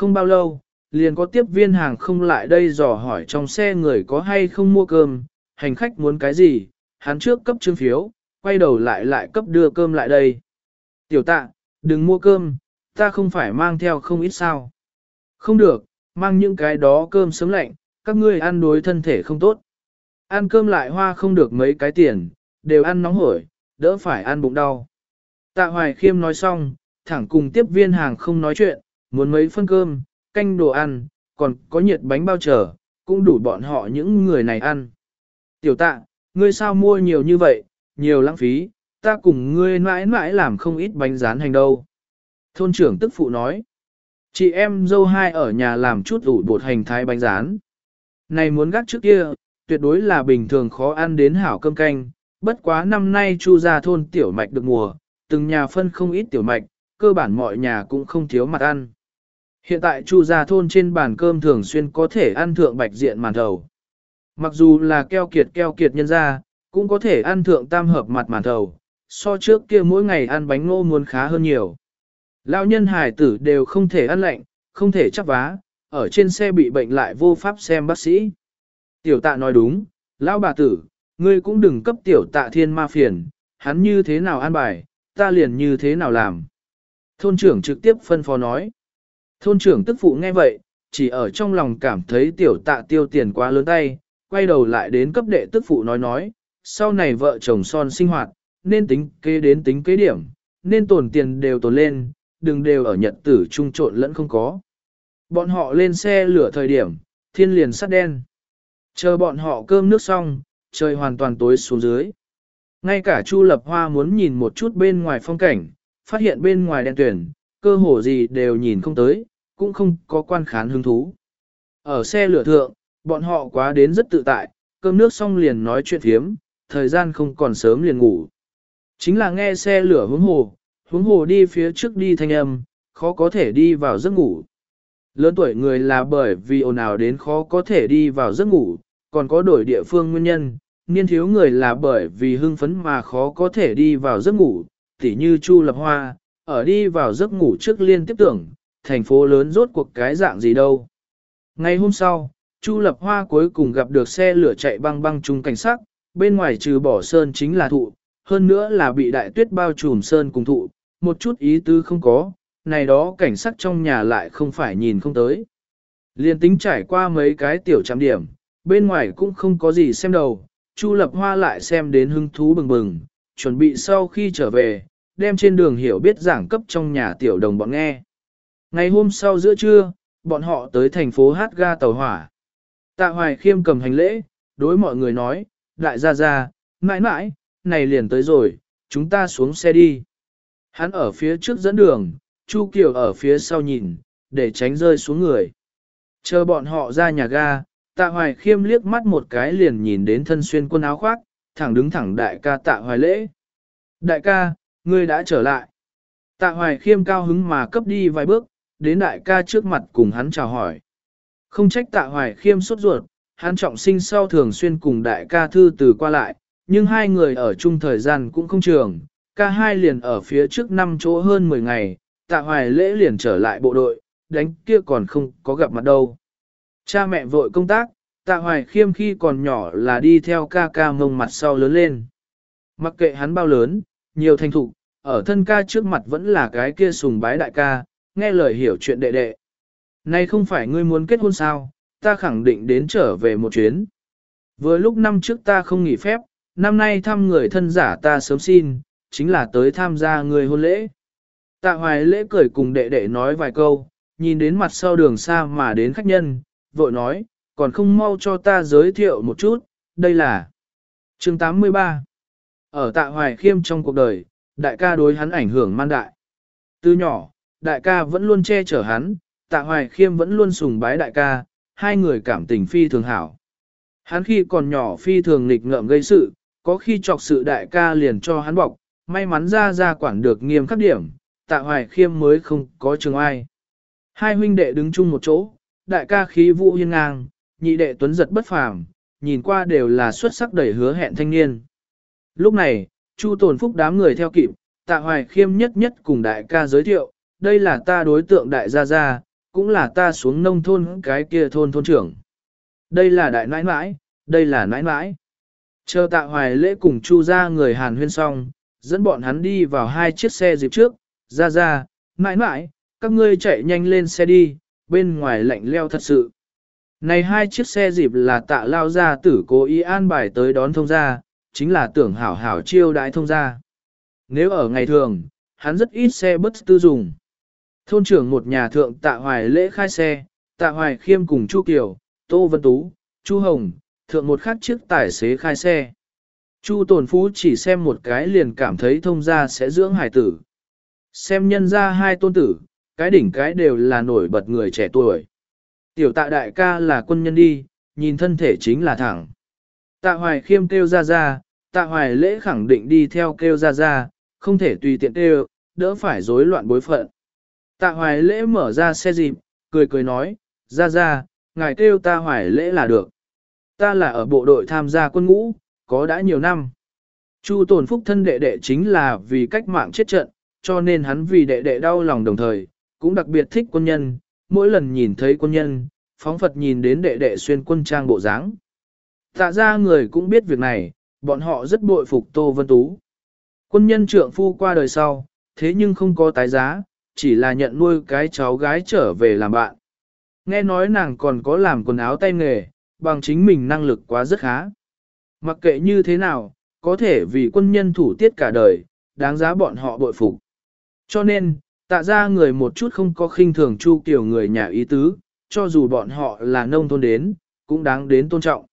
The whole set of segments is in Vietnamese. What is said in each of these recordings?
Không bao lâu, liền có tiếp viên hàng không lại đây dò hỏi trong xe người có hay không mua cơm, hành khách muốn cái gì, hắn trước cấp chương phiếu, quay đầu lại lại cấp đưa cơm lại đây. Tiểu tạ, đừng mua cơm, ta không phải mang theo không ít sao. Không được, mang những cái đó cơm sớm lạnh, các ngươi ăn đối thân thể không tốt. Ăn cơm lại hoa không được mấy cái tiền, đều ăn nóng hổi, đỡ phải ăn bụng đau. Tạ Hoài Khiêm nói xong, thẳng cùng tiếp viên hàng không nói chuyện, muốn mấy phân cơm, canh đồ ăn, còn có nhiệt bánh bao trở, cũng đủ bọn họ những người này ăn. Tiểu tạ, ngươi sao mua nhiều như vậy, nhiều lãng phí, ta cùng ngươi mãi mãi làm không ít bánh rán hành đâu. Thôn trưởng tức phụ nói, chị em dâu hai ở nhà làm chút ủ bột hành thái bánh rán. Này muốn gác trước kia, tuyệt đối là bình thường khó ăn đến hảo cơm canh, bất quá năm nay chu ra thôn tiểu mạch được mùa, từng nhà phân không ít tiểu mạch, cơ bản mọi nhà cũng không thiếu mặt ăn. Hiện tại chu gia thôn trên bàn cơm thường xuyên có thể ăn thượng bạch diện màn thầu. Mặc dù là keo kiệt keo kiệt nhân ra, cũng có thể ăn thượng tam hợp mặt màn thầu, so trước kia mỗi ngày ăn bánh ngô muốn khá hơn nhiều. Lão nhân hải tử đều không thể ăn lạnh, không thể chắp vá, ở trên xe bị bệnh lại vô pháp xem bác sĩ. Tiểu tạ nói đúng, lão bà tử, ngươi cũng đừng cấp tiểu tạ thiên ma phiền, hắn như thế nào ăn bài, ta liền như thế nào làm. Thôn trưởng trực tiếp phân phó nói. Thôn trưởng tức phụ nghe vậy, chỉ ở trong lòng cảm thấy tiểu tạ tiêu tiền quá lớn tay, quay đầu lại đến cấp đệ tức phụ nói nói, sau này vợ chồng son sinh hoạt, nên tính kế đến tính kế điểm, nên tồn tiền đều tồn lên, đừng đều ở nhật tử trung trộn lẫn không có. Bọn họ lên xe lửa thời điểm, thiên liền sắt đen. Chờ bọn họ cơm nước xong, trời hoàn toàn tối xuống dưới. Ngay cả Chu Lập Hoa muốn nhìn một chút bên ngoài phong cảnh, phát hiện bên ngoài đen tuyển, cơ hồ gì đều nhìn không tới, cũng không có quan khán hứng thú. Ở xe lửa thượng, bọn họ quá đến rất tự tại, cơm nước xong liền nói chuyện thiếm, thời gian không còn sớm liền ngủ. Chính là nghe xe lửa hướng hồ, hướng hồ đi phía trước đi thanh âm, khó có thể đi vào giấc ngủ. Lớn tuổi người là bởi vì ồn ào đến khó có thể đi vào giấc ngủ, còn có đổi địa phương nguyên nhân, niên thiếu người là bởi vì hưng phấn mà khó có thể đi vào giấc ngủ, tỉ như Chu Lập Hoa, ở đi vào giấc ngủ trước liên tiếp tưởng, thành phố lớn rốt cuộc cái dạng gì đâu. Ngày hôm sau, Chu Lập Hoa cuối cùng gặp được xe lửa chạy băng băng chung cảnh sát, bên ngoài trừ bỏ sơn chính là thụ, hơn nữa là bị đại tuyết bao trùm sơn cùng thụ, một chút ý tứ không có, này đó cảnh sát trong nhà lại không phải nhìn không tới. Liên tính trải qua mấy cái tiểu trạm điểm, bên ngoài cũng không có gì xem đầu, Chu Lập Hoa lại xem đến hứng thú bừng bừng, chuẩn bị sau khi trở về, đem trên đường hiểu biết giảng cấp trong nhà tiểu đồng bọn nghe. Ngày hôm sau giữa trưa, bọn họ tới thành phố Hát ga tàu hỏa. Tạ Hoài Khiêm cầm hành lễ, đối mọi người nói, đại gia gia, mãi mãi, này liền tới rồi, chúng ta xuống xe đi. Hắn ở phía trước dẫn đường, Chu Kiều ở phía sau nhìn, để tránh rơi xuống người. Chờ bọn họ ra nhà ga, tạ hoài khiêm liếc mắt một cái liền nhìn đến thân xuyên quân áo khoác, thẳng đứng thẳng đại ca tạ hoài lễ. Đại ca, ngươi đã trở lại. Tạ hoài khiêm cao hứng mà cấp đi vài bước, đến đại ca trước mặt cùng hắn chào hỏi. Không trách tạ hoài khiêm sốt ruột, hắn trọng sinh sau thường xuyên cùng đại ca thư từ qua lại, nhưng hai người ở chung thời gian cũng không trường, ca hai liền ở phía trước năm chỗ hơn 10 ngày, tạ hoài lễ liền trở lại bộ đội, đánh kia còn không có gặp mặt đâu. Cha mẹ vội công tác, tạ hoài khiêm khi còn nhỏ là đi theo ca ca mông mặt sau lớn lên. Mặc kệ hắn bao lớn, nhiều thành thục, ở thân ca trước mặt vẫn là cái kia sùng bái đại ca, nghe lời hiểu chuyện đệ đệ. Nay không phải ngươi muốn kết hôn sao, ta khẳng định đến trở về một chuyến. Vừa lúc năm trước ta không nghỉ phép, năm nay thăm người thân giả ta sớm xin, chính là tới tham gia người hôn lễ. Tạ hoài lễ cười cùng đệ đệ nói vài câu, nhìn đến mặt sau đường xa mà đến khách nhân, vội nói, còn không mau cho ta giới thiệu một chút, đây là chương 83. Ở tạ hoài khiêm trong cuộc đời, đại ca đối hắn ảnh hưởng man đại. Từ nhỏ, đại ca vẫn luôn che chở hắn, tạ hoài khiêm vẫn luôn sùng bái đại ca, hai người cảm tình phi thường hảo. Hắn khi còn nhỏ phi thường nghịch ngợm gây sự, có khi chọc sự đại ca liền cho hắn bọc, may mắn ra ra quản được nghiêm khắc điểm, tạ hoài khiêm mới không có trường ai. Hai huynh đệ đứng chung một chỗ, đại ca khí vũ hiên ngang, nhị đệ tuấn giật bất phàm, nhìn qua đều là xuất sắc đầy hứa hẹn thanh niên. Lúc này, Chu Tồn Phúc đám người theo kịp, tạ hoài khiêm nhất nhất cùng đại ca giới thiệu, đây là ta đối tượng đại gia gia, cũng là ta xuống nông thôn cái kia thôn thôn trưởng. Đây là đại nãi nãi, đây là nãi nãi. Chờ tạ hoài lễ cùng chu ra người Hàn huyên xong, dẫn bọn hắn đi vào hai chiếc xe dịp trước, ra ra, nãi nãi, các ngươi chạy nhanh lên xe đi, bên ngoài lạnh leo thật sự. Này hai chiếc xe dịp là tạ lao ra tử cố ý an bài tới đón thông gia, chính là tưởng hảo hảo chiêu đãi thông gia. Nếu ở ngày thường, hắn rất ít xe bất tư dùng. Thôn trưởng một nhà thượng tạ hoài lễ khai xe, tạ hoài khiêm cùng Chu Kiều, Tô Vân Tú, Chu Hồng, thượng một khắc chiếc tài xế khai xe. Chu Tồn Phú chỉ xem một cái liền cảm thấy thông gia sẽ dưỡng hải tử. Xem nhân ra hai tôn tử, cái đỉnh cái đều là nổi bật người trẻ tuổi. Tiểu tạ đại ca là quân nhân đi, nhìn thân thể chính là thẳng. Tạ hoài khiêm kêu ra ra, tạ hoài lễ khẳng định đi theo kêu ra ra, không thể tùy tiện kêu, đỡ phải rối loạn bối phận. Tạ hoài lễ mở ra xe dịp, cười cười nói, ra ra, ngài kêu ta hoài lễ là được. Ta là ở bộ đội tham gia quân ngũ, có đã nhiều năm. Chu tổn phúc thân đệ đệ chính là vì cách mạng chết trận, cho nên hắn vì đệ đệ đau lòng đồng thời, cũng đặc biệt thích quân nhân, mỗi lần nhìn thấy quân nhân, phóng Phật nhìn đến đệ đệ xuyên quân trang bộ dáng. Tạ ra người cũng biết việc này, bọn họ rất bội phục Tô Vân Tú. Quân nhân trượng phu qua đời sau, thế nhưng không có tái giá, chỉ là nhận nuôi cái cháu gái trở về làm bạn. Nghe nói nàng còn có làm quần áo tay nghề, bằng chính mình năng lực quá rất khá. Mặc kệ như thế nào, có thể vì quân nhân thủ tiết cả đời, đáng giá bọn họ bội phục. Cho nên, tạ ra người một chút không có khinh thường chu kiểu người nhà ý tứ, cho dù bọn họ là nông thôn đến, cũng đáng đến tôn trọng.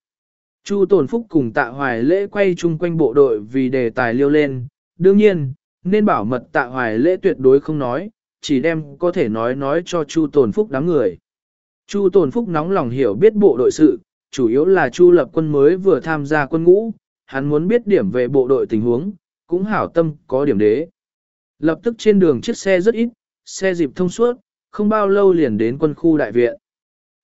Chu Tồn Phúc cùng tạ hoài lễ quay chung quanh bộ đội vì đề tài liêu lên, đương nhiên, nên bảo mật tạ hoài lễ tuyệt đối không nói, chỉ đem có thể nói nói cho Chu Tồn Phúc đám người. Chu Tồn Phúc nóng lòng hiểu biết bộ đội sự, chủ yếu là Chu lập quân mới vừa tham gia quân ngũ, hắn muốn biết điểm về bộ đội tình huống, cũng hảo tâm có điểm đế. Lập tức trên đường chiếc xe rất ít, xe dịp thông suốt, không bao lâu liền đến quân khu đại viện.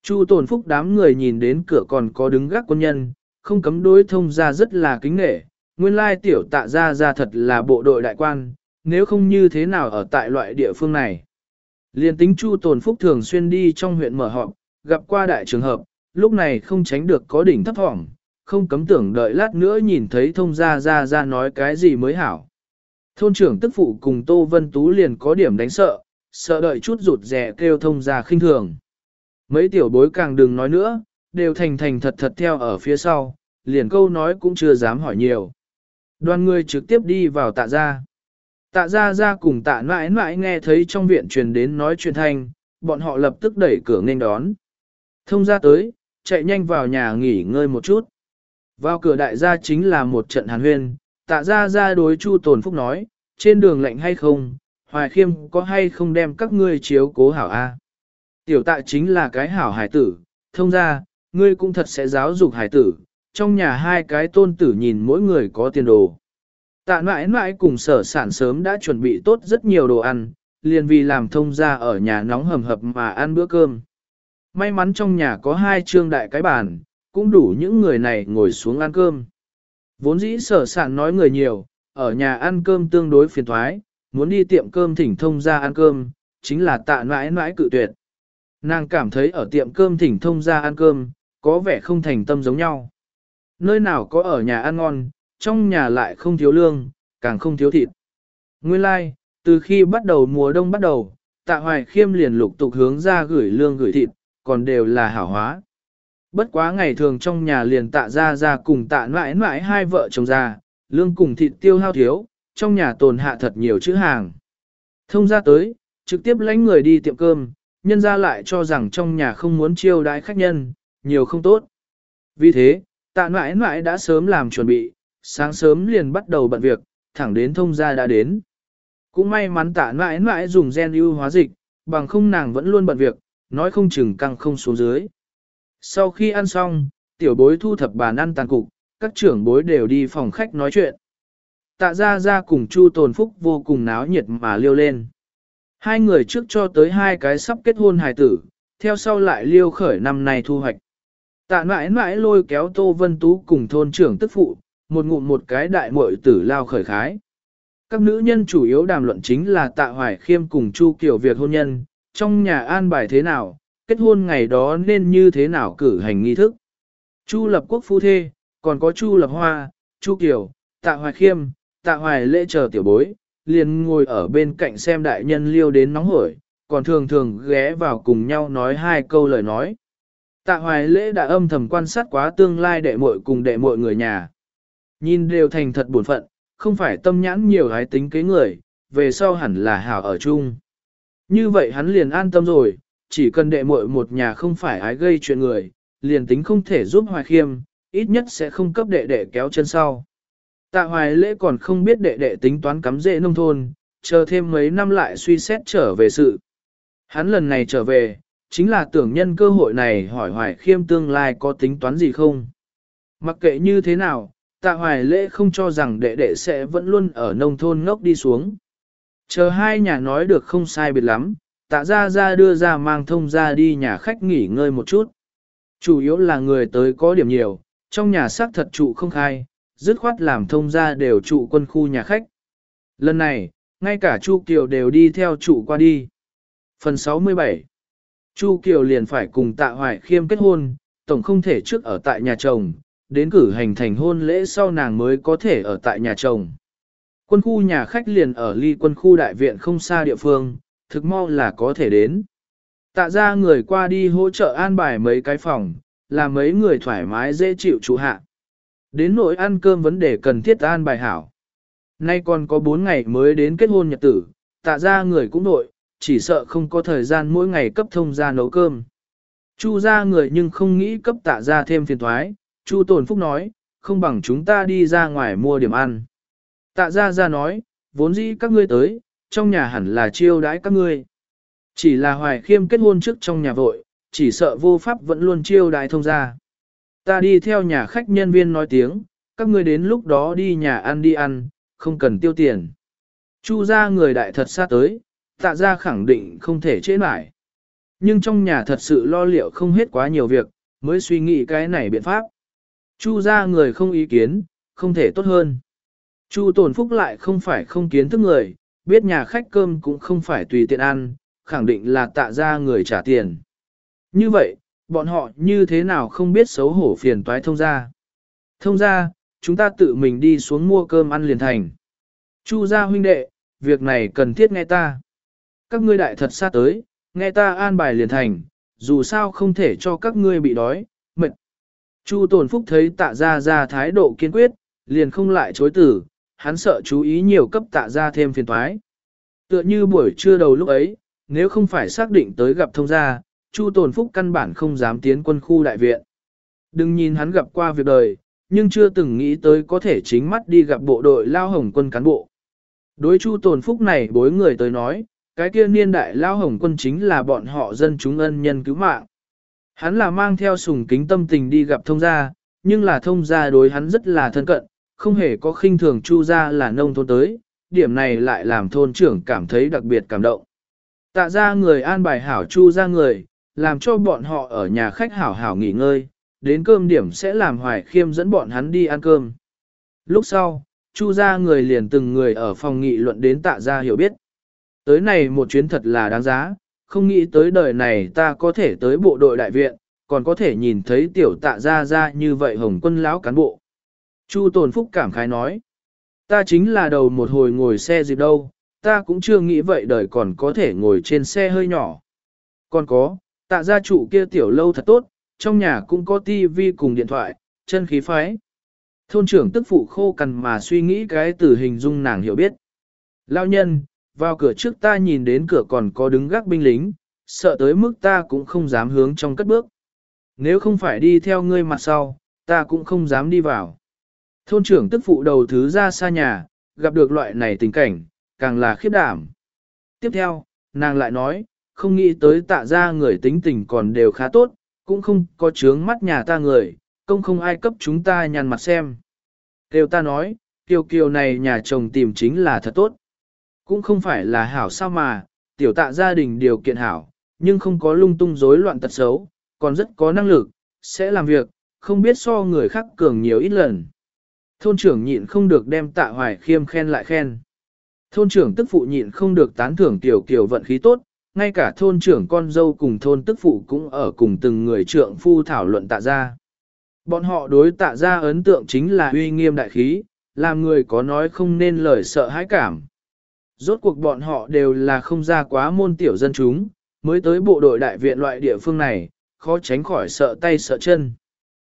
Chu tồn phúc đám người nhìn đến cửa còn có đứng gác quân nhân, không cấm đối thông ra rất là kính nghệ, nguyên lai tiểu tạ ra ra thật là bộ đội đại quan, nếu không như thế nào ở tại loại địa phương này. Liên tính Chu tồn phúc thường xuyên đi trong huyện mở họp, gặp qua đại trường hợp, lúc này không tránh được có đỉnh thấp thỏm, không cấm tưởng đợi lát nữa nhìn thấy thông gia ra ra nói cái gì mới hảo. Thôn trưởng tức phụ cùng Tô Vân Tú liền có điểm đánh sợ, sợ đợi chút rụt rẻ kêu thông ra khinh thường. Mấy tiểu bối càng đừng nói nữa, đều thành thành thật thật theo ở phía sau, liền câu nói cũng chưa dám hỏi nhiều. Đoàn người trực tiếp đi vào tạ gia. Tạ gia ra cùng tạ mãi mãi nghe thấy trong viện truyền đến nói chuyện thanh, bọn họ lập tức đẩy cửa nghênh đón. Thông ra tới, chạy nhanh vào nhà nghỉ ngơi một chút. Vào cửa đại gia chính là một trận hàn huyên, tạ gia ra đối Chu Tồn Phúc nói, trên đường lạnh hay không, Hoài Khiêm có hay không đem các ngươi chiếu cố hảo A. Tiểu tạ chính là cái hảo hải tử, thông ra, ngươi cũng thật sẽ giáo dục hải tử, trong nhà hai cái tôn tử nhìn mỗi người có tiền đồ. Tạ mãi mãi cùng sở sản sớm đã chuẩn bị tốt rất nhiều đồ ăn, liền vì làm thông ra ở nhà nóng hầm hập mà ăn bữa cơm. May mắn trong nhà có hai trương đại cái bàn, cũng đủ những người này ngồi xuống ăn cơm. Vốn dĩ sở sản nói người nhiều, ở nhà ăn cơm tương đối phiền thoái, muốn đi tiệm cơm thỉnh thông ra ăn cơm, chính là tạ mãi mãi cự tuyệt. Nàng cảm thấy ở tiệm cơm thỉnh thông ra ăn cơm, có vẻ không thành tâm giống nhau. Nơi nào có ở nhà ăn ngon, trong nhà lại không thiếu lương, càng không thiếu thịt. Nguyên lai, like, từ khi bắt đầu mùa đông bắt đầu, tạ hoài khiêm liền lục tục hướng ra gửi lương gửi thịt, còn đều là hảo hóa. Bất quá ngày thường trong nhà liền tạ ra ra cùng tạ mãi mãi hai vợ chồng già, lương cùng thịt tiêu hao thiếu, trong nhà tồn hạ thật nhiều chữ hàng. Thông ra tới, trực tiếp lãnh người đi tiệm cơm, nhân ra lại cho rằng trong nhà không muốn chiêu đái khách nhân, nhiều không tốt. Vì thế, tạ mãi mãi đã sớm làm chuẩn bị, sáng sớm liền bắt đầu bận việc, thẳng đến thông gia đã đến. Cũng may mắn tạ mãi mãi dùng gen ưu hóa dịch, bằng không nàng vẫn luôn bận việc, nói không chừng căng không xuống dưới. Sau khi ăn xong, tiểu bối thu thập bàn ăn tàn cục, các trưởng bối đều đi phòng khách nói chuyện. Tạ ra ra cùng Chu Tồn Phúc vô cùng náo nhiệt mà liêu lên. Hai người trước cho tới hai cái sắp kết hôn hài tử, theo sau lại liêu khởi năm nay thu hoạch. Tạ mãi mãi lôi kéo Tô Vân Tú cùng thôn trưởng tức phụ, một ngụm một cái đại muội tử lao khởi khái. Các nữ nhân chủ yếu đàm luận chính là tạ hoài khiêm cùng Chu Kiều việc hôn nhân, trong nhà an bài thế nào, kết hôn ngày đó nên như thế nào cử hành nghi thức. Chu lập quốc phu thê, còn có Chu lập hoa, Chu kiều, tạ hoài khiêm, tạ hoài lễ chờ tiểu bối, liền ngồi ở bên cạnh xem đại nhân liêu đến nóng hổi, còn thường thường ghé vào cùng nhau nói hai câu lời nói. Tạ hoài lễ đã âm thầm quan sát quá tương lai đệ muội cùng đệ muội người nhà. Nhìn đều thành thật buồn phận, không phải tâm nhãn nhiều hái tính kế người, về sau hẳn là hảo ở chung. Như vậy hắn liền an tâm rồi, chỉ cần đệ muội một nhà không phải ái gây chuyện người, liền tính không thể giúp hoài khiêm, ít nhất sẽ không cấp đệ đệ kéo chân sau. Tạ hoài lễ còn không biết đệ đệ tính toán cắm rễ nông thôn, chờ thêm mấy năm lại suy xét trở về sự. Hắn lần này trở về, chính là tưởng nhân cơ hội này hỏi hoài khiêm tương lai có tính toán gì không. Mặc kệ như thế nào, tạ hoài lễ không cho rằng đệ đệ sẽ vẫn luôn ở nông thôn ngốc đi xuống. Chờ hai nhà nói được không sai biệt lắm, tạ ra ra đưa ra mang thông ra đi nhà khách nghỉ ngơi một chút. Chủ yếu là người tới có điểm nhiều, trong nhà xác thật trụ không khai, dứt khoát làm thông ra đều trụ quân khu nhà khách. Lần này, ngay cả Chu Kiều đều đi theo trụ qua đi. Phần 67 Chu Kiều liền phải cùng tạ hoài khiêm kết hôn, tổng không thể trước ở tại nhà chồng, đến cử hành thành hôn lễ sau nàng mới có thể ở tại nhà chồng. Quân khu nhà khách liền ở ly quân khu đại viện không xa địa phương, thực mau là có thể đến. Tạ ra người qua đi hỗ trợ an bài mấy cái phòng, là mấy người thoải mái dễ chịu trụ hạ. Đến nỗi ăn cơm vấn đề cần thiết an bài hảo. Nay còn có 4 ngày mới đến kết hôn nhật tử, tạ ra người cũng nội, chỉ sợ không có thời gian mỗi ngày cấp thông ra nấu cơm. Chu ra người nhưng không nghĩ cấp tạ ra thêm phiền thoái, Chu Tồn Phúc nói, không bằng chúng ta đi ra ngoài mua điểm ăn. Tạ ra ra nói, vốn dĩ các ngươi tới, trong nhà hẳn là chiêu đãi các ngươi. Chỉ là hoài khiêm kết hôn trước trong nhà vội, chỉ sợ vô pháp vẫn luôn chiêu đãi thông ra. Ta đi theo nhà khách nhân viên nói tiếng, các ngươi đến lúc đó đi nhà ăn đi ăn, không cần tiêu tiền. Chu ra người đại thật xa tới, tạ ra khẳng định không thể chế mãi. Nhưng trong nhà thật sự lo liệu không hết quá nhiều việc, mới suy nghĩ cái này biện pháp. Chu ra người không ý kiến, không thể tốt hơn. Chu tổn phúc lại không phải không kiến thức người, biết nhà khách cơm cũng không phải tùy tiện ăn, khẳng định là tạ ra người trả tiền. Như vậy, bọn họ như thế nào không biết xấu hổ phiền toái thông ra. Thông ra, chúng ta tự mình đi xuống mua cơm ăn liền thành. Chu gia huynh đệ, việc này cần thiết nghe ta. Các ngươi đại thật xa tới, nghe ta an bài liền thành, dù sao không thể cho các ngươi bị đói, mệt. Chu tồn phúc thấy tạ ra ra thái độ kiên quyết, liền không lại chối tử, hắn sợ chú ý nhiều cấp tạ ra thêm phiền toái. Tựa như buổi trưa đầu lúc ấy, nếu không phải xác định tới gặp thông gia, Chu Tồn Phúc căn bản không dám tiến quân khu đại viện. Đừng nhìn hắn gặp qua việc đời, nhưng chưa từng nghĩ tới có thể chính mắt đi gặp bộ đội lao hồng quân cán bộ. Đối Chu Tồn Phúc này bối người tới nói, cái kia niên đại lao hồng quân chính là bọn họ dân chúng ân nhân cứu mạng. Hắn là mang theo sùng kính tâm tình đi gặp thông gia, nhưng là thông gia đối hắn rất là thân cận, không hề có khinh thường Chu gia là nông thôn tới, điểm này lại làm thôn trưởng cảm thấy đặc biệt cảm động. Tạ ra người an bài hảo Chu gia người, làm cho bọn họ ở nhà khách hảo hảo nghỉ ngơi, đến cơm điểm sẽ làm hoài khiêm dẫn bọn hắn đi ăn cơm. Lúc sau, chu ra người liền từng người ở phòng nghị luận đến tạ ra hiểu biết. Tới này một chuyến thật là đáng giá, không nghĩ tới đời này ta có thể tới bộ đội đại viện, còn có thể nhìn thấy tiểu tạ ra ra như vậy hồng quân lão cán bộ. Chu Tồn Phúc cảm khái nói, ta chính là đầu một hồi ngồi xe dịp đâu, ta cũng chưa nghĩ vậy đời còn có thể ngồi trên xe hơi nhỏ. Còn có, Tạ gia chủ kia tiểu lâu thật tốt, trong nhà cũng có tivi cùng điện thoại, chân khí phái. Thôn trưởng tức phụ khô cằn mà suy nghĩ cái từ hình dung nàng hiểu biết. Lao nhân, vào cửa trước ta nhìn đến cửa còn có đứng gác binh lính, sợ tới mức ta cũng không dám hướng trong cất bước. Nếu không phải đi theo ngươi mặt sau, ta cũng không dám đi vào. Thôn trưởng tức phụ đầu thứ ra xa nhà, gặp được loại này tình cảnh, càng là khiếp đảm. Tiếp theo, nàng lại nói, không nghĩ tới tạ ra người tính tình còn đều khá tốt, cũng không có chướng mắt nhà ta người, công không ai cấp chúng ta nhàn mặt xem. Tiêu ta nói, kiều kiều này nhà chồng tìm chính là thật tốt. Cũng không phải là hảo sao mà, tiểu tạ gia đình điều kiện hảo, nhưng không có lung tung rối loạn tật xấu, còn rất có năng lực, sẽ làm việc, không biết so người khác cường nhiều ít lần. Thôn trưởng nhịn không được đem tạ hoài khiêm khen lại khen. Thôn trưởng tức phụ nhịn không được tán thưởng tiểu kiều vận khí tốt, ngay cả thôn trưởng con dâu cùng thôn tức phụ cũng ở cùng từng người trượng phu thảo luận tạ gia Bọn họ đối tạ gia ấn tượng chính là uy nghiêm đại khí, làm người có nói không nên lời sợ hãi cảm. Rốt cuộc bọn họ đều là không ra quá môn tiểu dân chúng, mới tới bộ đội đại viện loại địa phương này, khó tránh khỏi sợ tay sợ chân.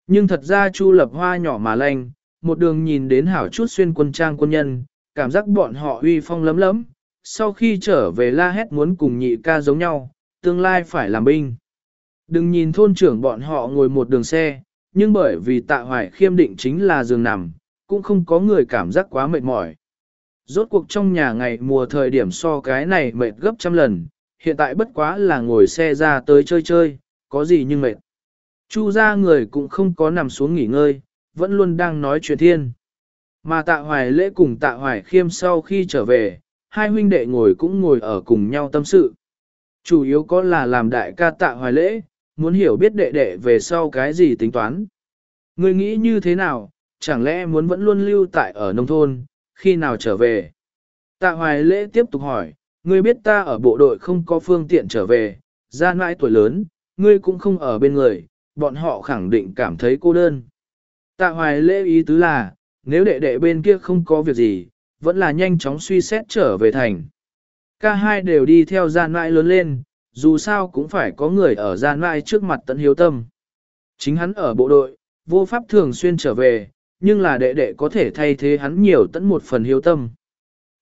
Nhưng thật ra Chu Lập Hoa nhỏ mà lanh, một đường nhìn đến hảo chút xuyên quân trang quân nhân, cảm giác bọn họ uy phong lấm lấm, sau khi trở về la hét muốn cùng nhị ca giống nhau, tương lai phải làm binh. Đừng nhìn thôn trưởng bọn họ ngồi một đường xe, nhưng bởi vì tạ hoài khiêm định chính là giường nằm, cũng không có người cảm giác quá mệt mỏi. Rốt cuộc trong nhà ngày mùa thời điểm so cái này mệt gấp trăm lần, hiện tại bất quá là ngồi xe ra tới chơi chơi, có gì nhưng mệt. Chu ra người cũng không có nằm xuống nghỉ ngơi, vẫn luôn đang nói chuyện thiên. Mà tạ hoài lễ cùng tạ hoài khiêm sau khi trở về, hai huynh đệ ngồi cũng ngồi ở cùng nhau tâm sự. Chủ yếu có là làm đại ca tạ hoài lễ, muốn hiểu biết đệ đệ về sau cái gì tính toán. Người nghĩ như thế nào, chẳng lẽ muốn vẫn luôn lưu tại ở nông thôn, khi nào trở về? Tạ hoài lễ tiếp tục hỏi, ngươi biết ta ở bộ đội không có phương tiện trở về, ra mãi tuổi lớn, ngươi cũng không ở bên người, bọn họ khẳng định cảm thấy cô đơn. Tạ hoài lễ ý tứ là, nếu đệ đệ bên kia không có việc gì, vẫn là nhanh chóng suy xét trở về thành. Cả hai đều đi theo gian mãi lớn lên, dù sao cũng phải có người ở gian mãi trước mặt tận hiếu tâm. Chính hắn ở bộ đội, vô pháp thường xuyên trở về, nhưng là đệ đệ có thể thay thế hắn nhiều tận một phần hiếu tâm.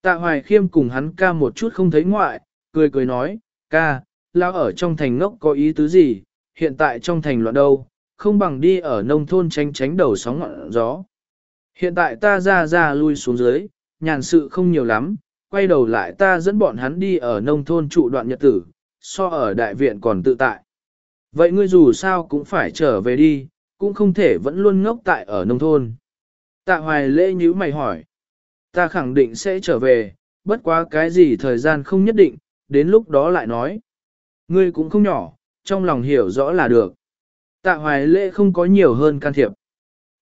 Tạ hoài khiêm cùng hắn ca một chút không thấy ngoại, cười cười nói, ca, lao ở trong thành ngốc có ý tứ gì, hiện tại trong thành loạn đâu, không bằng đi ở nông thôn tránh tránh đầu sóng ngọn gió. Hiện tại ta ra ra lui xuống dưới, nhàn sự không nhiều lắm, quay đầu lại ta dẫn bọn hắn đi ở nông thôn trụ đoạn nhật tử, so ở đại viện còn tự tại. Vậy ngươi dù sao cũng phải trở về đi, cũng không thể vẫn luôn ngốc tại ở nông thôn. Tạ hoài lễ nhíu mày hỏi. Ta khẳng định sẽ trở về, bất quá cái gì thời gian không nhất định, đến lúc đó lại nói. Ngươi cũng không nhỏ, trong lòng hiểu rõ là được. Tạ hoài lễ không có nhiều hơn can thiệp.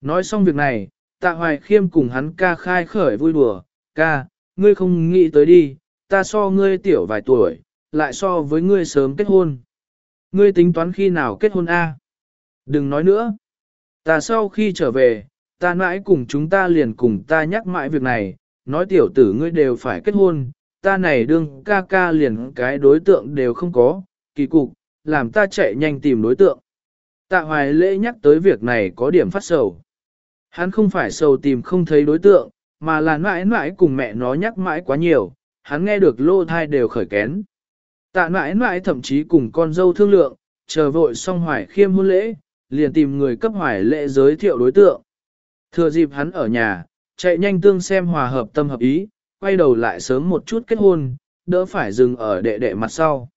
Nói xong việc này, tạ hoài khiêm cùng hắn ca khai khởi vui đùa, ca, ngươi không nghĩ tới đi, ta so ngươi tiểu vài tuổi, lại so với ngươi sớm kết hôn. Ngươi tính toán khi nào kết hôn a? Đừng nói nữa. Ta sau khi trở về, ta mãi cùng chúng ta liền cùng ta nhắc mãi việc này, nói tiểu tử ngươi đều phải kết hôn, ta này đương ca ca liền cái đối tượng đều không có, kỳ cục, làm ta chạy nhanh tìm đối tượng. Tạ hoài lễ nhắc tới việc này có điểm phát sầu. Hắn không phải sầu tìm không thấy đối tượng, mà là mãi mãi cùng mẹ nó nhắc mãi quá nhiều, hắn nghe được lô thai đều khởi kén. Tạ mãi mãi thậm chí cùng con dâu thương lượng, chờ vội xong hoài khiêm hôn lễ, liền tìm người cấp hoài lễ giới thiệu đối tượng. Thừa dịp hắn ở nhà, chạy nhanh tương xem hòa hợp tâm hợp ý, quay đầu lại sớm một chút kết hôn, đỡ phải dừng ở đệ đệ mặt sau.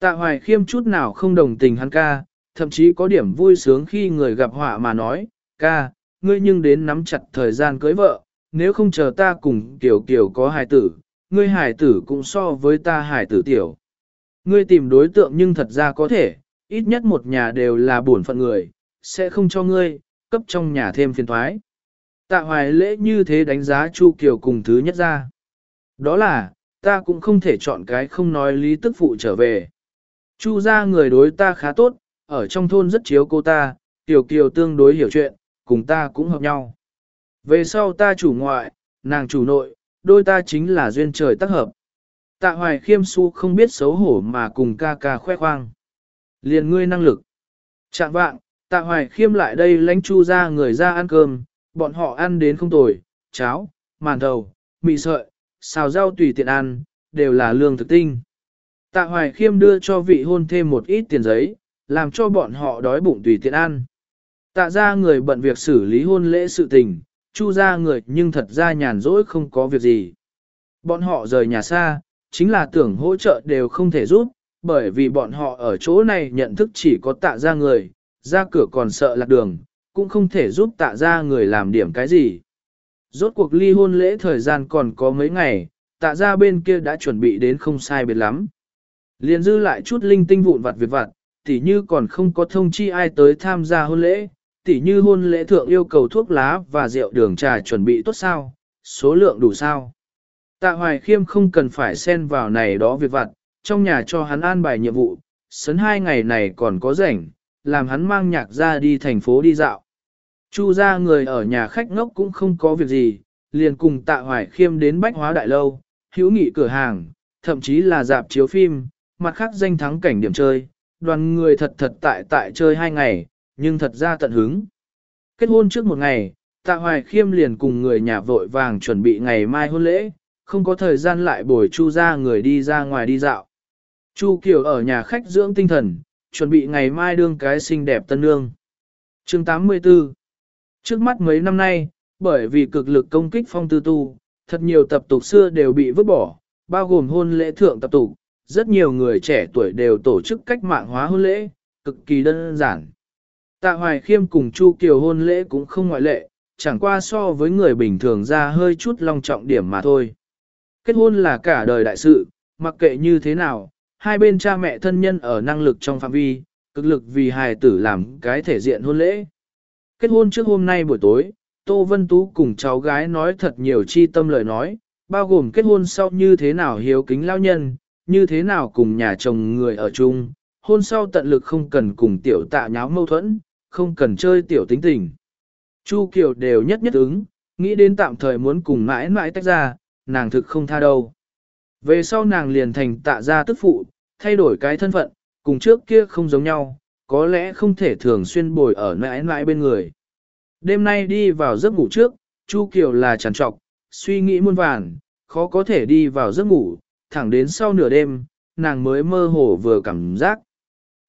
Tạ hoài khiêm chút nào không đồng tình hắn ca, thậm chí có điểm vui sướng khi người gặp họa mà nói, ca, ngươi nhưng đến nắm chặt thời gian cưới vợ, nếu không chờ ta cùng tiểu kiểu có hài tử, ngươi hài tử cũng so với ta hài tử tiểu. Ngươi tìm đối tượng nhưng thật ra có thể, ít nhất một nhà đều là bổn phận người, sẽ không cho ngươi, cấp trong nhà thêm phiền thoái. Tạ hoài lễ như thế đánh giá Chu Kiều cùng thứ nhất ra. Đó là, ta cũng không thể chọn cái không nói lý tức phụ trở về. Chu ra người đối ta khá tốt, ở trong thôn rất chiếu cô ta, Kiều Kiều tương đối hiểu chuyện, cùng ta cũng hợp nhau. Về sau ta chủ ngoại, nàng chủ nội, đôi ta chính là duyên trời tác hợp. Tạ hoài khiêm su không biết xấu hổ mà cùng ca ca khoe khoang. Liền ngươi năng lực. Chạm vạng, tạ hoài khiêm lại đây lánh chu ra người ra ăn cơm, bọn họ ăn đến không tồi, cháo, màn thầu, mì sợi, xào rau tùy tiện ăn, đều là lương thực tinh. Tạ hoài khiêm đưa cho vị hôn thêm một ít tiền giấy, làm cho bọn họ đói bụng tùy tiện ăn. Tạ ra người bận việc xử lý hôn lễ sự tình, chu ra người nhưng thật ra nhàn rỗi không có việc gì. Bọn họ rời nhà xa, chính là tưởng hỗ trợ đều không thể giúp, bởi vì bọn họ ở chỗ này nhận thức chỉ có tạ ra người, ra cửa còn sợ lạc đường, cũng không thể giúp tạ ra người làm điểm cái gì. Rốt cuộc ly hôn lễ thời gian còn có mấy ngày, tạ ra bên kia đã chuẩn bị đến không sai biệt lắm. Liền dư lại chút linh tinh vụn vặt việc vặt, tỉ như còn không có thông chi ai tới tham gia hôn lễ, tỉ như hôn lễ thượng yêu cầu thuốc lá và rượu đường trà chuẩn bị tốt sao, số lượng đủ sao. Tạ hoài khiêm không cần phải xen vào này đó việc vặt, trong nhà cho hắn an bài nhiệm vụ, sấn hai ngày này còn có rảnh, làm hắn mang nhạc ra đi thành phố đi dạo. Chu ra người ở nhà khách ngốc cũng không có việc gì, liền cùng tạ hoài khiêm đến bách hóa đại lâu, hữu nghị cửa hàng, thậm chí là dạp chiếu phim, mặt khác danh thắng cảnh điểm chơi, đoàn người thật thật tại tại chơi hai ngày, nhưng thật ra tận hứng. Kết hôn trước một ngày, tạ hoài khiêm liền cùng người nhà vội vàng chuẩn bị ngày mai hôn lễ, không có thời gian lại bồi chu ra người đi ra ngoài đi dạo. Chu Kiều ở nhà khách dưỡng tinh thần, chuẩn bị ngày mai đương cái xinh đẹp tân nương. Chương 84 Trước mắt mấy năm nay, bởi vì cực lực công kích phong tư tu, thật nhiều tập tục xưa đều bị vứt bỏ, bao gồm hôn lễ thượng tập tục, rất nhiều người trẻ tuổi đều tổ chức cách mạng hóa hôn lễ, cực kỳ đơn giản. Tạ Hoài Khiêm cùng Chu Kiều hôn lễ cũng không ngoại lệ, chẳng qua so với người bình thường ra hơi chút long trọng điểm mà thôi. Kết hôn là cả đời đại sự, mặc kệ như thế nào, hai bên cha mẹ thân nhân ở năng lực trong phạm vi, cực lực vì hài tử làm cái thể diện hôn lễ. Kết hôn trước hôm nay buổi tối, Tô Vân Tú cùng cháu gái nói thật nhiều chi tâm lời nói, bao gồm kết hôn sau như thế nào hiếu kính lao nhân, như thế nào cùng nhà chồng người ở chung, hôn sau tận lực không cần cùng tiểu tạ nháo mâu thuẫn, không cần chơi tiểu tính tình. Chu Kiều đều nhất nhất ứng, nghĩ đến tạm thời muốn cùng mãi mãi tách ra, nàng thực không tha đâu. Về sau nàng liền thành tạ gia tức phụ, thay đổi cái thân phận, cùng trước kia không giống nhau, có lẽ không thể thường xuyên bồi ở mãi mãi bên người. Đêm nay đi vào giấc ngủ trước, Chu Kiều là trằn trọc, suy nghĩ muôn vàn, khó có thể đi vào giấc ngủ, thẳng đến sau nửa đêm, nàng mới mơ hồ vừa cảm giác.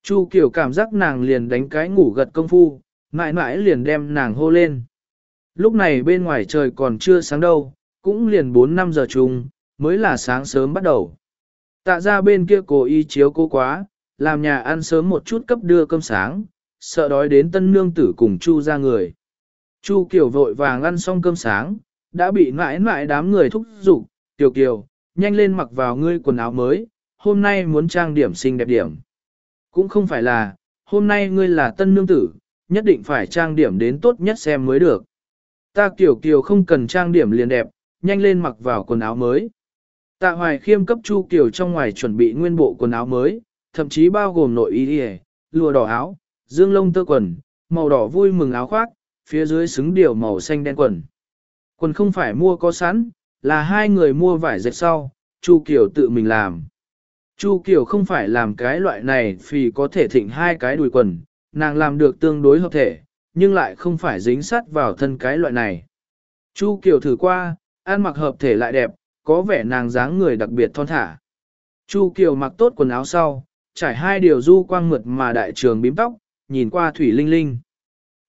Chu Kiều cảm giác nàng liền đánh cái ngủ gật công phu, mãi mãi liền đem nàng hô lên. Lúc này bên ngoài trời còn chưa sáng đâu, cũng liền 4-5 giờ chung, mới là sáng sớm bắt đầu. Tạ ra bên kia cố ý chiếu cố quá, làm nhà ăn sớm một chút cấp đưa cơm sáng, sợ đói đến tân nương tử cùng Chu ra người. Chu Kiều vội vàng ăn xong cơm sáng, đã bị ngãi ngãi đám người thúc giục, Kiều Kiều, nhanh lên mặc vào ngươi quần áo mới, hôm nay muốn trang điểm xinh đẹp điểm. Cũng không phải là, hôm nay ngươi là tân nương tử, nhất định phải trang điểm đến tốt nhất xem mới được. Ta Kiều Kiều không cần trang điểm liền đẹp, nhanh lên mặc vào quần áo mới. Tạ Hoài Khiêm cấp Chu Kiều trong ngoài chuẩn bị nguyên bộ quần áo mới, thậm chí bao gồm nội y lùa đỏ áo, dương lông tơ quần, màu đỏ vui mừng áo khoác, phía dưới xứng điều màu xanh đen quần. Quần không phải mua có sẵn, là hai người mua vải dệt sau, Chu Kiều tự mình làm. Chu Kiều không phải làm cái loại này vì có thể thịnh hai cái đùi quần, nàng làm được tương đối hợp thể, nhưng lại không phải dính sắt vào thân cái loại này. Chu Kiều thử qua, ăn mặc hợp thể lại đẹp, có vẻ nàng dáng người đặc biệt thon thả. Chu Kiều mặc tốt quần áo sau, trải hai điều du quang mượt mà đại trường bím tóc, nhìn qua thủy linh linh.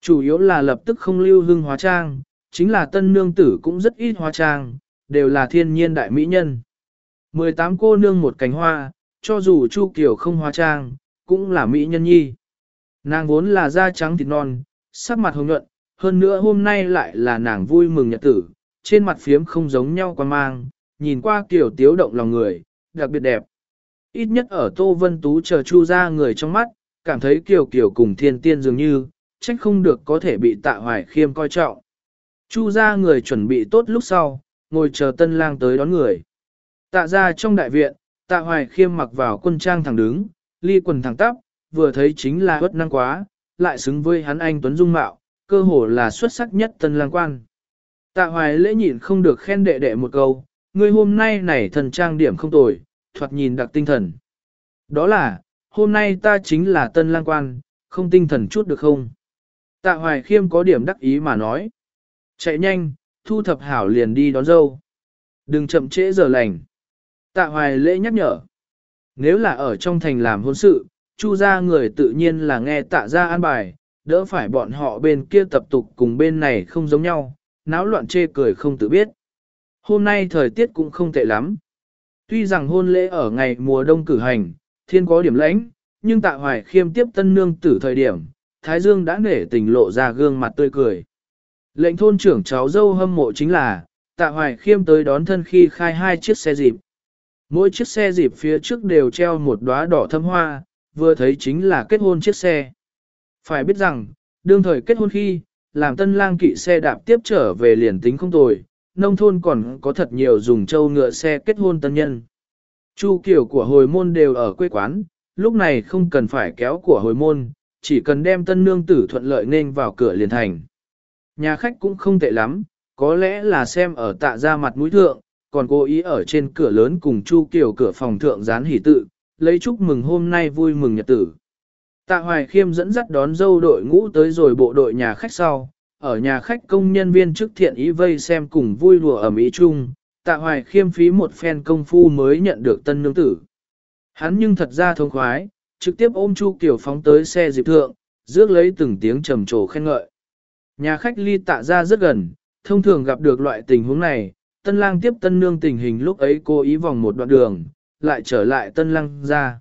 Chủ yếu là lập tức không lưu hương hóa trang, chính là tân nương tử cũng rất ít hóa trang, đều là thiên nhiên đại mỹ nhân. 18 cô nương một cánh hoa, cho dù Chu Kiều không hóa trang, cũng là mỹ nhân nhi. Nàng vốn là da trắng thịt non, sắc mặt hồng nhuận, hơn nữa hôm nay lại là nàng vui mừng nhật tử, trên mặt phiếm không giống nhau quan mang, nhìn qua kiểu tiếu động lòng người, đặc biệt đẹp. Ít nhất ở Tô Vân Tú chờ Chu ra người trong mắt, cảm thấy kiều kiều cùng thiên tiên dường như, trách không được có thể bị tạ hoài khiêm coi trọng. Chu ra người chuẩn bị tốt lúc sau, ngồi chờ tân lang tới đón người. Tạ ra trong đại viện, tạ hoài khiêm mặc vào quân trang thẳng đứng, ly quần thẳng tắp, vừa thấy chính là bất năng quá, lại xứng với hắn anh Tuấn Dung Mạo, cơ hồ là xuất sắc nhất tân lang quan. Tạ hoài lễ nhịn không được khen đệ đệ một câu, người hôm nay này thần trang điểm không tồi, thoạt nhìn đặc tinh thần. Đó là, hôm nay ta chính là tân lang quan, không tinh thần chút được không? Tạ hoài khiêm có điểm đắc ý mà nói. Chạy nhanh, thu thập hảo liền đi đón dâu. Đừng chậm trễ giờ lành. Tạ hoài lễ nhắc nhở. Nếu là ở trong thành làm hôn sự, chu ra người tự nhiên là nghe tạ ra an bài, đỡ phải bọn họ bên kia tập tục cùng bên này không giống nhau, náo loạn chê cười không tự biết. Hôm nay thời tiết cũng không tệ lắm. Tuy rằng hôn lễ ở ngày mùa đông cử hành, thiên có điểm lãnh, nhưng tạ hoài khiêm tiếp tân nương tử thời điểm, Thái Dương đã nể tình lộ ra gương mặt tươi cười. Lệnh thôn trưởng cháu dâu hâm mộ chính là, tạ hoài khiêm tới đón thân khi khai hai chiếc xe dịp. Mỗi chiếc xe dịp phía trước đều treo một đóa đỏ thâm hoa, vừa thấy chính là kết hôn chiếc xe. Phải biết rằng, đương thời kết hôn khi, làm tân lang kỵ xe đạp tiếp trở về liền tính không tồi, nông thôn còn có thật nhiều dùng châu ngựa xe kết hôn tân nhân. Chu kiểu của hồi môn đều ở quê quán, lúc này không cần phải kéo của hồi môn, chỉ cần đem tân nương tử thuận lợi nên vào cửa liền thành. Nhà khách cũng không tệ lắm, có lẽ là xem ở tạ ra mặt mũi thượng, còn cố ý ở trên cửa lớn cùng Chu Kiều cửa phòng thượng dán hỷ tự, lấy chúc mừng hôm nay vui mừng nhật tử. Tạ Hoài Khiêm dẫn dắt đón dâu đội ngũ tới rồi bộ đội nhà khách sau, ở nhà khách công nhân viên trước thiện ý vây xem cùng vui lùa ở Mỹ Trung, Tạ Hoài Khiêm phí một phen công phu mới nhận được tân nương tử. Hắn nhưng thật ra thông khoái, trực tiếp ôm Chu Kiều phóng tới xe dịp thượng, rước lấy từng tiếng trầm trồ khen ngợi. Nhà khách ly tạ ra rất gần, thông thường gặp được loại tình huống này, tân lang tiếp tân nương tình hình lúc ấy cô ý vòng một đoạn đường, lại trở lại tân lang ra.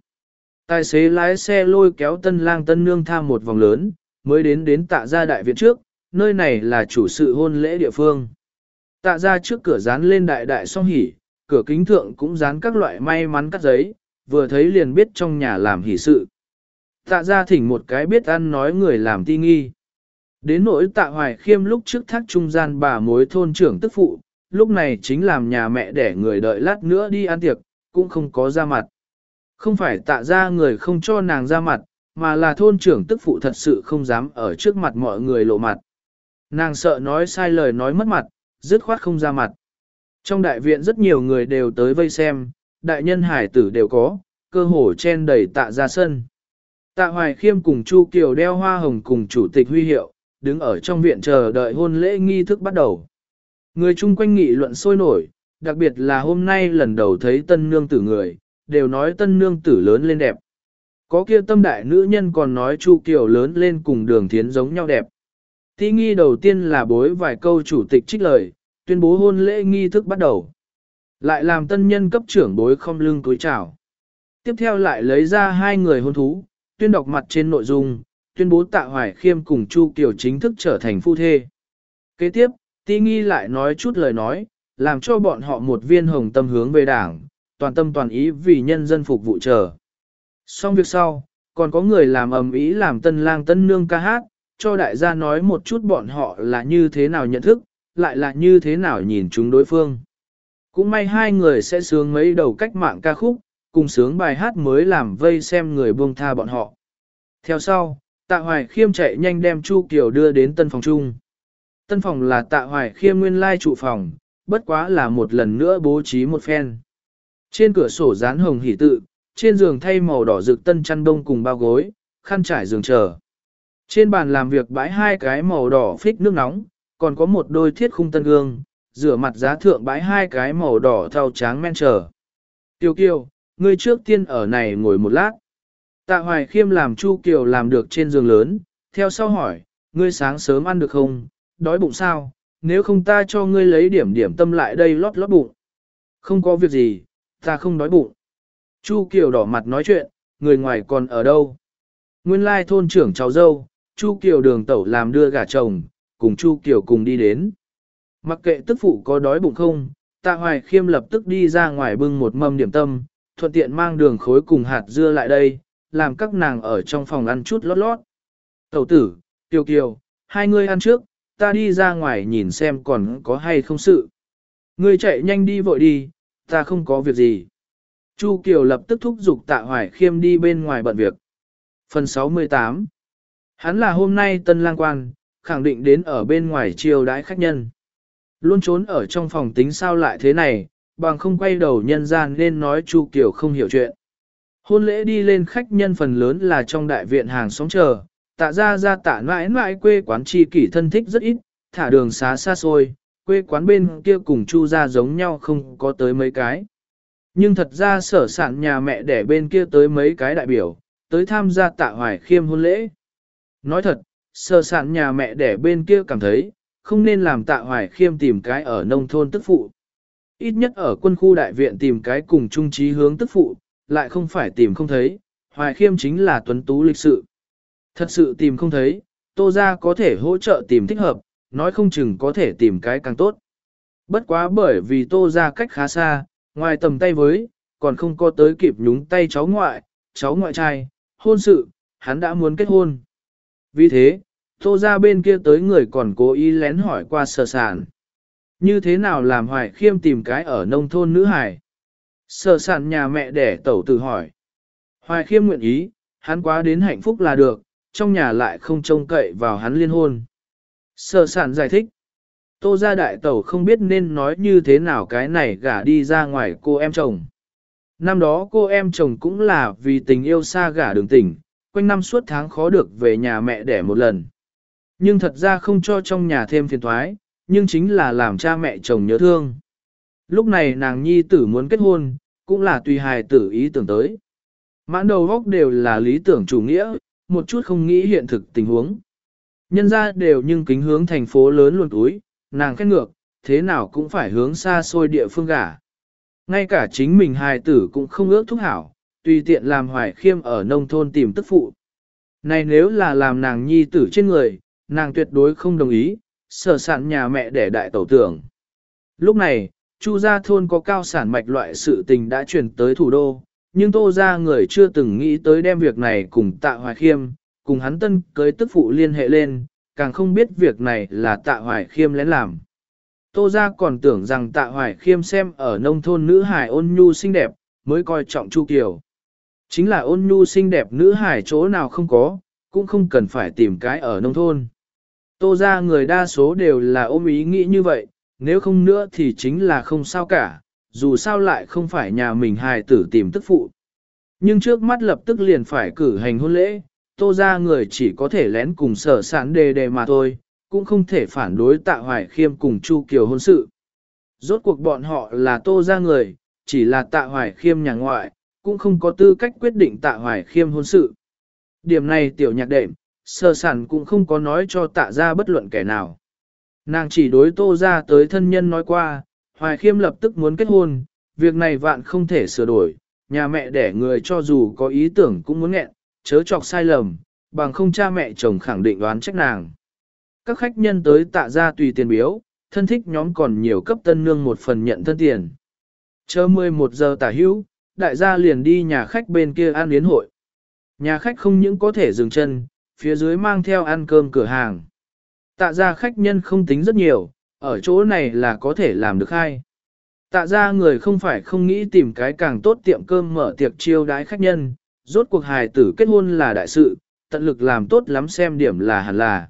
Tài xế lái xe lôi kéo tân lang tân nương tham một vòng lớn, mới đến đến tạ gia đại viện trước, nơi này là chủ sự hôn lễ địa phương. Tạ ra trước cửa dán lên đại đại song hỉ, cửa kính thượng cũng dán các loại may mắn cắt giấy, vừa thấy liền biết trong nhà làm hỷ sự. Tạ ra thỉnh một cái biết ăn nói người làm ti nghi. Đến nỗi tạ hoài khiêm lúc trước thác trung gian bà mối thôn trưởng tức phụ, lúc này chính làm nhà mẹ để người đợi lát nữa đi ăn tiệc, cũng không có ra mặt. Không phải tạ ra người không cho nàng ra mặt, mà là thôn trưởng tức phụ thật sự không dám ở trước mặt mọi người lộ mặt. Nàng sợ nói sai lời nói mất mặt, dứt khoát không ra mặt. Trong đại viện rất nhiều người đều tới vây xem, đại nhân hải tử đều có, cơ hồ chen đầy tạ ra sân. Tạ Hoài Khiêm cùng Chu Kiều đeo hoa hồng cùng chủ tịch huy hiệu, đứng ở trong viện chờ đợi hôn lễ nghi thức bắt đầu. Người chung quanh nghị luận sôi nổi, đặc biệt là hôm nay lần đầu thấy tân nương tử người, đều nói tân nương tử lớn lên đẹp. Có kia tâm đại nữ nhân còn nói Chu Kiều lớn lên cùng đường thiến giống nhau đẹp. Thi nghi đầu tiên là bối vài câu chủ tịch trích lời, tuyên bố hôn lễ nghi thức bắt đầu. Lại làm tân nhân cấp trưởng bối không lưng túi chào. Tiếp theo lại lấy ra hai người hôn thú, tuyên đọc mặt trên nội dung, tuyên bố tạ hoài khiêm cùng Chu Kiều chính thức trở thành phu thê. Kế tiếp, Ti Nghi lại nói chút lời nói, làm cho bọn họ một viên hồng tâm hướng về đảng, toàn tâm toàn ý vì nhân dân phục vụ chờ. Xong việc sau, còn có người làm ầm ý làm tân lang tân nương ca hát, cho đại gia nói một chút bọn họ là như thế nào nhận thức, lại là như thế nào nhìn chúng đối phương. Cũng may hai người sẽ sướng mấy đầu cách mạng ca khúc, cùng sướng bài hát mới làm vây xem người buông tha bọn họ. Theo sau, tạ hoài khiêm chạy nhanh đem Chu Kiều đưa đến tân phòng chung. Tân phòng là tạ hoài khiêm nguyên lai trụ phòng, bất quá là một lần nữa bố trí một phen. Trên cửa sổ dán hồng hỷ tự, trên giường thay màu đỏ rực tân chăn đông cùng bao gối, khăn trải giường chờ. Trên bàn làm việc bãi hai cái màu đỏ phích nước nóng, còn có một đôi thiết khung tân gương, rửa mặt giá thượng bãi hai cái màu đỏ thau tráng men chờ. Tiêu kiều, ngươi trước tiên ở này ngồi một lát. Tạ Hoài Khiêm làm Chu Kiều làm được trên giường lớn, theo sau hỏi, ngươi sáng sớm ăn được không, đói bụng sao, nếu không ta cho ngươi lấy điểm điểm tâm lại đây lót lót bụng. Không có việc gì, ta không đói bụng. Chu Kiều đỏ mặt nói chuyện, người ngoài còn ở đâu? Nguyên lai thôn trưởng cháu dâu, Chu Kiều đường tẩu làm đưa gả chồng, cùng Chu Kiều cùng đi đến. Mặc kệ tức phụ có đói bụng không, Tạ Hoài Khiêm lập tức đi ra ngoài bưng một mâm điểm tâm, thuận tiện mang đường khối cùng hạt dưa lại đây, làm các nàng ở trong phòng ăn chút lót lót. Tẩu tử, Kiều Kiều, hai ngươi ăn trước, ta đi ra ngoài nhìn xem còn có hay không sự. Ngươi chạy nhanh đi vội đi, ta không có việc gì. Chu Kiều lập tức thúc giục Tạ Hoài Khiêm đi bên ngoài bận việc. Phần 68 Hắn là hôm nay tân lang quan, khẳng định đến ở bên ngoài chiêu đãi khách nhân. Luôn trốn ở trong phòng tính sao lại thế này, bằng không quay đầu nhân gian nên nói Chu Kiều không hiểu chuyện. Hôn lễ đi lên khách nhân phần lớn là trong đại viện hàng xóm chờ, tạ ra ra tạ mãi mãi quê quán chi kỷ thân thích rất ít, thả đường xá xa xôi, quê quán bên kia cùng Chu ra giống nhau không có tới mấy cái. Nhưng thật ra sở sản nhà mẹ đẻ bên kia tới mấy cái đại biểu, tới tham gia tạ hoài khiêm hôn lễ. Nói thật, sơ sản nhà mẹ đẻ bên kia cảm thấy, không nên làm tạ hoài khiêm tìm cái ở nông thôn tức phụ. Ít nhất ở quân khu đại viện tìm cái cùng trung trí hướng tức phụ, lại không phải tìm không thấy, hoài khiêm chính là tuấn tú lịch sự. Thật sự tìm không thấy, tô ra có thể hỗ trợ tìm thích hợp, nói không chừng có thể tìm cái càng tốt. Bất quá bởi vì tô ra cách khá xa, ngoài tầm tay với, còn không có tới kịp nhúng tay cháu ngoại, cháu ngoại trai, hôn sự, hắn đã muốn kết hôn. Vì thế, tô ra bên kia tới người còn cố ý lén hỏi qua sở sản. Như thế nào làm hoài khiêm tìm cái ở nông thôn nữ hải? Sở sản nhà mẹ đẻ tẩu tử hỏi. Hoài khiêm nguyện ý, hắn quá đến hạnh phúc là được, trong nhà lại không trông cậy vào hắn liên hôn. Sở sản giải thích. Tô gia đại tẩu không biết nên nói như thế nào cái này gả đi ra ngoài cô em chồng. Năm đó cô em chồng cũng là vì tình yêu xa gả đường tỉnh, quanh năm suốt tháng khó được về nhà mẹ đẻ một lần. Nhưng thật ra không cho trong nhà thêm phiền thoái, nhưng chính là làm cha mẹ chồng nhớ thương. Lúc này nàng nhi tử muốn kết hôn, cũng là tùy hài tử ý tưởng tới. Mãn đầu góc đều là lý tưởng chủ nghĩa, một chút không nghĩ hiện thực tình huống. Nhân ra đều nhưng kính hướng thành phố lớn luôn túi, nàng khét ngược, thế nào cũng phải hướng xa xôi địa phương gả. Ngay cả chính mình hài tử cũng không ước thúc hảo, tùy tiện làm hoài khiêm ở nông thôn tìm tức phụ. Này nếu là làm nàng nhi tử trên người, nàng tuyệt đối không đồng ý, sở sản nhà mẹ để đại tẩu tưởng. Lúc này, Chu gia thôn có cao sản mạch loại sự tình đã chuyển tới thủ đô, nhưng tô gia người chưa từng nghĩ tới đem việc này cùng tạ hoài khiêm, cùng hắn tân cưới tức phụ liên hệ lên, càng không biết việc này là tạ hoài khiêm lén làm. Tô gia còn tưởng rằng tạ hoài khiêm xem ở nông thôn nữ hải ôn nhu xinh đẹp, mới coi trọng Chu Kiều. Chính là ôn nhu xinh đẹp nữ hải chỗ nào không có, cũng không cần phải tìm cái ở nông thôn. Tô gia người đa số đều là ôm ý nghĩ như vậy, nếu không nữa thì chính là không sao cả, dù sao lại không phải nhà mình hài tử tìm tức phụ. Nhưng trước mắt lập tức liền phải cử hành hôn lễ, tô gia người chỉ có thể lén cùng sở sản đề đề mà thôi, cũng không thể phản đối tạ hoài khiêm cùng Chu Kiều hôn sự. Rốt cuộc bọn họ là tô gia người, chỉ là tạ hoài khiêm nhà ngoại, cũng không có tư cách quyết định tạ hoài khiêm hôn sự. Điểm này tiểu nhạc đệm, sở sản cũng không có nói cho tạ ra bất luận kẻ nào. Nàng chỉ đối tô ra tới thân nhân nói qua, hoài khiêm lập tức muốn kết hôn, việc này vạn không thể sửa đổi, nhà mẹ đẻ người cho dù có ý tưởng cũng muốn nghẹn, chớ chọc sai lầm, bằng không cha mẹ chồng khẳng định đoán trách nàng. Các khách nhân tới tạ ra tùy tiền biếu, thân thích nhóm còn nhiều cấp tân nương một phần nhận thân tiền. Chờ 11 giờ tả hữu, đại gia liền đi nhà khách bên kia ăn yến hội. Nhà khách không những có thể dừng chân, phía dưới mang theo ăn cơm cửa hàng. Tạ ra khách nhân không tính rất nhiều, ở chỗ này là có thể làm được hay. Tạ ra người không phải không nghĩ tìm cái càng tốt tiệm cơm mở tiệc chiêu đái khách nhân, rốt cuộc hài tử kết hôn là đại sự, tận lực làm tốt lắm xem điểm là hẳn là.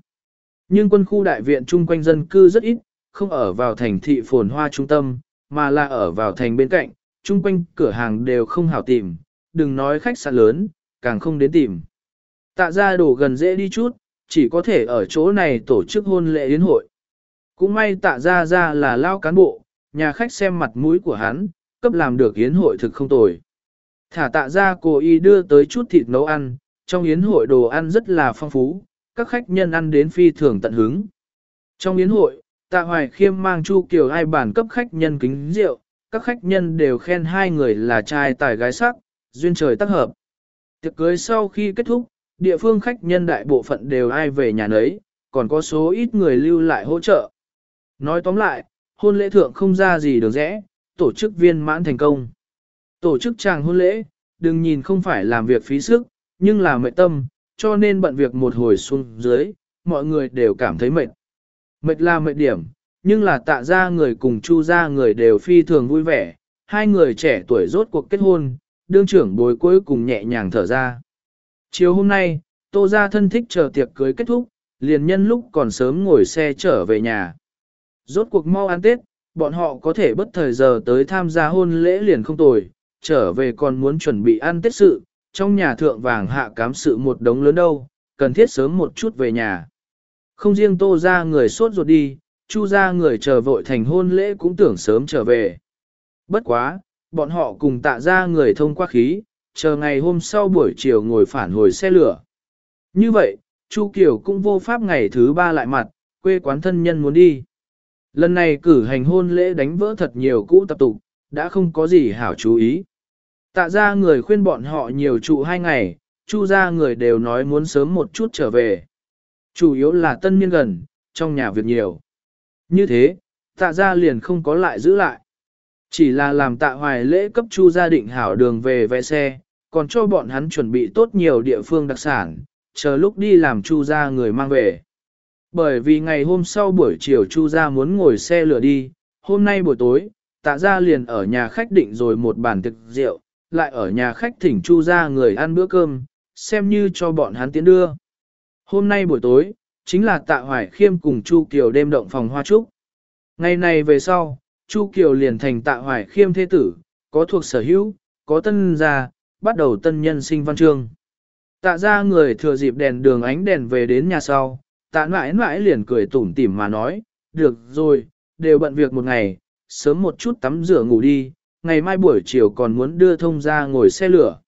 Nhưng quân khu đại viện chung quanh dân cư rất ít, không ở vào thành thị phồn hoa trung tâm, mà là ở vào thành bên cạnh, chung quanh cửa hàng đều không hảo tìm, đừng nói khách sạn lớn, càng không đến tìm. Tạ ra đồ gần dễ đi chút, chỉ có thể ở chỗ này tổ chức hôn lễ yến hội. Cũng may tạ ra ra là lao cán bộ, nhà khách xem mặt mũi của hắn, cấp làm được yến hội thực không tồi. Thả tạ ra cô y đưa tới chút thịt nấu ăn, trong yến hội đồ ăn rất là phong phú, các khách nhân ăn đến phi thường tận hứng. Trong yến hội, tạ hoài khiêm mang chu kiều hai bản cấp khách nhân kính rượu, các khách nhân đều khen hai người là trai tài gái sắc, duyên trời tác hợp. Tiệc cưới sau khi kết thúc, địa phương khách nhân đại bộ phận đều ai về nhà nấy, còn có số ít người lưu lại hỗ trợ. Nói tóm lại, hôn lễ thượng không ra gì được rẽ, tổ chức viên mãn thành công. Tổ chức chàng hôn lễ, đừng nhìn không phải làm việc phí sức, nhưng là mệt tâm, cho nên bận việc một hồi xuống dưới, mọi người đều cảm thấy mệt. Mệt là mệt điểm, nhưng là tạ ra người cùng chu ra người đều phi thường vui vẻ, hai người trẻ tuổi rốt cuộc kết hôn, đương trưởng bối cuối cùng nhẹ nhàng thở ra. Chiều hôm nay, tô ra thân thích chờ tiệc cưới kết thúc, liền nhân lúc còn sớm ngồi xe trở về nhà. Rốt cuộc mau ăn Tết, bọn họ có thể bất thời giờ tới tham gia hôn lễ liền không tồi, trở về còn muốn chuẩn bị ăn Tết sự, trong nhà thượng vàng hạ cám sự một đống lớn đâu, cần thiết sớm một chút về nhà. Không riêng tô ra người sốt ruột đi, chu ra người chờ vội thành hôn lễ cũng tưởng sớm trở về. Bất quá, bọn họ cùng tạ ra người thông qua khí, chờ ngày hôm sau buổi chiều ngồi phản hồi xe lửa. Như vậy, Chu Kiều cũng vô pháp ngày thứ ba lại mặt, quê quán thân nhân muốn đi. Lần này cử hành hôn lễ đánh vỡ thật nhiều cũ tập tục, đã không có gì hảo chú ý. Tạ ra người khuyên bọn họ nhiều trụ hai ngày, chu ra người đều nói muốn sớm một chút trở về. Chủ yếu là tân niên gần, trong nhà việc nhiều. Như thế, tạ ra liền không có lại giữ lại. Chỉ là làm tạ hoài lễ cấp chu gia định hảo đường về vẽ xe, còn cho bọn hắn chuẩn bị tốt nhiều địa phương đặc sản, chờ lúc đi làm chu gia người mang về. Bởi vì ngày hôm sau buổi chiều chu gia muốn ngồi xe lửa đi, hôm nay buổi tối, tạ Gia liền ở nhà khách định rồi một bàn thực rượu, lại ở nhà khách thỉnh chu Gia người ăn bữa cơm, xem như cho bọn hắn tiến đưa. Hôm nay buổi tối, chính là tạ hoài khiêm cùng Chu Kiều đêm động phòng hoa trúc. Ngày này về sau, Chu Kiều liền thành tạ hoài khiêm thế tử, có thuộc sở hữu, có tân gia, bắt đầu tân nhân sinh văn chương. Tạ ra người thừa dịp đèn đường ánh đèn về đến nhà sau, tạ mãi mãi liền cười tủm tỉm mà nói, được rồi, đều bận việc một ngày, sớm một chút tắm rửa ngủ đi, ngày mai buổi chiều còn muốn đưa thông ra ngồi xe lửa.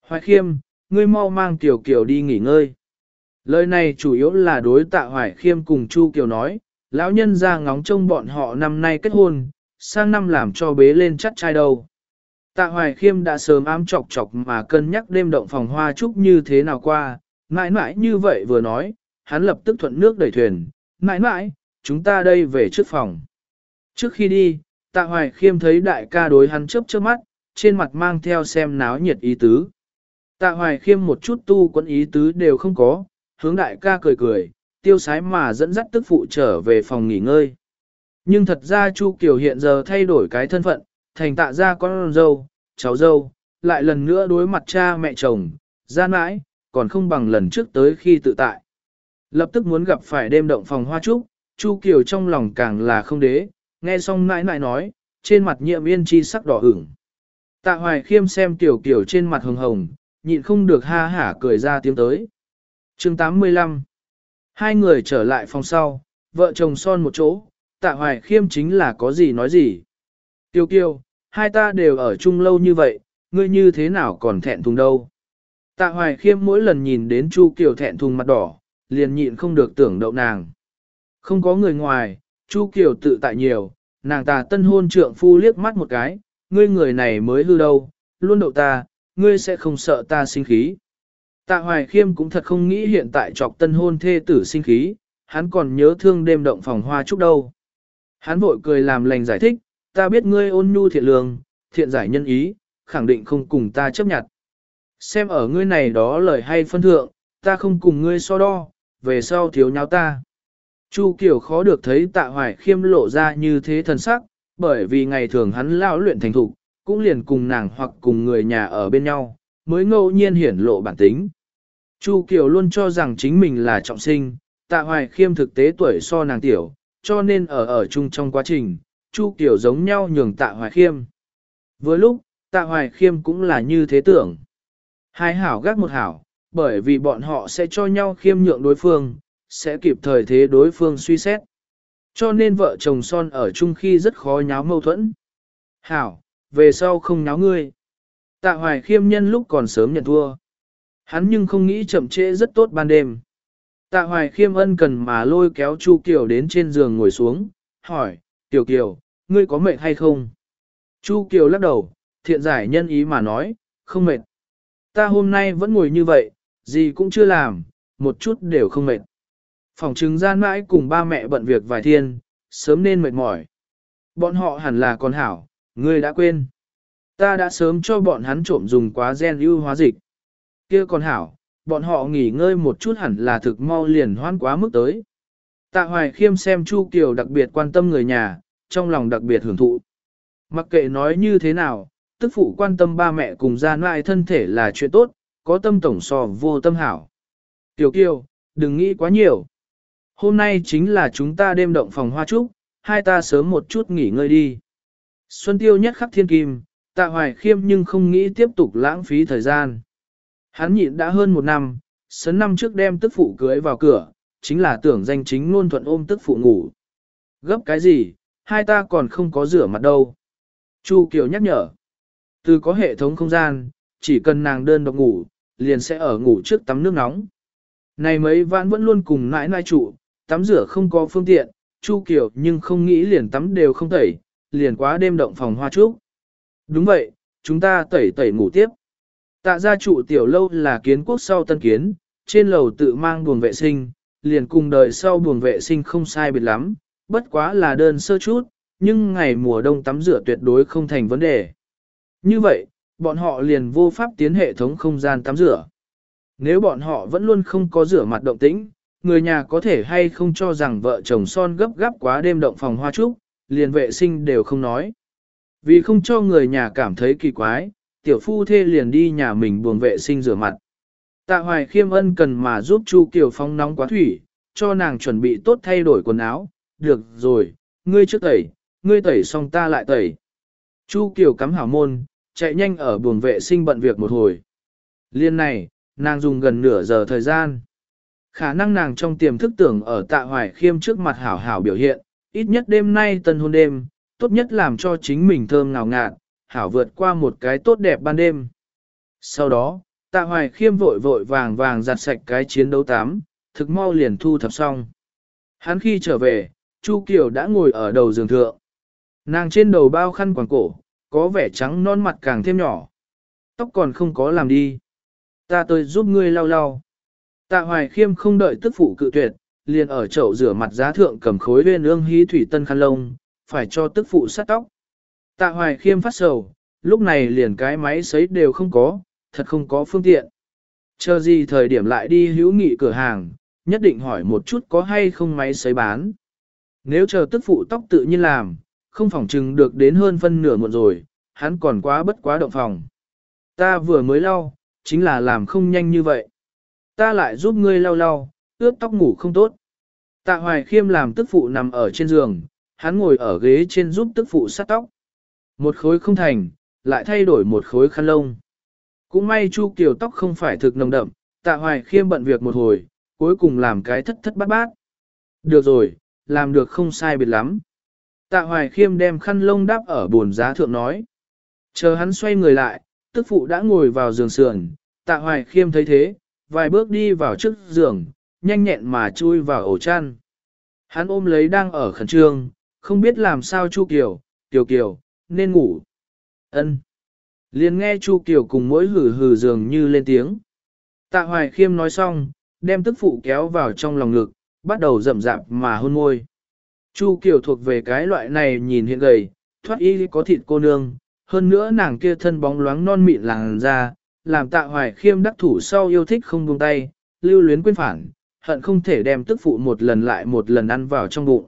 Hoài khiêm, ngươi mau mang Tiểu Kiều đi nghỉ ngơi. Lời này chủ yếu là đối tạ Hoài khiêm cùng Chu Kiều nói, lão nhân ra ngóng trông bọn họ năm nay kết hôn, sang năm làm cho bế lên chắc trai đầu Tạ Hoài Khiêm đã sớm ám chọc chọc mà cân nhắc đêm động phòng hoa trúc như thế nào qua, mãi mãi như vậy vừa nói, hắn lập tức thuận nước đẩy thuyền, mãi mãi, chúng ta đây về trước phòng. Trước khi đi, Tạ Hoài Khiêm thấy đại ca đối hắn chớp chớp mắt, trên mặt mang theo xem náo nhiệt ý tứ. Tạ Hoài Khiêm một chút tu quấn ý tứ đều không có, hướng đại ca cười cười, tiêu sái mà dẫn dắt tức phụ trở về phòng nghỉ ngơi. Nhưng thật ra Chu Kiều hiện giờ thay đổi cái thân phận, thành tạ ra con dâu, cháu dâu, lại lần nữa đối mặt cha mẹ chồng, ra mãi, còn không bằng lần trước tới khi tự tại. Lập tức muốn gặp phải đêm động phòng hoa trúc, Chu Kiều trong lòng càng là không đế, nghe xong nãi nãi nói, trên mặt nhiệm yên chi sắc đỏ ửng. Tạ hoài khiêm xem tiểu Kiều trên mặt hồng hồng, nhịn không được ha hả cười ra tiếng tới chương 85 Hai người trở lại phòng sau, vợ chồng son một chỗ, tạ hoài khiêm chính là có gì nói gì. Tiêu kiều, hai ta đều ở chung lâu như vậy, ngươi như thế nào còn thẹn thùng đâu. Tạ hoài khiêm mỗi lần nhìn đến Chu Kiều thẹn thùng mặt đỏ, liền nhịn không được tưởng đậu nàng. Không có người ngoài, Chu Kiều tự tại nhiều, nàng ta tân hôn trượng phu liếc mắt một cái, ngươi người này mới hư đâu, luôn đậu ta, ngươi sẽ không sợ ta sinh khí. Tạ Hoài Khiêm cũng thật không nghĩ hiện tại chọc tân hôn thê tử sinh khí, hắn còn nhớ thương đêm động phòng hoa chúc đâu. Hắn vội cười làm lành giải thích, ta biết ngươi ôn nhu thiện lương, thiện giải nhân ý, khẳng định không cùng ta chấp nhận. Xem ở ngươi này đó lời hay phân thượng, ta không cùng ngươi so đo, về sau thiếu nháo ta. Chu Kiều khó được thấy tạ hoài khiêm lộ ra như thế thần sắc, bởi vì ngày thường hắn lao luyện thành thục, cũng liền cùng nàng hoặc cùng người nhà ở bên nhau, mới ngẫu nhiên hiển lộ bản tính. Chu Kiều luôn cho rằng chính mình là trọng sinh, tạ hoài khiêm thực tế tuổi so nàng tiểu, cho nên ở ở chung trong quá trình, Chu Kiều giống nhau nhường tạ hoài khiêm. Với lúc, tạ hoài khiêm cũng là như thế tưởng. Hai hảo gác một hảo, bởi vì bọn họ sẽ cho nhau khiêm nhượng đối phương, sẽ kịp thời thế đối phương suy xét. Cho nên vợ chồng son ở chung khi rất khó nháo mâu thuẫn. Hảo, về sau không nháo ngươi. Tạ hoài khiêm nhân lúc còn sớm nhận thua. Hắn nhưng không nghĩ chậm trễ rất tốt ban đêm. Tạ hoài khiêm ân cần mà lôi kéo Chu Kiều đến trên giường ngồi xuống, hỏi, tiểu Kiều, ngươi có mệt hay không? Chu Kiều lắc đầu, thiện giải nhân ý mà nói, không mệt. Ta hôm nay vẫn ngồi như vậy, gì cũng chưa làm, một chút đều không mệt. Phòng chứng gian mãi cùng ba mẹ bận việc vài thiên, sớm nên mệt mỏi. Bọn họ hẳn là con hảo, ngươi đã quên. Ta đã sớm cho bọn hắn trộm dùng quá gen ưu hóa dịch kia con hảo, bọn họ nghỉ ngơi một chút hẳn là thực mau liền hoan quá mức tới. Tạ Hoài Khiêm xem Chu Kiều đặc biệt quan tâm người nhà, trong lòng đặc biệt hưởng thụ. Mặc kệ nói như thế nào, tức phụ quan tâm ba mẹ cùng gia nại thân thể là chuyện tốt, có tâm tổng so vô tâm hảo. Tiểu Kiều, đừng nghĩ quá nhiều. Hôm nay chính là chúng ta đêm động phòng hoa trúc, hai ta sớm một chút nghỉ ngơi đi. Xuân tiêu nhất khắc thiên kim, tạ hoài khiêm nhưng không nghĩ tiếp tục lãng phí thời gian. Hắn nhịn đã hơn một năm, sấn năm trước đem tức phụ cưới vào cửa, chính là tưởng danh chính luôn thuận ôm tức phụ ngủ. Gấp cái gì, hai ta còn không có rửa mặt đâu. Chu Kiều nhắc nhở. Từ có hệ thống không gian, chỉ cần nàng đơn độc ngủ, liền sẽ ở ngủ trước tắm nước nóng. Này mấy vãn vẫn luôn cùng nãi nãi trụ, tắm rửa không có phương tiện, Chu Kiều nhưng không nghĩ liền tắm đều không tẩy, liền quá đêm động phòng hoa trúc. Đúng vậy, chúng ta tẩy tẩy ngủ tiếp. Tạ gia trụ tiểu lâu là kiến quốc sau tân kiến, trên lầu tự mang buồng vệ sinh, liền cùng đời sau buồng vệ sinh không sai biệt lắm, bất quá là đơn sơ chút, nhưng ngày mùa đông tắm rửa tuyệt đối không thành vấn đề. Như vậy, bọn họ liền vô pháp tiến hệ thống không gian tắm rửa. Nếu bọn họ vẫn luôn không có rửa mặt động tĩnh, người nhà có thể hay không cho rằng vợ chồng son gấp gáp quá đêm động phòng hoa trúc, liền vệ sinh đều không nói. Vì không cho người nhà cảm thấy kỳ quái, tiểu phu thê liền đi nhà mình buồng vệ sinh rửa mặt. Tạ hoài khiêm ân cần mà giúp Chu Kiều Phong nóng quá thủy, cho nàng chuẩn bị tốt thay đổi quần áo. Được rồi, ngươi trước tẩy, ngươi tẩy xong ta lại tẩy. Chu Kiều cắm hảo môn, chạy nhanh ở buồng vệ sinh bận việc một hồi. Liên này, nàng dùng gần nửa giờ thời gian. Khả năng nàng trong tiềm thức tưởng ở tạ hoài khiêm trước mặt hảo hảo biểu hiện, ít nhất đêm nay tân hôn đêm, tốt nhất làm cho chính mình thơm ngào ngạt, hảo vượt qua một cái tốt đẹp ban đêm. Sau đó, tạ hoài khiêm vội vội vàng vàng giặt sạch cái chiến đấu tám, thực mau liền thu thập xong. Hắn khi trở về, Chu Kiều đã ngồi ở đầu giường thượng. Nàng trên đầu bao khăn quàng cổ, có vẻ trắng non mặt càng thêm nhỏ. Tóc còn không có làm đi. Ta tôi giúp ngươi lau lau. Tạ hoài khiêm không đợi tức phụ cự tuyệt, liền ở chậu rửa mặt giá thượng cầm khối bên ương hí thủy tân khăn lông, phải cho tức phụ sát tóc. Tạ hoài khiêm phát sầu, lúc này liền cái máy sấy đều không có, thật không có phương tiện. Chờ gì thời điểm lại đi hữu nghị cửa hàng, nhất định hỏi một chút có hay không máy sấy bán. Nếu chờ tức phụ tóc tự nhiên làm, không phòng chừng được đến hơn phân nửa muộn rồi, hắn còn quá bất quá động phòng. Ta vừa mới lau, chính là làm không nhanh như vậy. Ta lại giúp ngươi lau lau, ướt tóc ngủ không tốt. Tạ hoài khiêm làm tức phụ nằm ở trên giường, hắn ngồi ở ghế trên giúp tức phụ sát tóc. Một khối không thành, lại thay đổi một khối khăn lông. Cũng may Chu Kiều tóc không phải thực nồng đậm, tạ hoài khiêm bận việc một hồi, cuối cùng làm cái thất thất bát bát. Được rồi, làm được không sai biệt lắm. Tạ hoài khiêm đem khăn lông đáp ở bồn giá thượng nói. Chờ hắn xoay người lại, tức phụ đã ngồi vào giường sườn, tạ hoài khiêm thấy thế, vài bước đi vào trước giường, nhanh nhẹn mà chui vào ổ chăn. Hắn ôm lấy đang ở khẩn trương, không biết làm sao Chu Kiều, Kiều Kiều, nên ngủ. Ân. Liền nghe Chu Kiều cùng mỗi hừ hừ dường như lên tiếng. Tạ Hoài Khiêm nói xong, đem tức phụ kéo vào trong lòng ngực, bắt đầu rậm rạp mà hôn môi. Chu Kiều thuộc về cái loại này nhìn hiện gầy, thoát y có thịt cô nương, hơn nữa nàng kia thân bóng loáng non mịn làng ra, làm tạ hoài khiêm đắc thủ sau yêu thích không buông tay, lưu luyến quên phản, hận không thể đem tức phụ một lần lại một lần ăn vào trong bụng.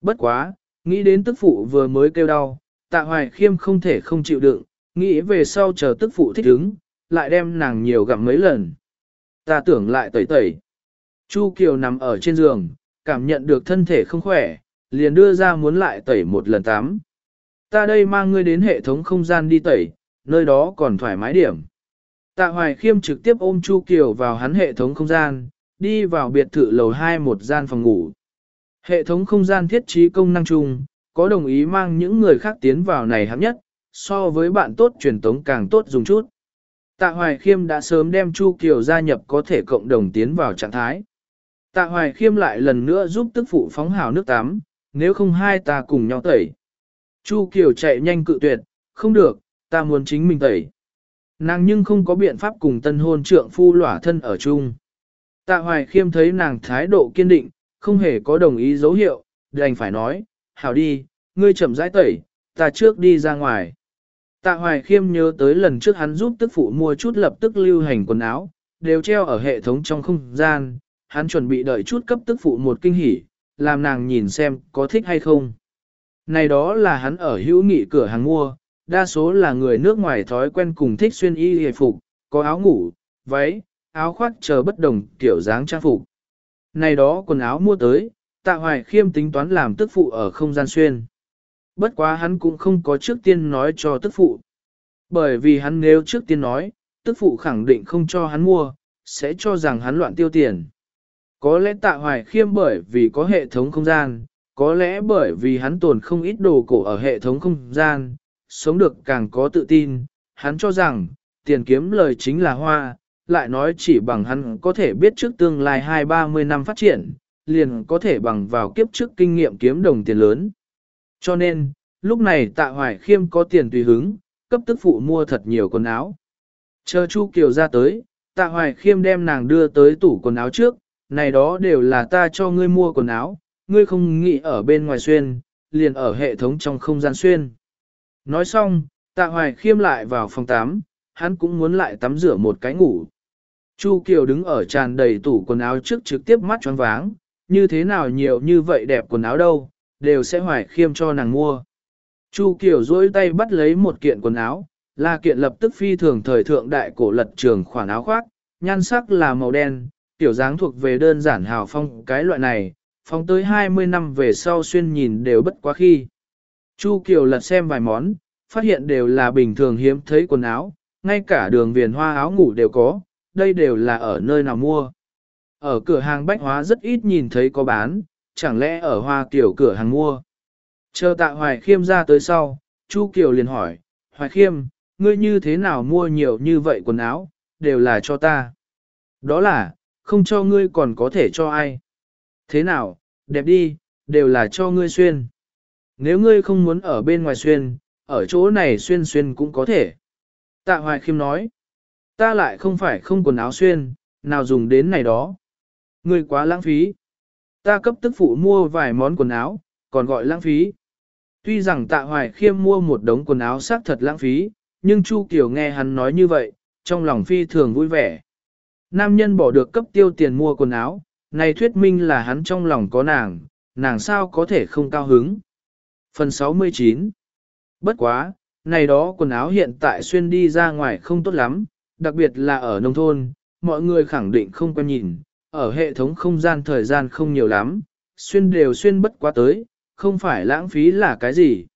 Bất quá, nghĩ đến tức phụ vừa mới kêu đau, tạ hoài khiêm không thể không chịu đựng, nghĩ về sau chờ tức phụ thích ứng, lại đem nàng nhiều gặm mấy lần. Ta tưởng lại tẩy tẩy. Chu Kiều nằm ở trên giường, cảm nhận được thân thể không khỏe, liền đưa ra muốn lại tẩy một lần tắm. Ta đây mang ngươi đến hệ thống không gian đi tẩy, nơi đó còn thoải mái điểm. Tạ Hoài Khiêm trực tiếp ôm Chu Kiều vào hắn hệ thống không gian, đi vào biệt thự lầu 2 một gian phòng ngủ. Hệ thống không gian thiết trí công năng chung, có đồng ý mang những người khác tiến vào này hạng nhất, so với bạn tốt truyền tống càng tốt dùng chút. Tạ Hoài Khiêm đã sớm đem Chu Kiều gia nhập có thể cộng đồng tiến vào trạng thái. Tạ Hoài Khiêm lại lần nữa giúp tức phụ phóng hào nước tắm, nếu không hai ta cùng nhau tẩy. Chu Kiều chạy nhanh cự tuyệt, không được, ta muốn chính mình tẩy. Nàng nhưng không có biện pháp cùng tân hôn trượng phu lỏa thân ở chung. Tạ Hoài Khiêm thấy nàng thái độ kiên định, không hề có đồng ý dấu hiệu, đành phải nói, hảo đi, ngươi chậm rãi tẩy, ta trước đi ra ngoài. Tạ Hoài Khiêm nhớ tới lần trước hắn giúp tức phụ mua chút lập tức lưu hành quần áo, đều treo ở hệ thống trong không gian, hắn chuẩn bị đợi chút cấp tức phụ một kinh hỉ, làm nàng nhìn xem có thích hay không. Này đó là hắn ở hữu nghị cửa hàng mua, đa số là người nước ngoài thói quen cùng thích xuyên y hề phục, có áo ngủ, váy, áo khoác chờ bất đồng kiểu dáng trang phục. Này đó quần áo mua tới, tạ hoài khiêm tính toán làm tức phụ ở không gian xuyên. Bất quá hắn cũng không có trước tiên nói cho tức phụ. Bởi vì hắn nếu trước tiên nói, tức phụ khẳng định không cho hắn mua, sẽ cho rằng hắn loạn tiêu tiền. Có lẽ tạ hoài khiêm bởi vì có hệ thống không gian, có lẽ bởi vì hắn tồn không ít đồ cổ ở hệ thống không gian, sống được càng có tự tin, hắn cho rằng, tiền kiếm lời chính là hoa, lại nói chỉ bằng hắn có thể biết trước tương lai 2-30 năm phát triển, liền có thể bằng vào kiếp trước kinh nghiệm kiếm đồng tiền lớn. Cho nên, lúc này tạ hoài khiêm có tiền tùy hứng, cấp tức phụ mua thật nhiều quần áo. Chờ Chu Kiều ra tới, tạ hoài khiêm đem nàng đưa tới tủ quần áo trước, này đó đều là ta cho ngươi mua quần áo, ngươi không nghĩ ở bên ngoài xuyên, liền ở hệ thống trong không gian xuyên. Nói xong, tạ hoài khiêm lại vào phòng tắm, hắn cũng muốn lại tắm rửa một cái ngủ. Chu Kiều đứng ở tràn đầy tủ quần áo trước trực tiếp mắt choáng váng, như thế nào nhiều như vậy đẹp quần áo đâu, đều sẽ hoài khiêm cho nàng mua. Chu Kiều duỗi tay bắt lấy một kiện quần áo, là kiện lập tức phi thường thời thượng đại cổ lật trường khoản áo khoác, nhan sắc là màu đen, tiểu dáng thuộc về đơn giản hào phong cái loại này, phong tới 20 năm về sau xuyên nhìn đều bất quá khi. Chu Kiều lật xem vài món, phát hiện đều là bình thường hiếm thấy quần áo, ngay cả đường viền hoa áo ngủ đều có, đây đều là ở nơi nào mua. Ở cửa hàng bách hóa rất ít nhìn thấy có bán, chẳng lẽ ở hoa kiểu cửa hàng mua. Chờ tạ Hoài Khiêm ra tới sau, Chu Kiều liền hỏi, Hoài Khiêm, ngươi như thế nào mua nhiều như vậy quần áo, đều là cho ta. Đó là, không cho ngươi còn có thể cho ai. Thế nào, đẹp đi, đều là cho ngươi xuyên. Nếu ngươi không muốn ở bên ngoài xuyên, ở chỗ này xuyên xuyên cũng có thể. Tạ Hoài Khiêm nói, ta lại không phải không quần áo xuyên, nào dùng đến này đó. Ngươi quá lãng phí. Ta cấp tức phụ mua vài món quần áo, còn gọi lãng phí. Tuy rằng tạ hoài khiêm mua một đống quần áo xác thật lãng phí, nhưng Chu Kiều nghe hắn nói như vậy, trong lòng phi thường vui vẻ. Nam nhân bỏ được cấp tiêu tiền mua quần áo, này thuyết minh là hắn trong lòng có nàng, nàng sao có thể không cao hứng. Phần 69 Bất quá, này đó quần áo hiện tại xuyên đi ra ngoài không tốt lắm, đặc biệt là ở nông thôn, mọi người khẳng định không quen nhìn, ở hệ thống không gian thời gian không nhiều lắm, xuyên đều xuyên bất quá tới, không phải lãng phí là cái gì.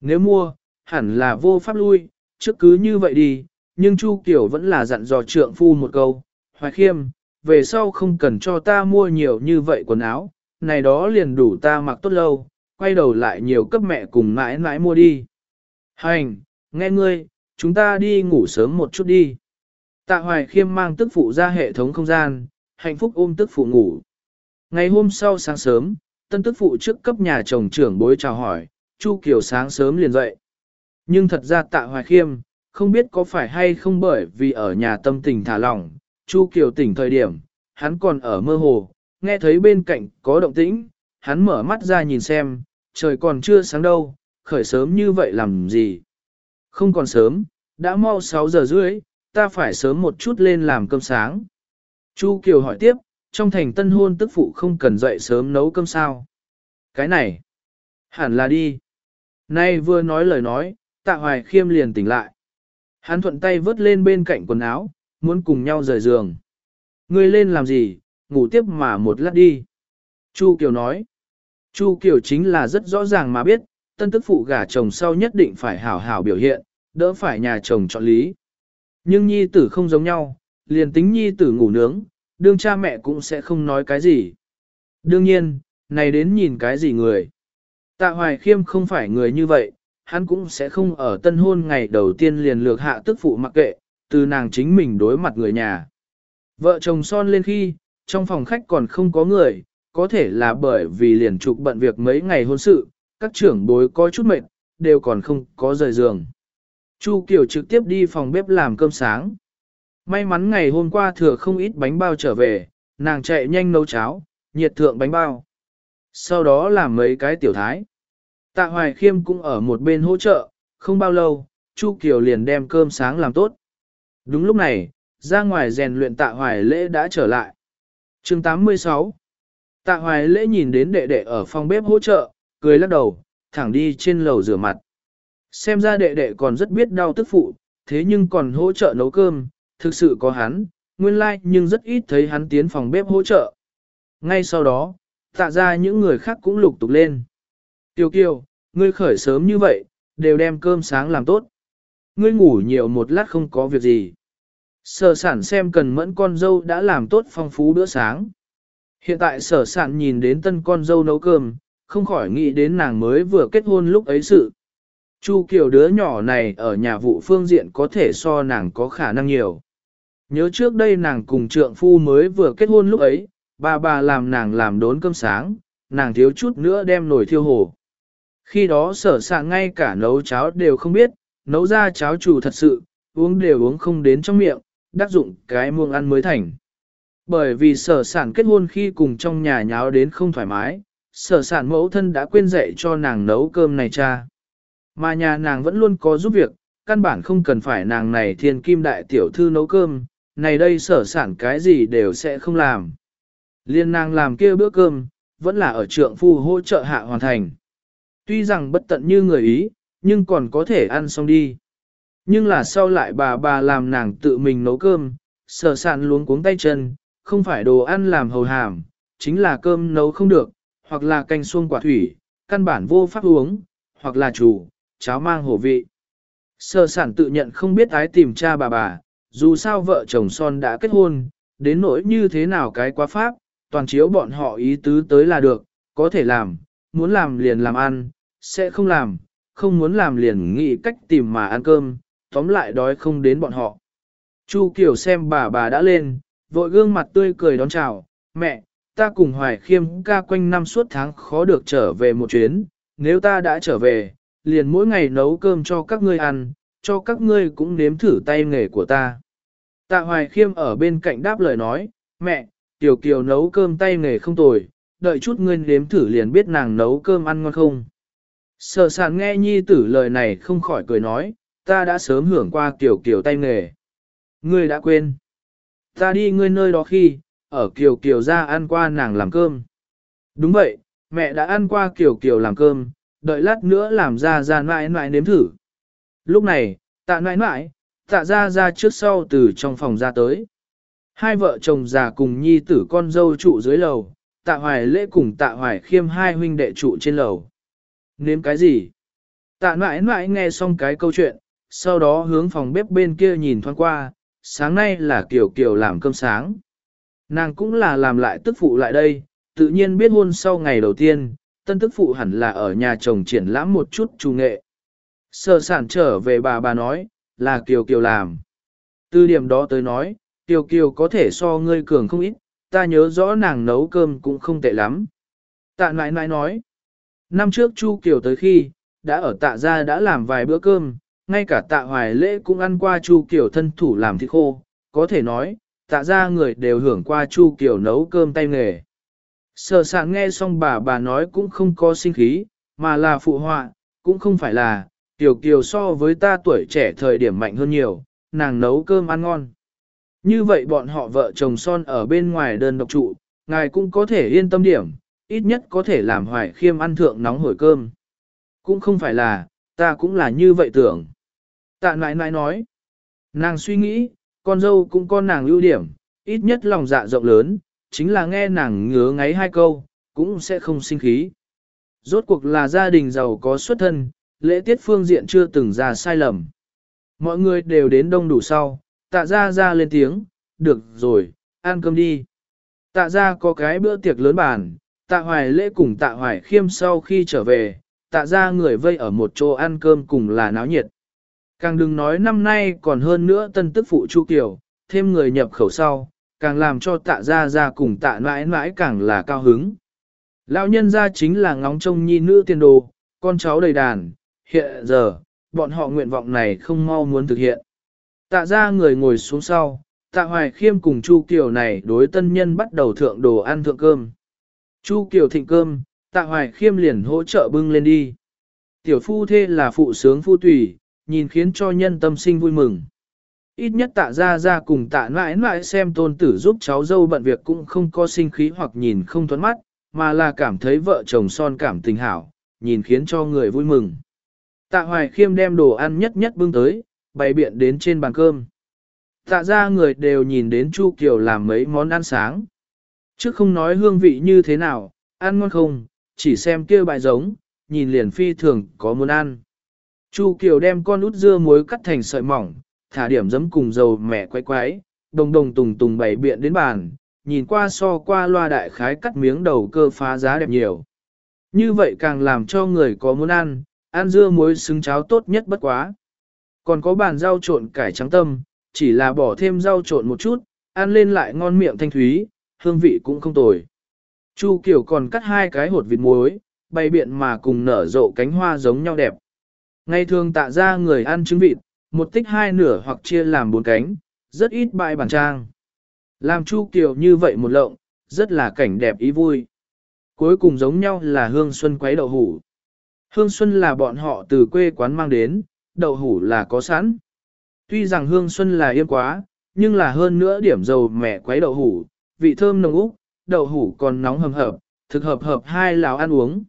Nếu mua, hẳn là vô pháp lui, trước cứ như vậy đi, nhưng Chu Kiều vẫn là dặn dò trượng phu một câu, hoài khiêm, về sau không cần cho ta mua nhiều như vậy quần áo, này đó liền đủ ta mặc tốt lâu, quay đầu lại nhiều cấp mẹ cùng mãi mãi mua đi. Hành, nghe ngươi, chúng ta đi ngủ sớm một chút đi. Tạ Hoài Khiêm mang tức phụ ra hệ thống không gian, hạnh phúc ôm tức phụ ngủ. Ngày hôm sau sáng sớm, tân tức phụ trước cấp nhà chồng trưởng bối chào hỏi, Chu Kiều sáng sớm liền dậy. Nhưng thật ra tạ hoài khiêm, không biết có phải hay không bởi vì ở nhà tâm tình thả lỏng, Chu Kiều tỉnh thời điểm, hắn còn ở mơ hồ, nghe thấy bên cạnh có động tĩnh, hắn mở mắt ra nhìn xem, trời còn chưa sáng đâu, khởi sớm như vậy làm gì. Không còn sớm, đã mau 6 giờ rưỡi, ta phải sớm một chút lên làm cơm sáng. Chu Kiều hỏi tiếp, trong thành tân hôn tức phụ không cần dậy sớm nấu cơm sao. Cái này, hẳn là đi. Nay vừa nói lời nói, tạ hoài khiêm liền tỉnh lại. Hắn thuận tay vớt lên bên cạnh quần áo, muốn cùng nhau rời giường. Ngươi lên làm gì, ngủ tiếp mà một lát đi. Chu Kiều nói. Chu Kiều chính là rất rõ ràng mà biết, tân tức phụ gả chồng sau nhất định phải hảo hảo biểu hiện, đỡ phải nhà chồng chọn lý. Nhưng nhi tử không giống nhau, liền tính nhi tử ngủ nướng, đương cha mẹ cũng sẽ không nói cái gì. Đương nhiên, này đến nhìn cái gì người. Tạ Hoài Khiêm không phải người như vậy, hắn cũng sẽ không ở tân hôn ngày đầu tiên liền lược hạ tức phụ mặc kệ, từ nàng chính mình đối mặt người nhà. Vợ chồng son lên khi, trong phòng khách còn không có người, có thể là bởi vì liền trục bận việc mấy ngày hôn sự, các trưởng bối có chút mệt, đều còn không có rời giường. Chu Kiều trực tiếp đi phòng bếp làm cơm sáng. May mắn ngày hôm qua thừa không ít bánh bao trở về, nàng chạy nhanh nấu cháo, nhiệt thượng bánh bao. Sau đó làm mấy cái tiểu thái. Tạ Hoài Khiêm cũng ở một bên hỗ trợ, không bao lâu, Chu Kiều liền đem cơm sáng làm tốt. Đúng lúc này, ra ngoài rèn luyện Tạ Hoài Lễ đã trở lại. chương 86 Tạ Hoài Lễ nhìn đến đệ đệ ở phòng bếp hỗ trợ, cười lắc đầu, thẳng đi trên lầu rửa mặt. Xem ra đệ đệ còn rất biết đau tức phụ, thế nhưng còn hỗ trợ nấu cơm, thực sự có hắn, nguyên lai like nhưng rất ít thấy hắn tiến phòng bếp hỗ trợ. Ngay sau đó, tạ ra những người khác cũng lục tục lên. Tiêu kiều, ngươi khởi sớm như vậy, đều đem cơm sáng làm tốt. Ngươi ngủ nhiều một lát không có việc gì. Sở sản xem cần mẫn con dâu đã làm tốt phong phú bữa sáng. Hiện tại sở sản nhìn đến tân con dâu nấu cơm, không khỏi nghĩ đến nàng mới vừa kết hôn lúc ấy sự. Chu Kiều đứa nhỏ này ở nhà vụ phương diện có thể so nàng có khả năng nhiều. Nhớ trước đây nàng cùng trượng phu mới vừa kết hôn lúc ấy, bà bà làm nàng làm đốn cơm sáng, nàng thiếu chút nữa đem nồi thiêu hồ. Khi đó sở sạ ngay cả nấu cháo đều không biết, nấu ra cháo chủ thật sự, uống đều uống không đến trong miệng, đắc dụng cái muông ăn mới thành. Bởi vì sở sản kết hôn khi cùng trong nhà nháo đến không thoải mái, sở sản mẫu thân đã quên dạy cho nàng nấu cơm này cha. Mà nhà nàng vẫn luôn có giúp việc, căn bản không cần phải nàng này thiên kim đại tiểu thư nấu cơm, này đây sở sản cái gì đều sẽ không làm. Liên nàng làm kia bữa cơm, vẫn là ở trượng phu hỗ trợ hạ hoàn thành. Tuy rằng bất tận như người ý, nhưng còn có thể ăn xong đi. Nhưng là sau lại bà bà làm nàng tự mình nấu cơm, sở sản luống cuống tay chân, không phải đồ ăn làm hầu hàm, chính là cơm nấu không được, hoặc là canh xuông quả thủy, căn bản vô pháp uống, hoặc là chủ, cháo mang hổ vị. Sở sản tự nhận không biết ái tìm cha bà bà, dù sao vợ chồng son đã kết hôn, đến nỗi như thế nào cái quá pháp, toàn chiếu bọn họ ý tứ tới là được, có thể làm, muốn làm liền làm ăn, sẽ không làm, không muốn làm liền nghĩ cách tìm mà ăn cơm, tóm lại đói không đến bọn họ. Chu Kiều xem bà bà đã lên, vội gương mặt tươi cười đón chào, mẹ, ta cùng Hoài Khiêm ca quanh năm suốt tháng khó được trở về một chuyến, nếu ta đã trở về, liền mỗi ngày nấu cơm cho các ngươi ăn, cho các ngươi cũng nếm thử tay nghề của ta. Tạ Hoài Khiêm ở bên cạnh đáp lời nói, mẹ, Tiểu Kiều nấu cơm tay nghề không tồi, đợi chút ngươi nếm thử liền biết nàng nấu cơm ăn ngon không. Sở sản nghe nhi tử lời này không khỏi cười nói, ta đã sớm hưởng qua Tiểu Kiều tay nghề. Ngươi đã quên. Ta đi ngươi nơi đó khi, ở Kiều Kiều ra ăn qua nàng làm cơm. Đúng vậy, mẹ đã ăn qua Kiều Kiều làm cơm, đợi lát nữa làm ra ra mãi mãi nếm thử. Lúc này, tạ mãi mãi, tạ ra ra trước sau từ trong phòng ra tới. Hai vợ chồng già cùng nhi tử con dâu trụ dưới lầu, tạ hoài lễ cùng tạ hoài khiêm hai huynh đệ trụ trên lầu. Nếm cái gì? Tạ mãi mãi nghe xong cái câu chuyện, sau đó hướng phòng bếp bên kia nhìn thoáng qua, sáng nay là Kiều Kiều làm cơm sáng. Nàng cũng là làm lại tức phụ lại đây, tự nhiên biết hôn sau ngày đầu tiên, tân tức phụ hẳn là ở nhà chồng triển lãm một chút trù nghệ. Sở sản trở về bà bà nói, là Kiều Kiều làm. Từ điểm đó tới nói, Kiều Kiều có thể so ngươi cường không ít, ta nhớ rõ nàng nấu cơm cũng không tệ lắm. Tạ nãi nãi nói, năm trước Chu Kiều tới khi, đã ở tạ gia đã làm vài bữa cơm, ngay cả tạ hoài lễ cũng ăn qua Chu Kiều thân thủ làm thịt khô, có thể nói, tạ gia người đều hưởng qua Chu Kiều nấu cơm tay nghề. Sở sạn nghe xong bà bà nói cũng không có sinh khí, mà là phụ họa, cũng không phải là, Kiều Kiều so với ta tuổi trẻ thời điểm mạnh hơn nhiều, nàng nấu cơm ăn ngon. Như vậy bọn họ vợ chồng son ở bên ngoài đơn độc trụ, ngài cũng có thể yên tâm điểm, ít nhất có thể làm hoài khiêm ăn thượng nóng hổi cơm. Cũng không phải là, ta cũng là như vậy tưởng. Tạ nãi nãi nói, nàng suy nghĩ, con dâu cũng có nàng ưu điểm, ít nhất lòng dạ rộng lớn, chính là nghe nàng ngứa ngáy hai câu, cũng sẽ không sinh khí. Rốt cuộc là gia đình giàu có xuất thân, lễ tiết phương diện chưa từng ra sai lầm. Mọi người đều đến đông đủ sau, tạ ra ra lên tiếng, được rồi, ăn cơm đi. Tạ ra có cái bữa tiệc lớn bàn, tạ hoài lễ cùng tạ hoài khiêm sau khi trở về, tạ ra người vây ở một chỗ ăn cơm cùng là náo nhiệt. Càng đừng nói năm nay còn hơn nữa tân tức phụ Chu Kiều, thêm người nhập khẩu sau, càng làm cho tạ ra ra cùng tạ mãi mãi càng là cao hứng. Lão nhân ra chính là ngóng trông nhi nữ tiền đồ, con cháu đầy đàn, hiện giờ, bọn họ nguyện vọng này không mau muốn thực hiện. Tạ ra người ngồi xuống sau, tạ hoài khiêm cùng Chu Kiều này đối tân nhân bắt đầu thượng đồ ăn thượng cơm. Chu Kiều thịnh cơm, tạ hoài khiêm liền hỗ trợ bưng lên đi. Tiểu phu thê là phụ sướng phu tùy, nhìn khiến cho nhân tâm sinh vui mừng. Ít nhất tạ ra ra cùng tạ mãi mãi xem tôn tử giúp cháu dâu bận việc cũng không có sinh khí hoặc nhìn không thoát mắt, mà là cảm thấy vợ chồng son cảm tình hảo, nhìn khiến cho người vui mừng. Tạ hoài khiêm đem đồ ăn nhất nhất bưng tới, bày biện đến trên bàn cơm. Tạ ra người đều nhìn đến Chu Kiều làm mấy món ăn sáng. Trước không nói hương vị như thế nào, ăn ngon không, chỉ xem kia bài giống, nhìn liền phi thường có muốn ăn. Chu Kiều đem con út dưa muối cắt thành sợi mỏng, thả điểm giấm cùng dầu mẹ quay quái, đồng đồng tùng tùng bày biện đến bàn, nhìn qua so qua loa đại khái cắt miếng đầu cơ phá giá đẹp nhiều. Như vậy càng làm cho người có muốn ăn, ăn dưa muối xứng cháo tốt nhất bất quá. Còn có bàn rau trộn cải trắng tâm, chỉ là bỏ thêm rau trộn một chút, ăn lên lại ngon miệng thanh thúy, hương vị cũng không tồi. Chu Kiều còn cắt hai cái hột vịt muối, bày biện mà cùng nở rộ cánh hoa giống nhau đẹp. Ngày thường tạ ra người ăn trứng vịt, một tích hai nửa hoặc chia làm bốn cánh, rất ít bại bản trang. Làm Chu Kiều như vậy một lộng, rất là cảnh đẹp ý vui. Cuối cùng giống nhau là hương xuân quấy đậu hủ. Hương xuân là bọn họ từ quê quán mang đến, đậu hủ là có sẵn. Tuy rằng hương xuân là yên quá, nhưng là hơn nữa điểm dầu mẹ quấy đậu hủ, vị thơm nồng úc, đậu hủ còn nóng hầm hập, thực hợp hợp hai lào ăn uống.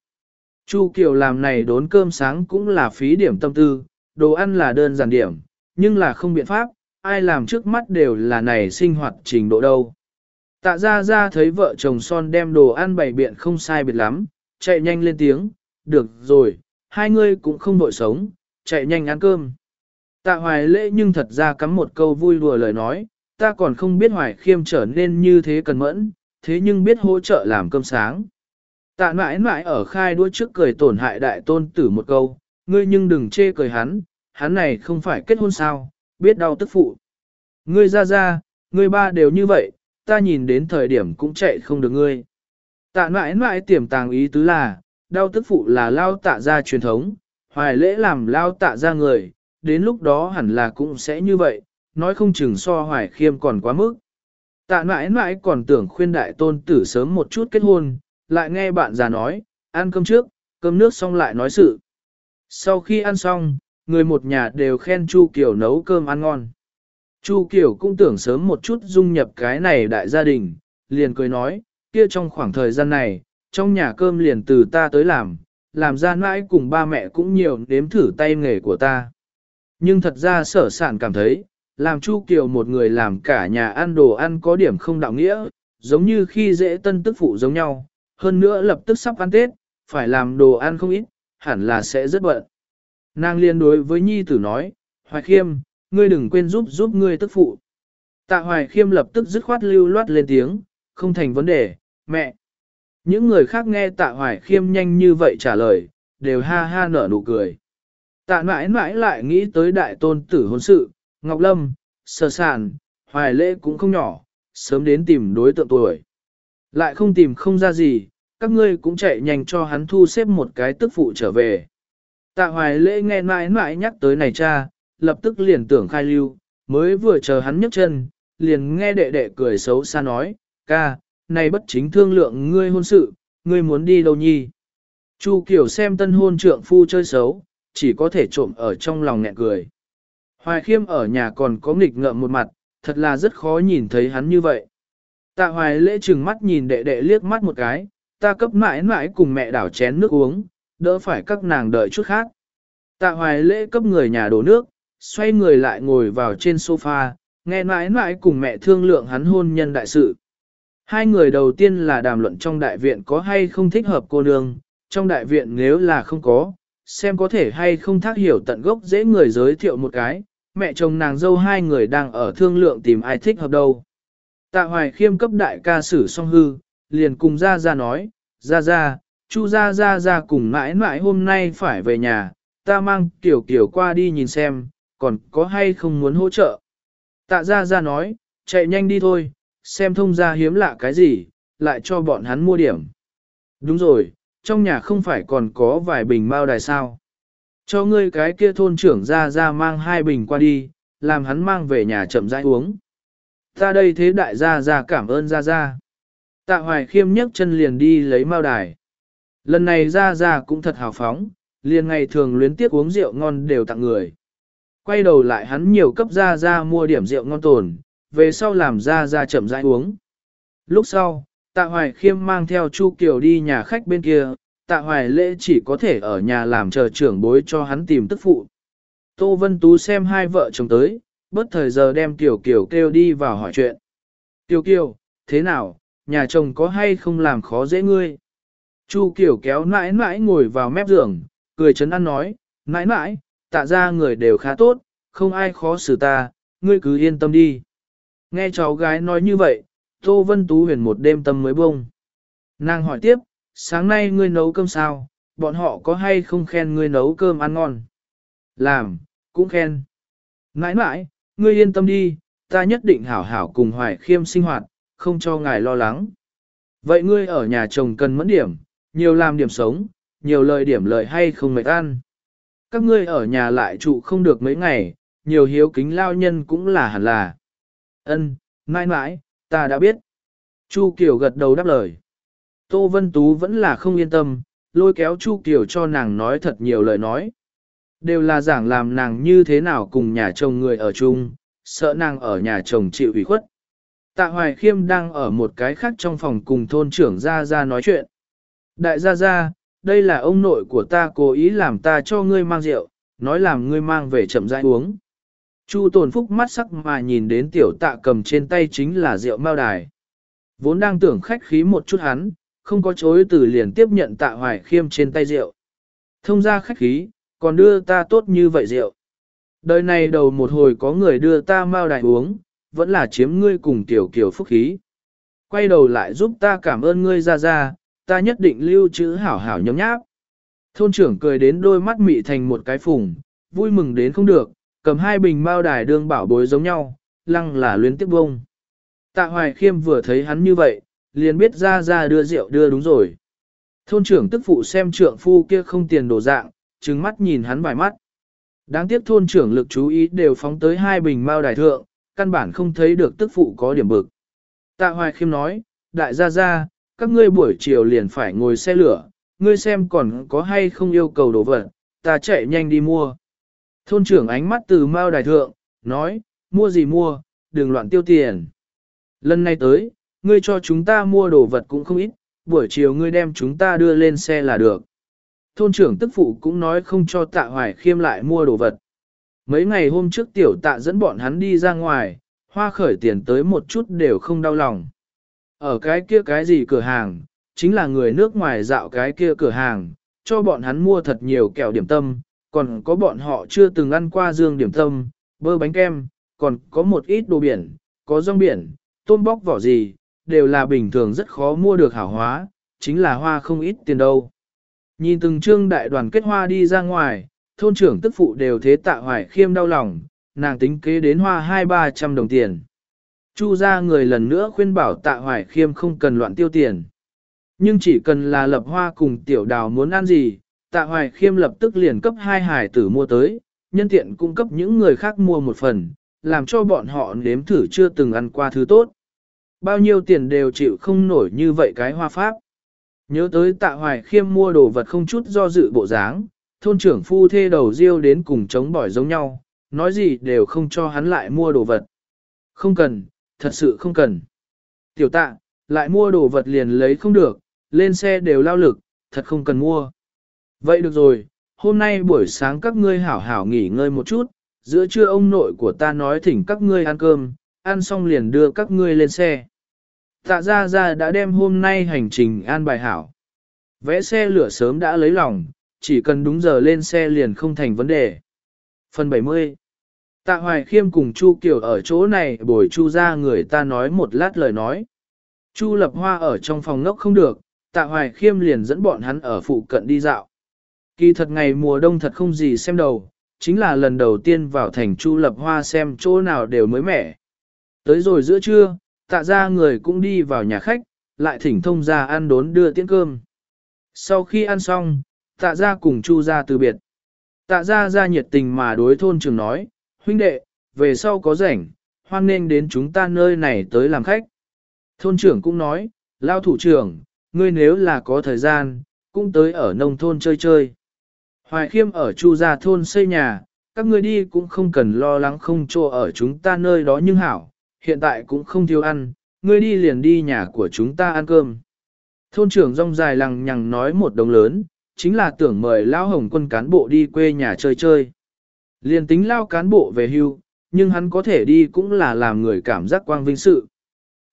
Chu Kiều làm này đốn cơm sáng cũng là phí điểm tâm tư, đồ ăn là đơn giản điểm, nhưng là không biện pháp, ai làm trước mắt đều là này sinh hoạt trình độ đâu. Tạ ra ra thấy vợ chồng son đem đồ ăn bày biện không sai biệt lắm, chạy nhanh lên tiếng, được rồi, hai ngươi cũng không đội sống, chạy nhanh ăn cơm. Tạ hoài lễ nhưng thật ra cắm một câu vui đùa lời nói, ta còn không biết hoài khiêm trở nên như thế cần mẫn, thế nhưng biết hỗ trợ làm cơm sáng. Tạ mãi mãi ở khai đuôi trước cười tổn hại đại tôn tử một câu, ngươi nhưng đừng chê cười hắn, hắn này không phải kết hôn sao, biết đau tức phụ. Ngươi ra ra, ngươi ba đều như vậy, ta nhìn đến thời điểm cũng chạy không được ngươi. Tạ mãi mãi tiềm tàng ý tứ là, đau tức phụ là lao tạ ra truyền thống, hoài lễ làm lao tạ ra người, đến lúc đó hẳn là cũng sẽ như vậy, nói không chừng so hoài khiêm còn quá mức. Tạ mãi mãi còn tưởng khuyên đại tôn tử sớm một chút kết hôn, lại nghe bạn già nói, ăn cơm trước, cơm nước xong lại nói sự. Sau khi ăn xong, người một nhà đều khen Chu Kiều nấu cơm ăn ngon. Chu Kiều cũng tưởng sớm một chút dung nhập cái này đại gia đình, liền cười nói, kia trong khoảng thời gian này, trong nhà cơm liền từ ta tới làm, làm ra mãi cùng ba mẹ cũng nhiều nếm thử tay nghề của ta. Nhưng thật ra sở sản cảm thấy, làm Chu Kiều một người làm cả nhà ăn đồ ăn có điểm không đạo nghĩa, giống như khi dễ tân tức phụ giống nhau, hơn nữa lập tức sắp ăn Tết, phải làm đồ ăn không ít, hẳn là sẽ rất bận. Nàng liên đối với nhi tử nói, Hoài Khiêm, ngươi đừng quên giúp giúp ngươi tức phụ. Tạ Hoài Khiêm lập tức dứt khoát lưu loát lên tiếng, không thành vấn đề, mẹ. Những người khác nghe tạ Hoài Khiêm nhanh như vậy trả lời, đều ha ha nở nụ cười. Tạ mãi mãi lại nghĩ tới đại tôn tử hôn sự, Ngọc Lâm, Sở Sản, Hoài Lễ cũng không nhỏ, sớm đến tìm đối tượng tuổi. Lại không tìm không ra gì, các ngươi cũng chạy nhanh cho hắn thu xếp một cái tức phụ trở về. Tạ Hoài Lễ nghe mãi mãi nhắc tới này cha, lập tức liền tưởng khai lưu, mới vừa chờ hắn nhấc chân, liền nghe đệ đệ cười xấu xa nói, ca, này bất chính thương lượng ngươi hôn sự, ngươi muốn đi đâu nhi. Chu Kiều xem tân hôn trượng phu chơi xấu, chỉ có thể trộm ở trong lòng nghẹn cười. Hoài khiêm ở nhà còn có nghịch ngợm một mặt, thật là rất khó nhìn thấy hắn như vậy. Tạ hoài lễ trừng mắt nhìn đệ đệ liếc mắt một cái, ta cấp mãi mãi cùng mẹ đảo chén nước uống, đỡ phải các nàng đợi chút khác. Tạ hoài lễ cấp người nhà đổ nước, xoay người lại ngồi vào trên sofa, nghe mãi mãi cùng mẹ thương lượng hắn hôn nhân đại sự. Hai người đầu tiên là đàm luận trong đại viện có hay không thích hợp cô nương, trong đại viện nếu là không có, xem có thể hay không thác hiểu tận gốc dễ người giới thiệu một cái, mẹ chồng nàng dâu hai người đang ở thương lượng tìm ai thích hợp đâu. Tạ hoài khiêm cấp đại ca sử song hư, liền cùng ra ra nói, ra ra, chu ra ra ra cùng mãi mãi hôm nay phải về nhà, ta mang kiểu kiểu qua đi nhìn xem, còn có hay không muốn hỗ trợ. Tạ ra ra nói, chạy nhanh đi thôi, xem thông ra hiếm lạ cái gì, lại cho bọn hắn mua điểm. Đúng rồi, trong nhà không phải còn có vài bình mao đài sao. Cho ngươi cái kia thôn trưởng ra ra mang hai bình qua đi, làm hắn mang về nhà chậm rãi uống. Ta đây thế đại gia ra cảm ơn ra ra. Tạ hoài khiêm nhấc chân liền đi lấy mao đài. Lần này ra ra cũng thật hào phóng, liền ngày thường luyến tiếc uống rượu ngon đều tặng người. Quay đầu lại hắn nhiều cấp ra ra mua điểm rượu ngon tồn, về sau làm ra ra chậm rãi uống. Lúc sau, tạ hoài khiêm mang theo Chu Kiều đi nhà khách bên kia, tạ hoài lễ chỉ có thể ở nhà làm chờ trưởng bối cho hắn tìm tức phụ. Tô Vân Tú xem hai vợ chồng tới, bất thời giờ đem Kiều Kiều kêu đi vào hỏi chuyện. Kiều Kiều, thế nào, nhà chồng có hay không làm khó dễ ngươi? Chu Kiều kéo nãi nãi ngồi vào mép giường, cười chấn ăn nói, nãi nãi, tạ ra người đều khá tốt, không ai khó xử ta, ngươi cứ yên tâm đi. Nghe cháu gái nói như vậy, Tô Vân Tú huyền một đêm tâm mới bông. Nàng hỏi tiếp, sáng nay ngươi nấu cơm sao, bọn họ có hay không khen ngươi nấu cơm ăn ngon? Làm, cũng khen. Nãi nãi, ngươi yên tâm đi, ta nhất định hảo hảo cùng hoài khiêm sinh hoạt, không cho ngài lo lắng. Vậy ngươi ở nhà chồng cần mẫn điểm, nhiều làm điểm sống, nhiều lời điểm lời hay không mệt ăn. Các ngươi ở nhà lại trụ không được mấy ngày, nhiều hiếu kính lao nhân cũng là hẳn là. Ân, mãi mãi, ta đã biết. Chu Kiều gật đầu đáp lời. Tô Vân Tú vẫn là không yên tâm, lôi kéo Chu Kiều cho nàng nói thật nhiều lời nói. Đều là giảng làm nàng như thế nào cùng nhà chồng người ở chung, sợ nàng ở nhà chồng chịu ủy khuất. Tạ Hoài Khiêm đang ở một cái khác trong phòng cùng thôn trưởng Gia Gia nói chuyện. Đại Gia Gia, đây là ông nội của ta cố ý làm ta cho ngươi mang rượu, nói làm ngươi mang về chậm rãi uống. Chu tồn phúc mắt sắc mà nhìn đến tiểu tạ cầm trên tay chính là rượu mao đài. Vốn đang tưởng khách khí một chút hắn, không có chối từ liền tiếp nhận tạ hoài khiêm trên tay rượu. Thông ra khách khí, còn đưa ta tốt như vậy rượu. Đời này đầu một hồi có người đưa ta mao đài uống, vẫn là chiếm ngươi cùng tiểu kiểu phúc khí. Quay đầu lại giúp ta cảm ơn ngươi ra ra, ta nhất định lưu trữ hảo hảo nhóm nháp. Thôn trưởng cười đến đôi mắt mị thành một cái phùng, vui mừng đến không được, cầm hai bình bao đài đương bảo bối giống nhau, lăng là luyến tiếp bông. Tạ Hoài Khiêm vừa thấy hắn như vậy, liền biết ra ra đưa rượu đưa đúng rồi. Thôn trưởng tức phụ xem trượng phu kia không tiền đổ dạng, trừng mắt nhìn hắn vài mắt. Đáng tiếc thôn trưởng lực chú ý đều phóng tới hai bình mao đài thượng, căn bản không thấy được tức phụ có điểm bực. Tạ Hoài Khiêm nói, đại gia gia, các ngươi buổi chiều liền phải ngồi xe lửa, ngươi xem còn có hay không yêu cầu đồ vật, ta chạy nhanh đi mua. Thôn trưởng ánh mắt từ mao đài thượng, nói, mua gì mua, đừng loạn tiêu tiền. Lần này tới, ngươi cho chúng ta mua đồ vật cũng không ít, buổi chiều ngươi đem chúng ta đưa lên xe là được. Thôn trưởng tức phụ cũng nói không cho tạ hoài khiêm lại mua đồ vật. Mấy ngày hôm trước tiểu tạ dẫn bọn hắn đi ra ngoài, hoa khởi tiền tới một chút đều không đau lòng. Ở cái kia cái gì cửa hàng, chính là người nước ngoài dạo cái kia cửa hàng, cho bọn hắn mua thật nhiều kẹo điểm tâm, còn có bọn họ chưa từng ăn qua dương điểm tâm, bơ bánh kem, còn có một ít đồ biển, có rong biển, tôm bóc vỏ gì, đều là bình thường rất khó mua được hảo hóa, chính là hoa không ít tiền đâu. Nhìn từng trương đại đoàn kết hoa đi ra ngoài, thôn trưởng tức phụ đều thế tạ hoài khiêm đau lòng, nàng tính kế đến hoa hai ba trăm đồng tiền. Chu ra người lần nữa khuyên bảo tạ hoài khiêm không cần loạn tiêu tiền. Nhưng chỉ cần là lập hoa cùng tiểu đào muốn ăn gì, tạ hoài khiêm lập tức liền cấp hai hải tử mua tới, nhân tiện cung cấp những người khác mua một phần, làm cho bọn họ nếm thử chưa từng ăn qua thứ tốt. Bao nhiêu tiền đều chịu không nổi như vậy cái hoa pháp. Nhớ tới tạ hoài khiêm mua đồ vật không chút do dự bộ dáng, thôn trưởng phu thê đầu riêu đến cùng chống bỏi giống nhau, nói gì đều không cho hắn lại mua đồ vật. Không cần, thật sự không cần. Tiểu tạ, lại mua đồ vật liền lấy không được, lên xe đều lao lực, thật không cần mua. Vậy được rồi, hôm nay buổi sáng các ngươi hảo hảo nghỉ ngơi một chút, giữa trưa ông nội của ta nói thỉnh các ngươi ăn cơm, ăn xong liền đưa các ngươi lên xe. Tạ ra ra đã đem hôm nay hành trình an bài hảo. Vẽ xe lửa sớm đã lấy lòng, chỉ cần đúng giờ lên xe liền không thành vấn đề. Phần 70 Tạ Hoài Khiêm cùng Chu Kiều ở chỗ này bồi Chu ra người ta nói một lát lời nói. Chu Lập Hoa ở trong phòng ngốc không được, Tạ Hoài Khiêm liền dẫn bọn hắn ở phụ cận đi dạo. Kỳ thật ngày mùa đông thật không gì xem đầu, chính là lần đầu tiên vào thành Chu Lập Hoa xem chỗ nào đều mới mẻ. Tới rồi giữa trưa, tạ ra người cũng đi vào nhà khách, lại thỉnh thông ra ăn đốn đưa tiễn cơm. Sau khi ăn xong, tạ ra cùng Chu ra từ biệt. Tạ ra ra nhiệt tình mà đối thôn trường nói, huynh đệ, về sau có rảnh, hoan nên đến chúng ta nơi này tới làm khách. Thôn trưởng cũng nói, lao thủ trưởng, ngươi nếu là có thời gian, cũng tới ở nông thôn chơi chơi. Hoài khiêm ở Chu Gia thôn xây nhà, các ngươi đi cũng không cần lo lắng không chỗ ở chúng ta nơi đó nhưng hảo, hiện tại cũng không thiếu ăn, ngươi đi liền đi nhà của chúng ta ăn cơm. Thôn trưởng rong dài lằng nhằng nói một đồng lớn, chính là tưởng mời Lao Hồng quân cán bộ đi quê nhà chơi chơi. Liền tính Lao cán bộ về hưu, nhưng hắn có thể đi cũng là làm người cảm giác quang vinh sự.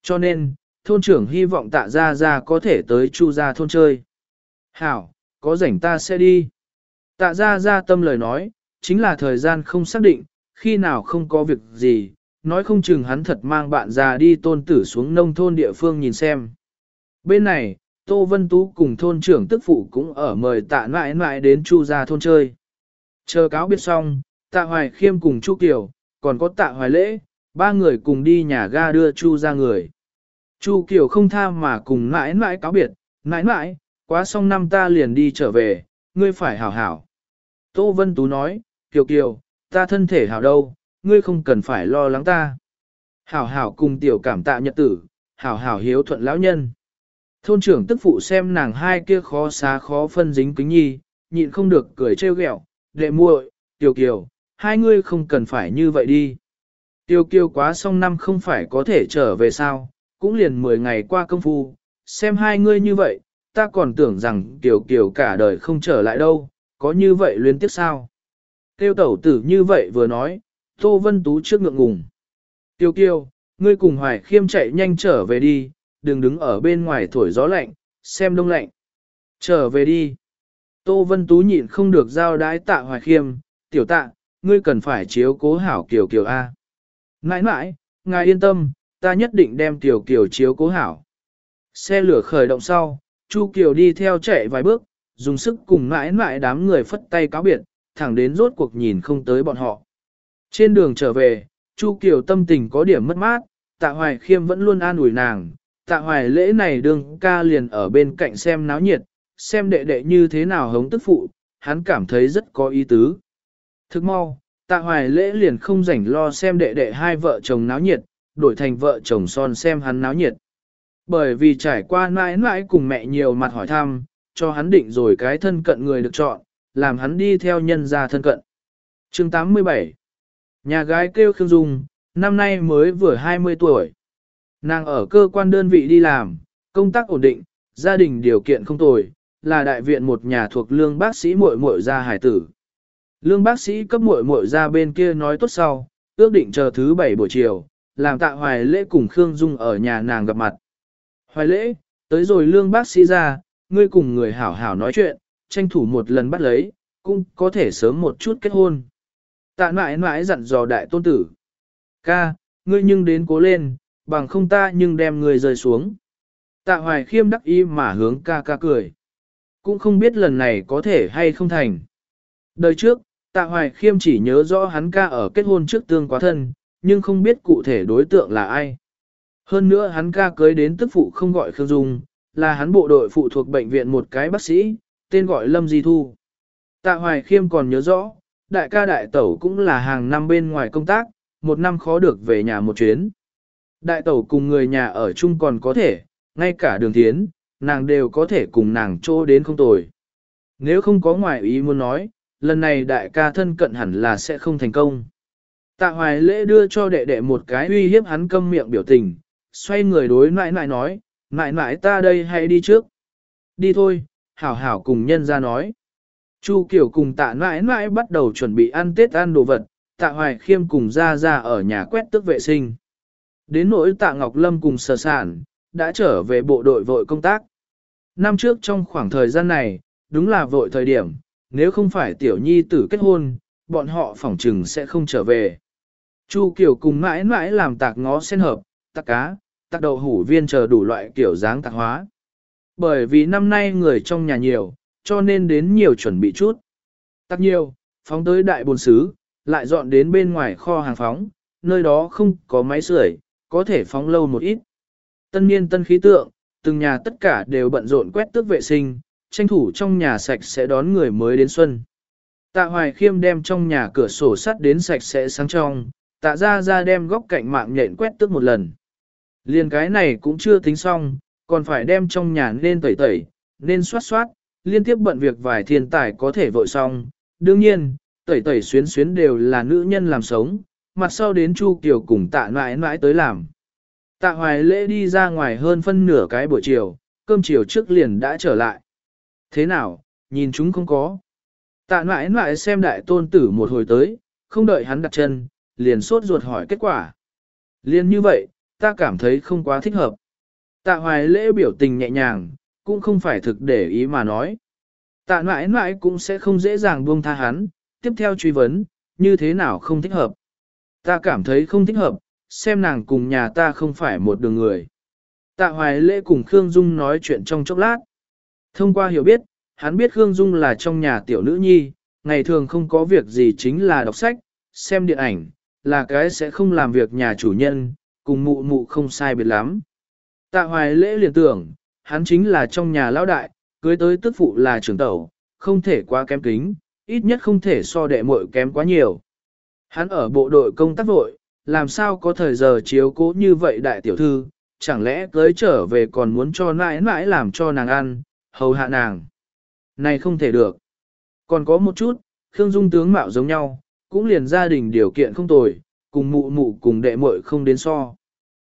Cho nên, thôn trưởng hy vọng tạ ra ra có thể tới chu ra thôn chơi. Hảo, có rảnh ta sẽ đi. Tạ ra ra tâm lời nói, chính là thời gian không xác định, khi nào không có việc gì, nói không chừng hắn thật mang bạn già đi tôn tử xuống nông thôn địa phương nhìn xem. Bên này, Tô Vân Tú cùng thôn trưởng tức phụ cũng ở mời tạ nại Nãi đến chu gia thôn chơi. Chờ cáo biết xong, tạ hoài khiêm cùng chu Kiều, còn có tạ hoài lễ, ba người cùng đi nhà ga đưa chu ra người. Chu Kiều không tha mà cùng nãi nãi cáo biệt, nãi nãi, quá xong năm ta liền đi trở về, ngươi phải hảo hảo. Tô Vân Tú nói, Kiều Kiều, ta thân thể hảo đâu, ngươi không cần phải lo lắng ta. Hảo hảo cùng tiểu cảm tạ nhật tử, hảo hảo hiếu thuận lão nhân. Thôn trưởng tức phụ xem nàng hai kia khó xá khó phân dính kính nhi, nhịn không được cười trêu ghẹo, đệ muội, tiểu kiều, hai ngươi không cần phải như vậy đi. Tiêu kiều quá xong năm không phải có thể trở về sao, cũng liền 10 ngày qua công phu, xem hai ngươi như vậy, ta còn tưởng rằng Kiều Kiều cả đời không trở lại đâu, có như vậy luyến tiếc sao? Tiêu tẩu tử như vậy vừa nói, Tô Vân Tú trước ngượng ngùng. Tiêu Kiều, ngươi cùng Hoài Khiêm chạy nhanh trở về đi, đừng đứng ở bên ngoài thổi gió lạnh, xem đông lạnh. Trở về đi. Tô Vân Tú nhịn không được giao đái tạ Hoài Khiêm, tiểu tạ, ngươi cần phải chiếu cố hảo Kiều Kiều A. Nãi nãi, ngài yên tâm, ta nhất định đem Kiều Kiều chiếu cố hảo. Xe lửa khởi động sau, Chu Kiều đi theo chạy vài bước, dùng sức cùng mãi mãi đám người phất tay cáo biệt, thẳng đến rốt cuộc nhìn không tới bọn họ. Trên đường trở về, Chu Kiều tâm tình có điểm mất mát, tạ hoài khiêm vẫn luôn an ủi nàng, tạ hoài lễ này đường ca liền ở bên cạnh xem náo nhiệt, xem đệ đệ như thế nào hống tức phụ, hắn cảm thấy rất có ý tứ. Thức mau, tạ hoài lễ liền không rảnh lo xem đệ đệ hai vợ chồng náo nhiệt, đổi thành vợ chồng son xem hắn náo nhiệt. Bởi vì trải qua mãi mãi cùng mẹ nhiều mặt hỏi thăm, cho hắn định rồi cái thân cận người được chọn, làm hắn đi theo nhân gia thân cận. chương 87 Nhà gái kêu Khương Dung, năm nay mới vừa 20 tuổi. Nàng ở cơ quan đơn vị đi làm, công tác ổn định, gia đình điều kiện không tồi, là đại viện một nhà thuộc lương bác sĩ muội muội gia hải tử. Lương bác sĩ cấp muội muội ra bên kia nói tốt sau, ước định chờ thứ bảy buổi chiều, làm tạ hoài lễ cùng Khương Dung ở nhà nàng gặp mặt. Hoài lễ, tới rồi lương bác sĩ ra, ngươi cùng người hảo hảo nói chuyện, tranh thủ một lần bắt lấy, cũng có thể sớm một chút kết hôn. Tạ mãi mãi dặn dò đại tôn tử. Ca, ngươi nhưng đến cố lên, bằng không ta nhưng đem ngươi rơi xuống. Tạ hoài khiêm đắc ý mà hướng ca ca cười. Cũng không biết lần này có thể hay không thành. Đời trước, tạ hoài khiêm chỉ nhớ rõ hắn ca ở kết hôn trước tương quá thân, nhưng không biết cụ thể đối tượng là ai. Hơn nữa hắn ca cưới đến tức phụ không gọi Khương Dung, là hắn bộ đội phụ thuộc bệnh viện một cái bác sĩ, tên gọi Lâm Di Thu. Tạ Hoài Khiêm còn nhớ rõ, đại ca đại tẩu cũng là hàng năm bên ngoài công tác, một năm khó được về nhà một chuyến. Đại tẩu cùng người nhà ở chung còn có thể, ngay cả đường thiến, nàng đều có thể cùng nàng trô đến không tồi. Nếu không có ngoại ý muốn nói, lần này đại ca thân cận hẳn là sẽ không thành công. Tạ hoài lễ đưa cho đệ đệ một cái uy hiếp hắn câm miệng biểu tình, xoay người đối nãi nãi nói, mãi mãi ta đây hãy đi trước. Đi thôi, hảo hảo cùng nhân ra nói. Chu Kiều cùng tạ mãi mãi bắt đầu chuẩn bị ăn Tết ăn đồ vật, tạ hoài khiêm cùng ra ra ở nhà quét tước vệ sinh. Đến nỗi tạ Ngọc Lâm cùng sở sản, đã trở về bộ đội vội công tác. Năm trước trong khoảng thời gian này, đúng là vội thời điểm, nếu không phải tiểu nhi tử kết hôn, bọn họ phỏng trừng sẽ không trở về. Chu Kiều cùng mãi mãi làm tạc ngó sen hợp, tạc cá, tạc đậu hủ viên chờ đủ loại kiểu dáng tạc hóa. Bởi vì năm nay người trong nhà nhiều, cho nên đến nhiều chuẩn bị chút. Tạc nhiều, phóng tới đại bồn xứ, lại dọn đến bên ngoài kho hàng phóng, nơi đó không có máy sưởi, có thể phóng lâu một ít. Tân niên tân khí tượng, từng nhà tất cả đều bận rộn quét tước vệ sinh, tranh thủ trong nhà sạch sẽ đón người mới đến xuân. Tạ Hoài Khiêm đem trong nhà cửa sổ sắt đến sạch sẽ sáng trong, tạ ra ra đem góc cạnh mạng nhện quét tước một lần. Liên cái này cũng chưa tính xong, còn phải đem trong nhà nên tẩy tẩy, nên xoát xoát, liên tiếp bận việc vài thiên tài có thể vội xong. Đương nhiên, tẩy tẩy xuyến xuyến đều là nữ nhân làm sống, mặt sau đến Chu Kiều cùng tạ mãi mãi tới làm. Tạ hoài lễ đi ra ngoài hơn phân nửa cái buổi chiều, cơm chiều trước liền đã trở lại. Thế nào, nhìn chúng không có. Tạ mãi mãi xem đại tôn tử một hồi tới, không đợi hắn đặt chân, liền sốt ruột hỏi kết quả. Liên như vậy, ta cảm thấy không quá thích hợp. Tạ hoài lễ biểu tình nhẹ nhàng, cũng không phải thực để ý mà nói. Tạ mãi mãi cũng sẽ không dễ dàng buông tha hắn, tiếp theo truy vấn, như thế nào không thích hợp. Ta cảm thấy không thích hợp, xem nàng cùng nhà ta không phải một đường người. Tạ hoài lễ cùng Khương Dung nói chuyện trong chốc lát. Thông qua hiểu biết, hắn biết Khương Dung là trong nhà tiểu nữ nhi, ngày thường không có việc gì chính là đọc sách, xem điện ảnh, là cái sẽ không làm việc nhà chủ nhân, cùng mụ mụ không sai biệt lắm. Tạ hoài lễ liền tưởng, hắn chính là trong nhà lão đại, cưới tới tức phụ là trưởng tẩu, không thể quá kém kính, ít nhất không thể so đệ muội kém quá nhiều. Hắn ở bộ đội công tác vội, làm sao có thời giờ chiếu cố như vậy đại tiểu thư, chẳng lẽ cưới trở về còn muốn cho nãi nãi làm cho nàng ăn, hầu hạ nàng. Này không thể được. Còn có một chút, Khương Dung tướng mạo giống nhau, cũng liền gia đình điều kiện không tồi, cùng mụ mụ cùng đệ muội không đến so.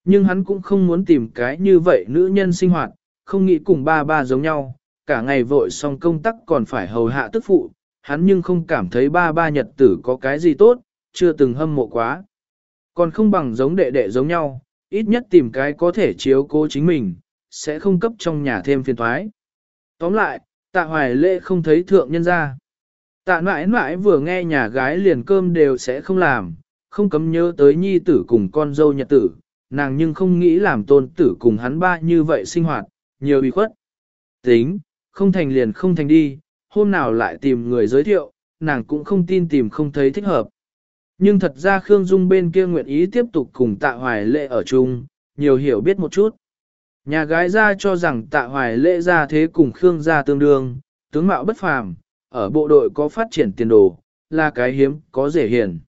Nhưng hắn cũng không muốn tìm cái như vậy nữ nhân sinh hoạt, không nghĩ cùng ba ba giống nhau, cả ngày vội xong công tác còn phải hầu hạ tức phụ, hắn nhưng không cảm thấy ba ba nhật tử có cái gì tốt, chưa từng hâm mộ quá. Còn không bằng giống đệ đệ giống nhau, ít nhất tìm cái có thể chiếu cố chính mình, sẽ không cấp trong nhà thêm phiền thoái. Tóm lại, tạ hoài lễ không thấy thượng nhân ra. Tạ mãi mãi vừa nghe nhà gái liền cơm đều sẽ không làm, không cấm nhớ tới nhi tử cùng con dâu nhật tử, nàng nhưng không nghĩ làm tôn tử cùng hắn ba như vậy sinh hoạt, nhiều bị khuất. Tính, không thành liền không thành đi, hôm nào lại tìm người giới thiệu, nàng cũng không tin tìm không thấy thích hợp. Nhưng thật ra Khương Dung bên kia nguyện ý tiếp tục cùng tạ hoài lệ ở chung, nhiều hiểu biết một chút. Nhà gái ra cho rằng tạ hoài lệ ra thế cùng Khương gia tương đương, tướng mạo bất phàm, ở bộ đội có phát triển tiền đồ, là cái hiếm, có rể hiền.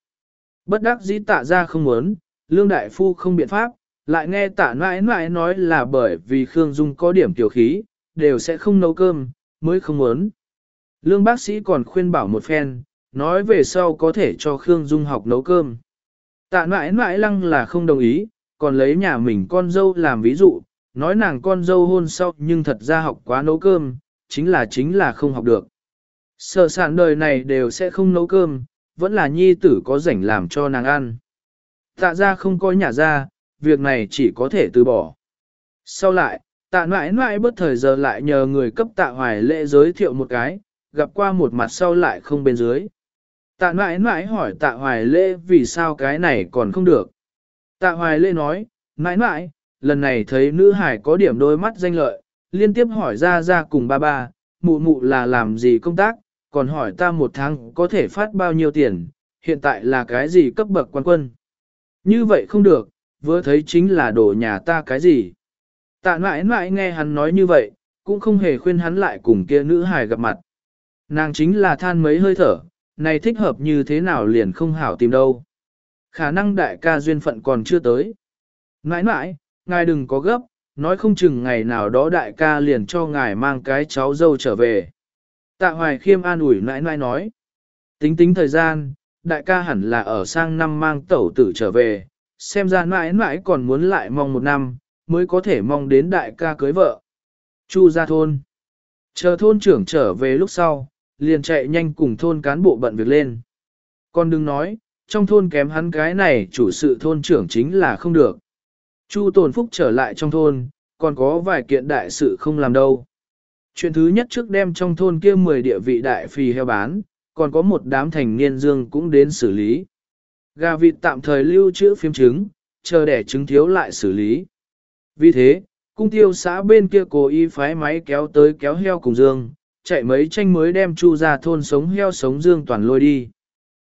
Bất đắc dĩ tạ ra không muốn, lương đại phu không biện pháp, lại nghe tạ mãi mãi nói là bởi vì Khương Dung có điểm tiểu khí, đều sẽ không nấu cơm, mới không muốn. Lương bác sĩ còn khuyên bảo một phen, nói về sau có thể cho Khương Dung học nấu cơm. Tạ mãi mãi lăng là không đồng ý, còn lấy nhà mình con dâu làm ví dụ, nói nàng con dâu hôn sau nhưng thật ra học quá nấu cơm, chính là chính là không học được. Sở sản đời này đều sẽ không nấu cơm, vẫn là nhi tử có rảnh làm cho nàng ăn. Tạ ra không có nhà ra, việc này chỉ có thể từ bỏ. Sau lại, tạ mãi mãi bất thời giờ lại nhờ người cấp tạ hoài lễ giới thiệu một cái, gặp qua một mặt sau lại không bên dưới. Tạ mãi mãi hỏi tạ hoài lễ vì sao cái này còn không được. Tạ hoài lễ nói, mãi mãi, lần này thấy nữ hải có điểm đôi mắt danh lợi, liên tiếp hỏi ra ra cùng ba ba, mụ mụ là làm gì công tác, còn hỏi ta một tháng có thể phát bao nhiêu tiền, hiện tại là cái gì cấp bậc quan quân. Như vậy không được, vừa thấy chính là đổ nhà ta cái gì. Tạ mãi mãi nghe hắn nói như vậy, cũng không hề khuyên hắn lại cùng kia nữ hài gặp mặt. Nàng chính là than mấy hơi thở, này thích hợp như thế nào liền không hảo tìm đâu. Khả năng đại ca duyên phận còn chưa tới. Mãi mãi, ngài đừng có gấp, nói không chừng ngày nào đó đại ca liền cho ngài mang cái cháu dâu trở về. Tạ hoài khiêm an ủi nãi nãi nói. Tính tính thời gian, đại ca hẳn là ở sang năm mang tẩu tử trở về, xem ra nãi nãi còn muốn lại mong một năm, mới có thể mong đến đại ca cưới vợ. Chu ra thôn. Chờ thôn trưởng trở về lúc sau, liền chạy nhanh cùng thôn cán bộ bận việc lên. Con đừng nói, trong thôn kém hắn cái này chủ sự thôn trưởng chính là không được. Chu tồn phúc trở lại trong thôn, còn có vài kiện đại sự không làm đâu. Chuyện thứ nhất trước đem trong thôn kia 10 địa vị đại phì heo bán, còn có một đám thành niên dương cũng đến xử lý. Gà vịt tạm thời lưu trữ phiếm trứng, chờ đẻ trứng thiếu lại xử lý. Vì thế, cung tiêu xã bên kia cố ý phái máy kéo tới kéo heo cùng dương, chạy mấy tranh mới đem chu ra thôn sống heo sống dương toàn lôi đi.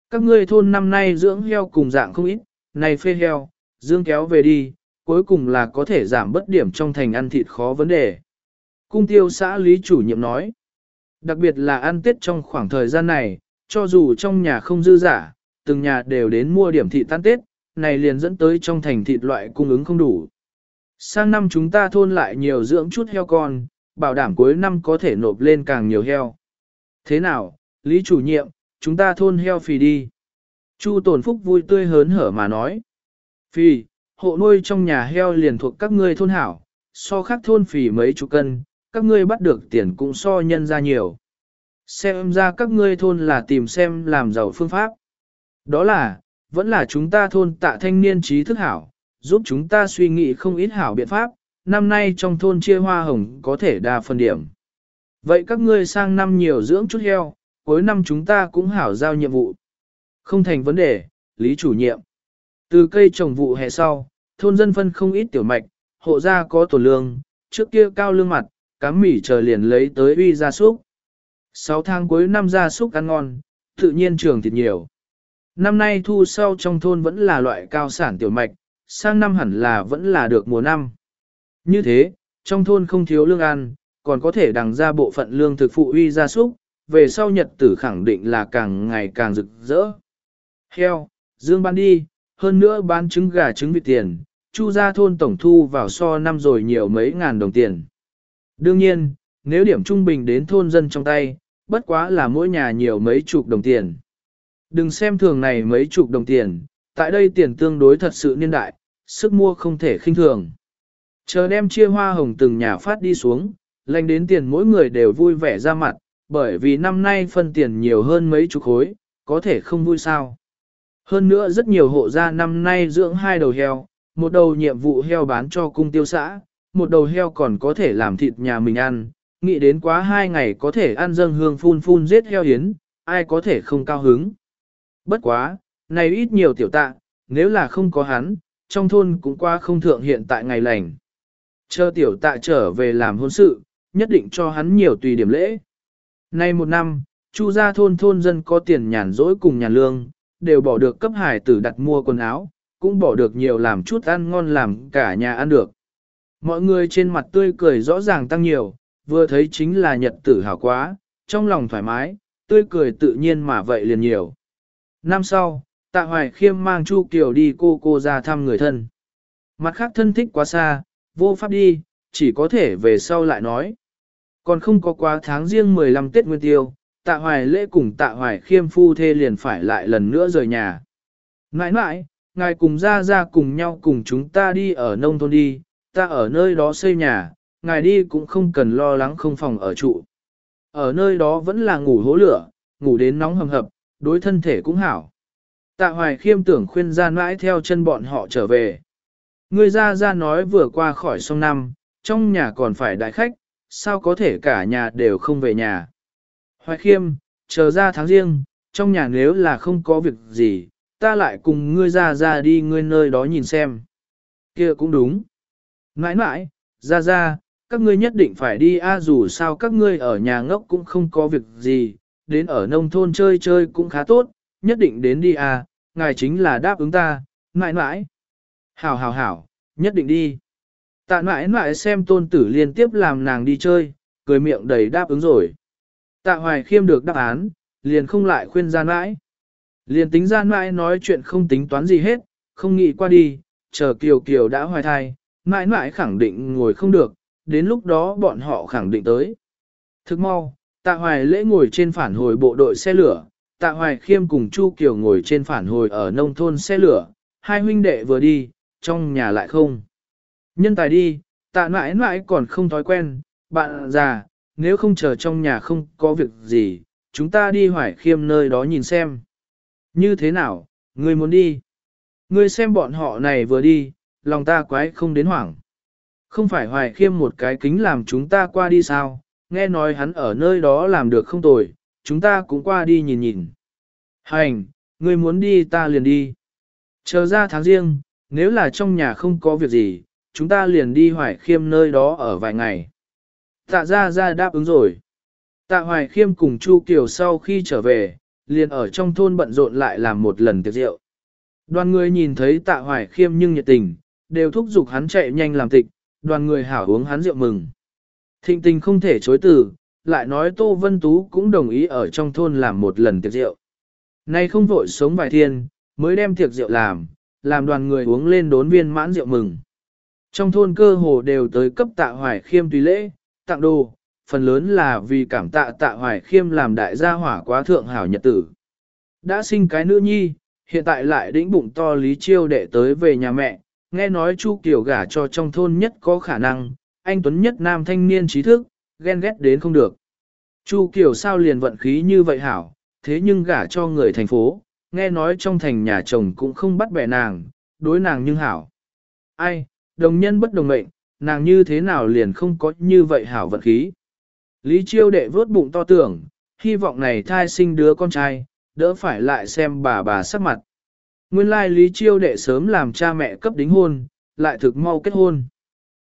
Các ngươi thôn năm nay dưỡng heo cùng dạng không ít, này phê heo, dương kéo về đi, cuối cùng là có thể giảm bất điểm trong thành ăn thịt khó vấn đề. Cung tiêu xã lý chủ nhiệm nói, đặc biệt là ăn tết trong khoảng thời gian này, cho dù trong nhà không dư giả, từng nhà đều đến mua điểm thị tan tết, này liền dẫn tới trong thành thịt loại cung ứng không đủ. Sang năm chúng ta thôn lại nhiều dưỡng chút heo con, bảo đảm cuối năm có thể nộp lên càng nhiều heo. Thế nào, Lý chủ nhiệm, chúng ta thôn heo phì đi. Chu Tồn Phúc vui tươi hớn hở mà nói. Phì, hộ nuôi trong nhà heo liền thuộc các ngươi thôn hảo, so khác thôn phì mấy chục cân, các ngươi bắt được tiền cũng so nhân ra nhiều. Xem ra các ngươi thôn là tìm xem làm giàu phương pháp. Đó là, vẫn là chúng ta thôn tạ thanh niên trí thức hảo, giúp chúng ta suy nghĩ không ít hảo biện pháp, năm nay trong thôn chia hoa hồng có thể đa phần điểm. Vậy các ngươi sang năm nhiều dưỡng chút heo, cuối năm chúng ta cũng hảo giao nhiệm vụ. Không thành vấn đề, Lý chủ nhiệm. Từ cây trồng vụ hè sau, thôn dân phân không ít tiểu mạch, hộ gia có tổ lương, trước kia cao lương mặt, cám mỉ chờ liền lấy tới uy gia súc. Sáu tháng cuối năm gia súc ăn ngon, tự nhiên trường thịt nhiều. Năm nay thu sau trong thôn vẫn là loại cao sản tiểu mạch, sang năm hẳn là vẫn là được mùa năm. Như thế, trong thôn không thiếu lương ăn, còn có thể đằng ra bộ phận lương thực phụ uy gia súc, về sau nhật tử khẳng định là càng ngày càng rực rỡ. Heo, dương bán đi, hơn nữa bán trứng gà trứng vịt tiền, chu gia thôn tổng thu vào so năm rồi nhiều mấy ngàn đồng tiền. Đương nhiên, nếu điểm trung bình đến thôn dân trong tay, bất quá là mỗi nhà nhiều mấy chục đồng tiền. Đừng xem thường này mấy chục đồng tiền, tại đây tiền tương đối thật sự niên đại, sức mua không thể khinh thường. Chờ đem chia hoa hồng từng nhà phát đi xuống, lành đến tiền mỗi người đều vui vẻ ra mặt, bởi vì năm nay phân tiền nhiều hơn mấy chục khối, có thể không vui sao. Hơn nữa rất nhiều hộ gia năm nay dưỡng hai đầu heo, một đầu nhiệm vụ heo bán cho cung tiêu xã, một đầu heo còn có thể làm thịt nhà mình ăn, nghĩ đến quá hai ngày có thể ăn dâng hương phun phun giết heo hiến, ai có thể không cao hứng. Bất quá, này ít nhiều tiểu tạ, nếu là không có hắn, trong thôn cũng qua không thượng hiện tại ngày lành. Chờ tiểu tạ trở về làm hôn sự, nhất định cho hắn nhiều tùy điểm lễ. Nay một năm, chu gia thôn thôn dân có tiền nhàn rỗi cùng nhàn lương, đều bỏ được cấp hải tử đặt mua quần áo, cũng bỏ được nhiều làm chút ăn ngon làm cả nhà ăn được. Mọi người trên mặt tươi cười rõ ràng tăng nhiều, vừa thấy chính là nhật tử hảo quá, trong lòng thoải mái, tươi cười tự nhiên mà vậy liền nhiều. Năm sau, tạ hoài khiêm mang Chu Kiều đi cô cô ra thăm người thân. Mặt khác thân thích quá xa, vô pháp đi, chỉ có thể về sau lại nói. Còn không có quá tháng riêng 15 Tết Nguyên Tiêu, tạ hoài lễ cùng tạ hoài khiêm phu thê liền phải lại lần nữa rời nhà. Ngại ngại, ngài cùng ra ra cùng nhau cùng chúng ta đi ở nông thôn đi, ta ở nơi đó xây nhà, ngài đi cũng không cần lo lắng không phòng ở trụ. Ở nơi đó vẫn là ngủ hố lửa, ngủ đến nóng hầm hập, đối thân thể cũng hảo. Tạ hoài khiêm tưởng khuyên ra mãi theo chân bọn họ trở về. Người ra ra nói vừa qua khỏi sông năm, trong nhà còn phải đại khách, sao có thể cả nhà đều không về nhà. Hoài khiêm, chờ ra tháng riêng, trong nhà nếu là không có việc gì, ta lại cùng ngươi ra ra đi ngươi nơi đó nhìn xem. kia cũng đúng. Nãi nãi, ra ra, các ngươi nhất định phải đi a dù sao các ngươi ở nhà ngốc cũng không có việc gì, đến ở nông thôn chơi chơi cũng khá tốt, nhất định đến đi a, ngài chính là đáp ứng ta, nãi nãi. Hảo hảo hảo, nhất định đi. Tạ nãi nãi xem tôn tử liên tiếp làm nàng đi chơi, cười miệng đầy đáp ứng rồi. Tạ hoài khiêm được đáp án, liền không lại khuyên gian mãi. Liền tính gian mãi nói chuyện không tính toán gì hết, không nghĩ qua đi, chờ Kiều Kiều đã hoài thai, mãi mãi khẳng định ngồi không được, đến lúc đó bọn họ khẳng định tới. Thức mau, tạ hoài lễ ngồi trên phản hồi bộ đội xe lửa, tạ hoài khiêm cùng Chu Kiều ngồi trên phản hồi ở nông thôn xe lửa, hai huynh đệ vừa đi, trong nhà lại không. Nhân tài đi, tạ mãi mãi còn không thói quen, bạn già, nếu không chờ trong nhà không có việc gì, chúng ta đi hoài khiêm nơi đó nhìn xem. Như thế nào, ngươi muốn đi? Ngươi xem bọn họ này vừa đi, lòng ta quái không đến hoảng. Không phải hoài khiêm một cái kính làm chúng ta qua đi sao, nghe nói hắn ở nơi đó làm được không tồi, chúng ta cũng qua đi nhìn nhìn. Hành, ngươi muốn đi ta liền đi. Chờ ra tháng riêng, nếu là trong nhà không có việc gì, chúng ta liền đi hoài khiêm nơi đó ở vài ngày. Tạ ra ra đáp ứng rồi. Tạ hoài khiêm cùng Chu Kiều sau khi trở về, liền ở trong thôn bận rộn lại làm một lần tiệc rượu. Đoàn người nhìn thấy tạ hoài khiêm nhưng nhiệt tình, đều thúc giục hắn chạy nhanh làm tịch, đoàn người hảo uống hắn rượu mừng. Thịnh tình không thể chối từ, lại nói Tô Vân Tú cũng đồng ý ở trong thôn làm một lần tiệc rượu. Nay không vội sống vài thiên, mới đem tiệc rượu làm, làm đoàn người uống lên đốn viên mãn rượu mừng. Trong thôn cơ hồ đều tới cấp tạ hoài khiêm tùy lễ, tặng đồ, phần lớn là vì cảm tạ tạ hoài khiêm làm đại gia hỏa quá thượng hảo nhật tử. Đã sinh cái nữ nhi, hiện tại lại đĩnh bụng to lý chiêu đệ tới về nhà mẹ, nghe nói Chu Kiều gả cho trong thôn nhất có khả năng, anh Tuấn nhất nam thanh niên trí thức, ghen ghét đến không được. Chu Kiều sao liền vận khí như vậy hảo, thế nhưng gả cho người thành phố, nghe nói trong thành nhà chồng cũng không bắt bẻ nàng, đối nàng nhưng hảo. Ai, đồng nhân bất đồng mệnh, nàng như thế nào liền không có như vậy hảo vận khí. Lý Chiêu đệ vớt bụng to tưởng, hy vọng này thai sinh đứa con trai, đỡ phải lại xem bà bà sắc mặt. Nguyên lai Lý Chiêu đệ sớm làm cha mẹ cấp đính hôn, lại thực mau kết hôn.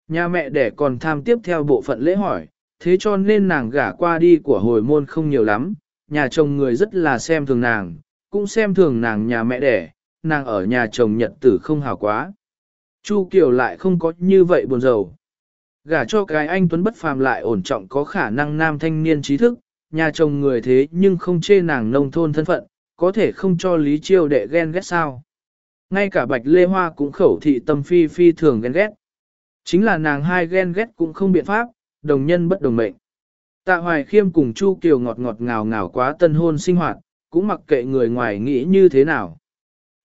Nhà mẹ đẻ còn tham tiếp theo bộ phận lễ hỏi, thế cho nên nàng gả qua đi của hồi môn không nhiều lắm, nhà chồng người rất là xem thường nàng, cũng xem thường nàng nhà mẹ đẻ, nàng ở nhà chồng nhật tử không hào quá. Chu Kiều lại không có như vậy buồn rầu. Gả cho cái anh Tuấn bất phàm lại ổn trọng có khả năng nam thanh niên trí thức, nhà chồng người thế nhưng không chê nàng nông thôn thân phận, có thể không cho Lý Chiêu đệ ghen ghét sao. Ngay cả Bạch Lê Hoa cũng khẩu thị tâm phi phi thường ghen ghét. Chính là nàng hai ghen ghét cũng không biện pháp, đồng nhân bất đồng mệnh. Tạ Hoài Khiêm cùng Chu Kiều ngọt ngọt ngào ngào quá tân hôn sinh hoạt, cũng mặc kệ người ngoài nghĩ như thế nào.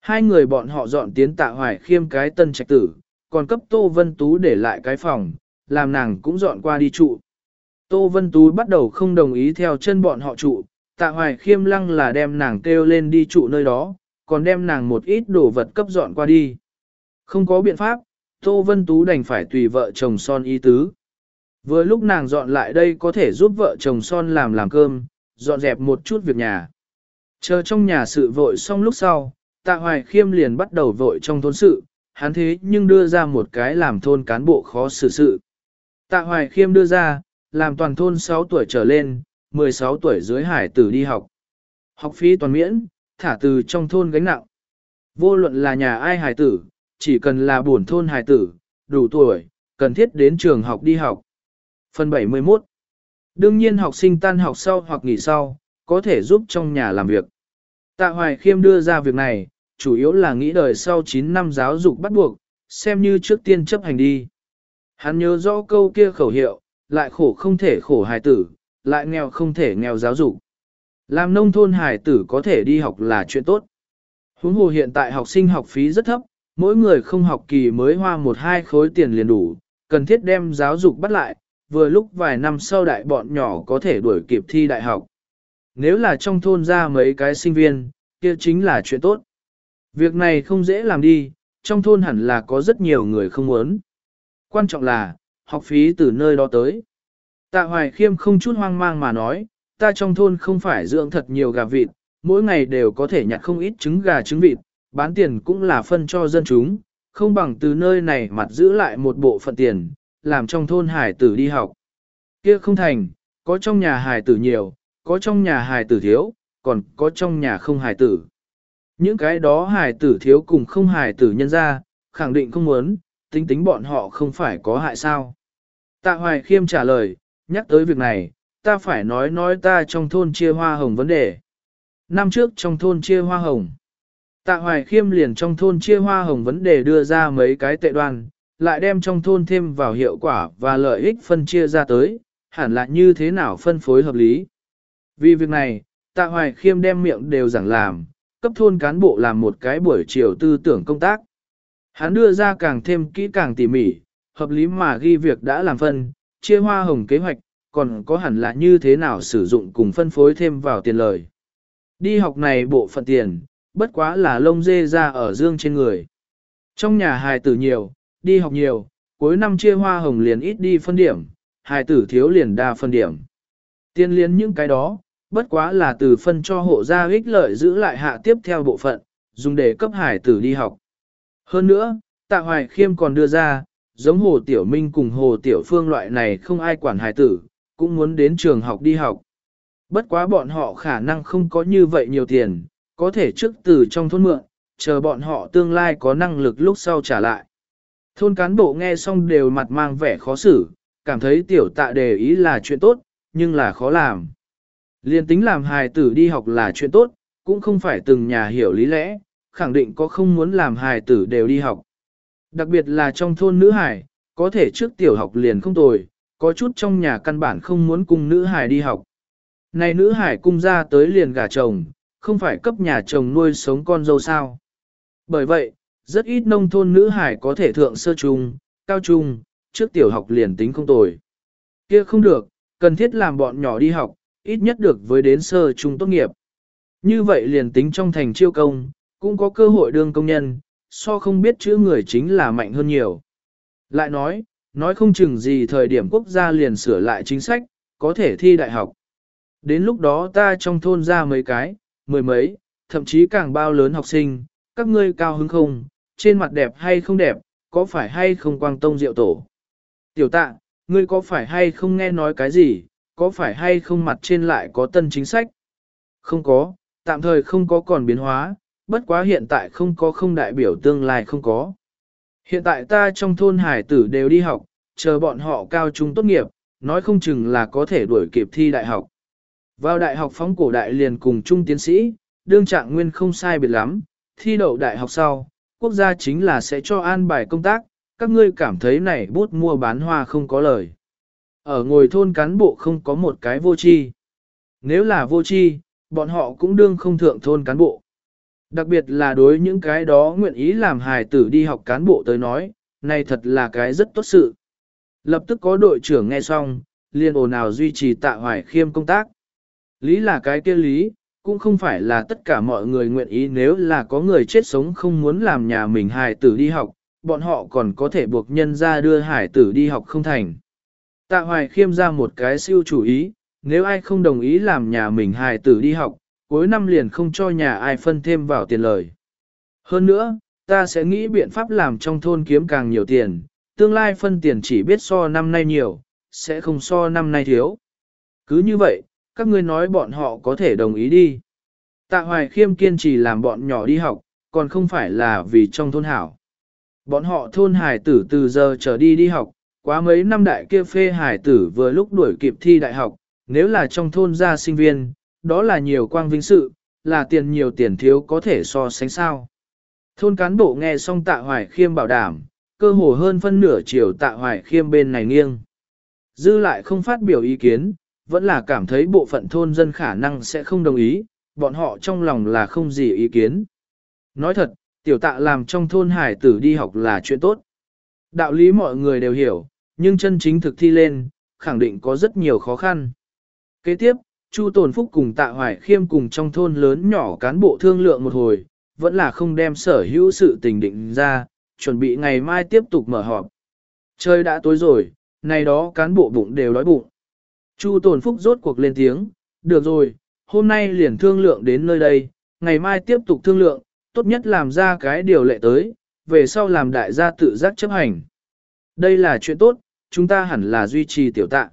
Hai người bọn họ dọn tiến Tạ Hoài Khiêm cái tân trạch tử, còn cấp Tô Vân Tú để lại cái phòng, làm nàng cũng dọn qua đi trụ. Tô Vân Tú bắt đầu không đồng ý theo chân bọn họ trụ, tạ hoài khiêm lăng là đem nàng kêu lên đi trụ nơi đó, còn đem nàng một ít đồ vật cấp dọn qua đi. Không có biện pháp, Tô Vân Tú đành phải tùy vợ chồng son ý tứ. Vừa lúc nàng dọn lại đây có thể giúp vợ chồng son làm làm cơm, dọn dẹp một chút việc nhà. Chờ trong nhà sự vội xong lúc sau, tạ hoài khiêm liền bắt đầu vội trong thôn sự, hắn thế nhưng đưa ra một cái làm thôn cán bộ khó xử sự. Tạ hoài khiêm đưa ra, làm toàn thôn 6 tuổi trở lên, 16 tuổi dưới hải tử đi học. Học phí toàn miễn, thả từ trong thôn gánh nặng. Vô luận là nhà ai hải tử, chỉ cần là buồn thôn hải tử, đủ tuổi, cần thiết đến trường học đi học. Phần 71 Đương nhiên học sinh tan học sau hoặc nghỉ sau, có thể giúp trong nhà làm việc. Tạ Hoài Khiêm đưa ra việc này, chủ yếu là nghĩ đời sau 9 năm giáo dục bắt buộc, xem như trước tiên chấp hành đi. Hắn nhớ rõ câu kia khẩu hiệu, lại khổ không thể khổ hài tử, lại nghèo không thể nghèo giáo dục. Làm nông thôn hải tử có thể đi học là chuyện tốt. Huống hồ hiện tại học sinh học phí rất thấp, mỗi người không học kỳ mới hoa một hai khối tiền liền đủ, cần thiết đem giáo dục bắt lại, vừa lúc vài năm sau đại bọn nhỏ có thể đuổi kịp thi đại học. Nếu là trong thôn ra mấy cái sinh viên, kia chính là chuyện tốt. Việc này không dễ làm đi, trong thôn hẳn là có rất nhiều người không muốn. Quan trọng là, học phí từ nơi đó tới. Tạ Hoài Khiêm không chút hoang mang mà nói, ta trong thôn không phải dưỡng thật nhiều gà vịt, mỗi ngày đều có thể nhặt không ít trứng gà trứng vịt, bán tiền cũng là phân cho dân chúng, không bằng từ nơi này mặt giữ lại một bộ phận tiền, làm trong thôn hải tử đi học. Kia không thành, có trong nhà hải tử nhiều, có trong nhà hải tử thiếu, còn có trong nhà không hải tử. Những cái đó hải tử thiếu cùng không hải tử nhân ra, khẳng định không muốn, tính tính bọn họ không phải có hại sao. Tạ Hoài Khiêm trả lời, nhắc tới việc này, ta phải nói nói ta trong thôn chia hoa hồng vấn đề. Năm trước trong thôn chia hoa hồng. Tạ Hoài Khiêm liền trong thôn chia hoa hồng vấn đề đưa ra mấy cái tệ đoan, lại đem trong thôn thêm vào hiệu quả và lợi ích phân chia ra tới, hẳn là như thế nào phân phối hợp lý. Vì việc này, Tạ Hoài Khiêm đem miệng đều giảng làm, cấp thôn cán bộ làm một cái buổi chiều tư tưởng công tác. Hắn đưa ra càng thêm kỹ càng tỉ mỉ, hợp lý mà ghi việc đã làm phân, chia hoa hồng kế hoạch, còn có hẳn là như thế nào sử dụng cùng phân phối thêm vào tiền lời. Đi học này bộ phận tiền, bất quá là lông dê ra ở dương trên người. Trong nhà hài tử nhiều, đi học nhiều, cuối năm chia hoa hồng liền ít đi phân điểm, hài tử thiếu liền đa phân điểm. Tiên liên những cái đó, bất quá là từ phân cho hộ gia ích lợi giữ lại hạ tiếp theo bộ phận, dùng để cấp hải tử đi học. Hơn nữa, tạ hoài khiêm còn đưa ra, giống hồ tiểu minh cùng hồ tiểu phương loại này không ai quản hài tử, cũng muốn đến trường học đi học. Bất quá bọn họ khả năng không có như vậy nhiều tiền, có thể trước từ trong thôn mượn, chờ bọn họ tương lai có năng lực lúc sau trả lại. Thôn cán bộ nghe xong đều mặt mang vẻ khó xử, cảm thấy tiểu tạ đề ý là chuyện tốt, nhưng là khó làm. Liên tính làm hài tử đi học là chuyện tốt, cũng không phải từng nhà hiểu lý lẽ, khẳng định có không muốn làm hài tử đều đi học. Đặc biệt là trong thôn nữ hải, có thể trước tiểu học liền không tồi, có chút trong nhà căn bản không muốn cùng nữ hải đi học. Này nữ hải cung ra tới liền gả chồng, không phải cấp nhà chồng nuôi sống con dâu sao. Bởi vậy, rất ít nông thôn nữ hải có thể thượng sơ trung, cao trung, trước tiểu học liền tính không tồi. Kia không được, cần thiết làm bọn nhỏ đi học, ít nhất được với đến sơ trung tốt nghiệp. Như vậy liền tính trong thành chiêu công, cũng có cơ hội đương công nhân, so không biết chữ người chính là mạnh hơn nhiều. Lại nói, nói không chừng gì thời điểm quốc gia liền sửa lại chính sách, có thể thi đại học. Đến lúc đó ta trong thôn ra mấy cái, mười mấy, thậm chí càng bao lớn học sinh, các ngươi cao hứng không, trên mặt đẹp hay không đẹp, có phải hay không quang tông diệu tổ. Tiểu tạ, ngươi có phải hay không nghe nói cái gì, có phải hay không mặt trên lại có tân chính sách? Không có, tạm thời không có còn biến hóa, bất quá hiện tại không có không đại biểu tương lai không có. Hiện tại ta trong thôn hải tử đều đi học, chờ bọn họ cao trung tốt nghiệp, nói không chừng là có thể đuổi kịp thi đại học. Vào đại học phóng cổ đại liền cùng trung tiến sĩ, đương trạng nguyên không sai biệt lắm, thi đậu đại học sau, quốc gia chính là sẽ cho an bài công tác, các ngươi cảm thấy này bút mua bán hoa không có lời. Ở ngồi thôn cán bộ không có một cái vô chi. Nếu là vô chi, bọn họ cũng đương không thượng thôn cán bộ. Đặc biệt là đối những cái đó nguyện ý làm hài tử đi học cán bộ tới nói, này thật là cái rất tốt sự. Lập tức có đội trưởng nghe xong, liền ồn ào duy trì tạ hoài khiêm công tác. Lý là cái kia lý, cũng không phải là tất cả mọi người nguyện ý nếu là có người chết sống không muốn làm nhà mình hài tử đi học, bọn họ còn có thể buộc nhân ra đưa hải tử đi học không thành. Tạ hoài khiêm ra một cái siêu chủ ý, nếu ai không đồng ý làm nhà mình hài tử đi học, cuối năm liền không cho nhà ai phân thêm vào tiền lời. Hơn nữa, ta sẽ nghĩ biện pháp làm trong thôn kiếm càng nhiều tiền, tương lai phân tiền chỉ biết so năm nay nhiều, sẽ không so năm nay thiếu. Cứ như vậy, các ngươi nói bọn họ có thể đồng ý đi. Tạ Hoài Khiêm kiên trì làm bọn nhỏ đi học, còn không phải là vì trong thôn hảo. Bọn họ thôn hải tử từ giờ trở đi đi học, quá mấy năm đại kia phê hải tử vừa lúc đuổi kịp thi đại học, nếu là trong thôn ra sinh viên, đó là nhiều quang vinh sự, là tiền nhiều tiền thiếu có thể so sánh sao. Thôn cán bộ nghe xong tạ hoài khiêm bảo đảm, cơ hồ hơn phân nửa chiều tạ hoài khiêm bên này nghiêng. Dư lại không phát biểu ý kiến, vẫn là cảm thấy bộ phận thôn dân khả năng sẽ không đồng ý, bọn họ trong lòng là không gì ý kiến. Nói thật, tiểu tạ làm trong thôn hải tử đi học là chuyện tốt. Đạo lý mọi người đều hiểu, nhưng chân chính thực thi lên, khẳng định có rất nhiều khó khăn. Kế tiếp, Chu Tồn Phúc cùng Tạ Hoài Khiêm cùng trong thôn lớn nhỏ cán bộ thương lượng một hồi, vẫn là không đem sở hữu sự tình định ra, chuẩn bị ngày mai tiếp tục mở họp. Trời đã tối rồi, nay đó cán bộ bụng đều đói bụng. Chu Tồn Phúc rốt cuộc lên tiếng, được rồi, hôm nay liền thương lượng đến nơi đây, ngày mai tiếp tục thương lượng, tốt nhất làm ra cái điều lệ tới, về sau làm đại gia tự giác chấp hành. Đây là chuyện tốt, chúng ta hẳn là duy trì tiểu tạ.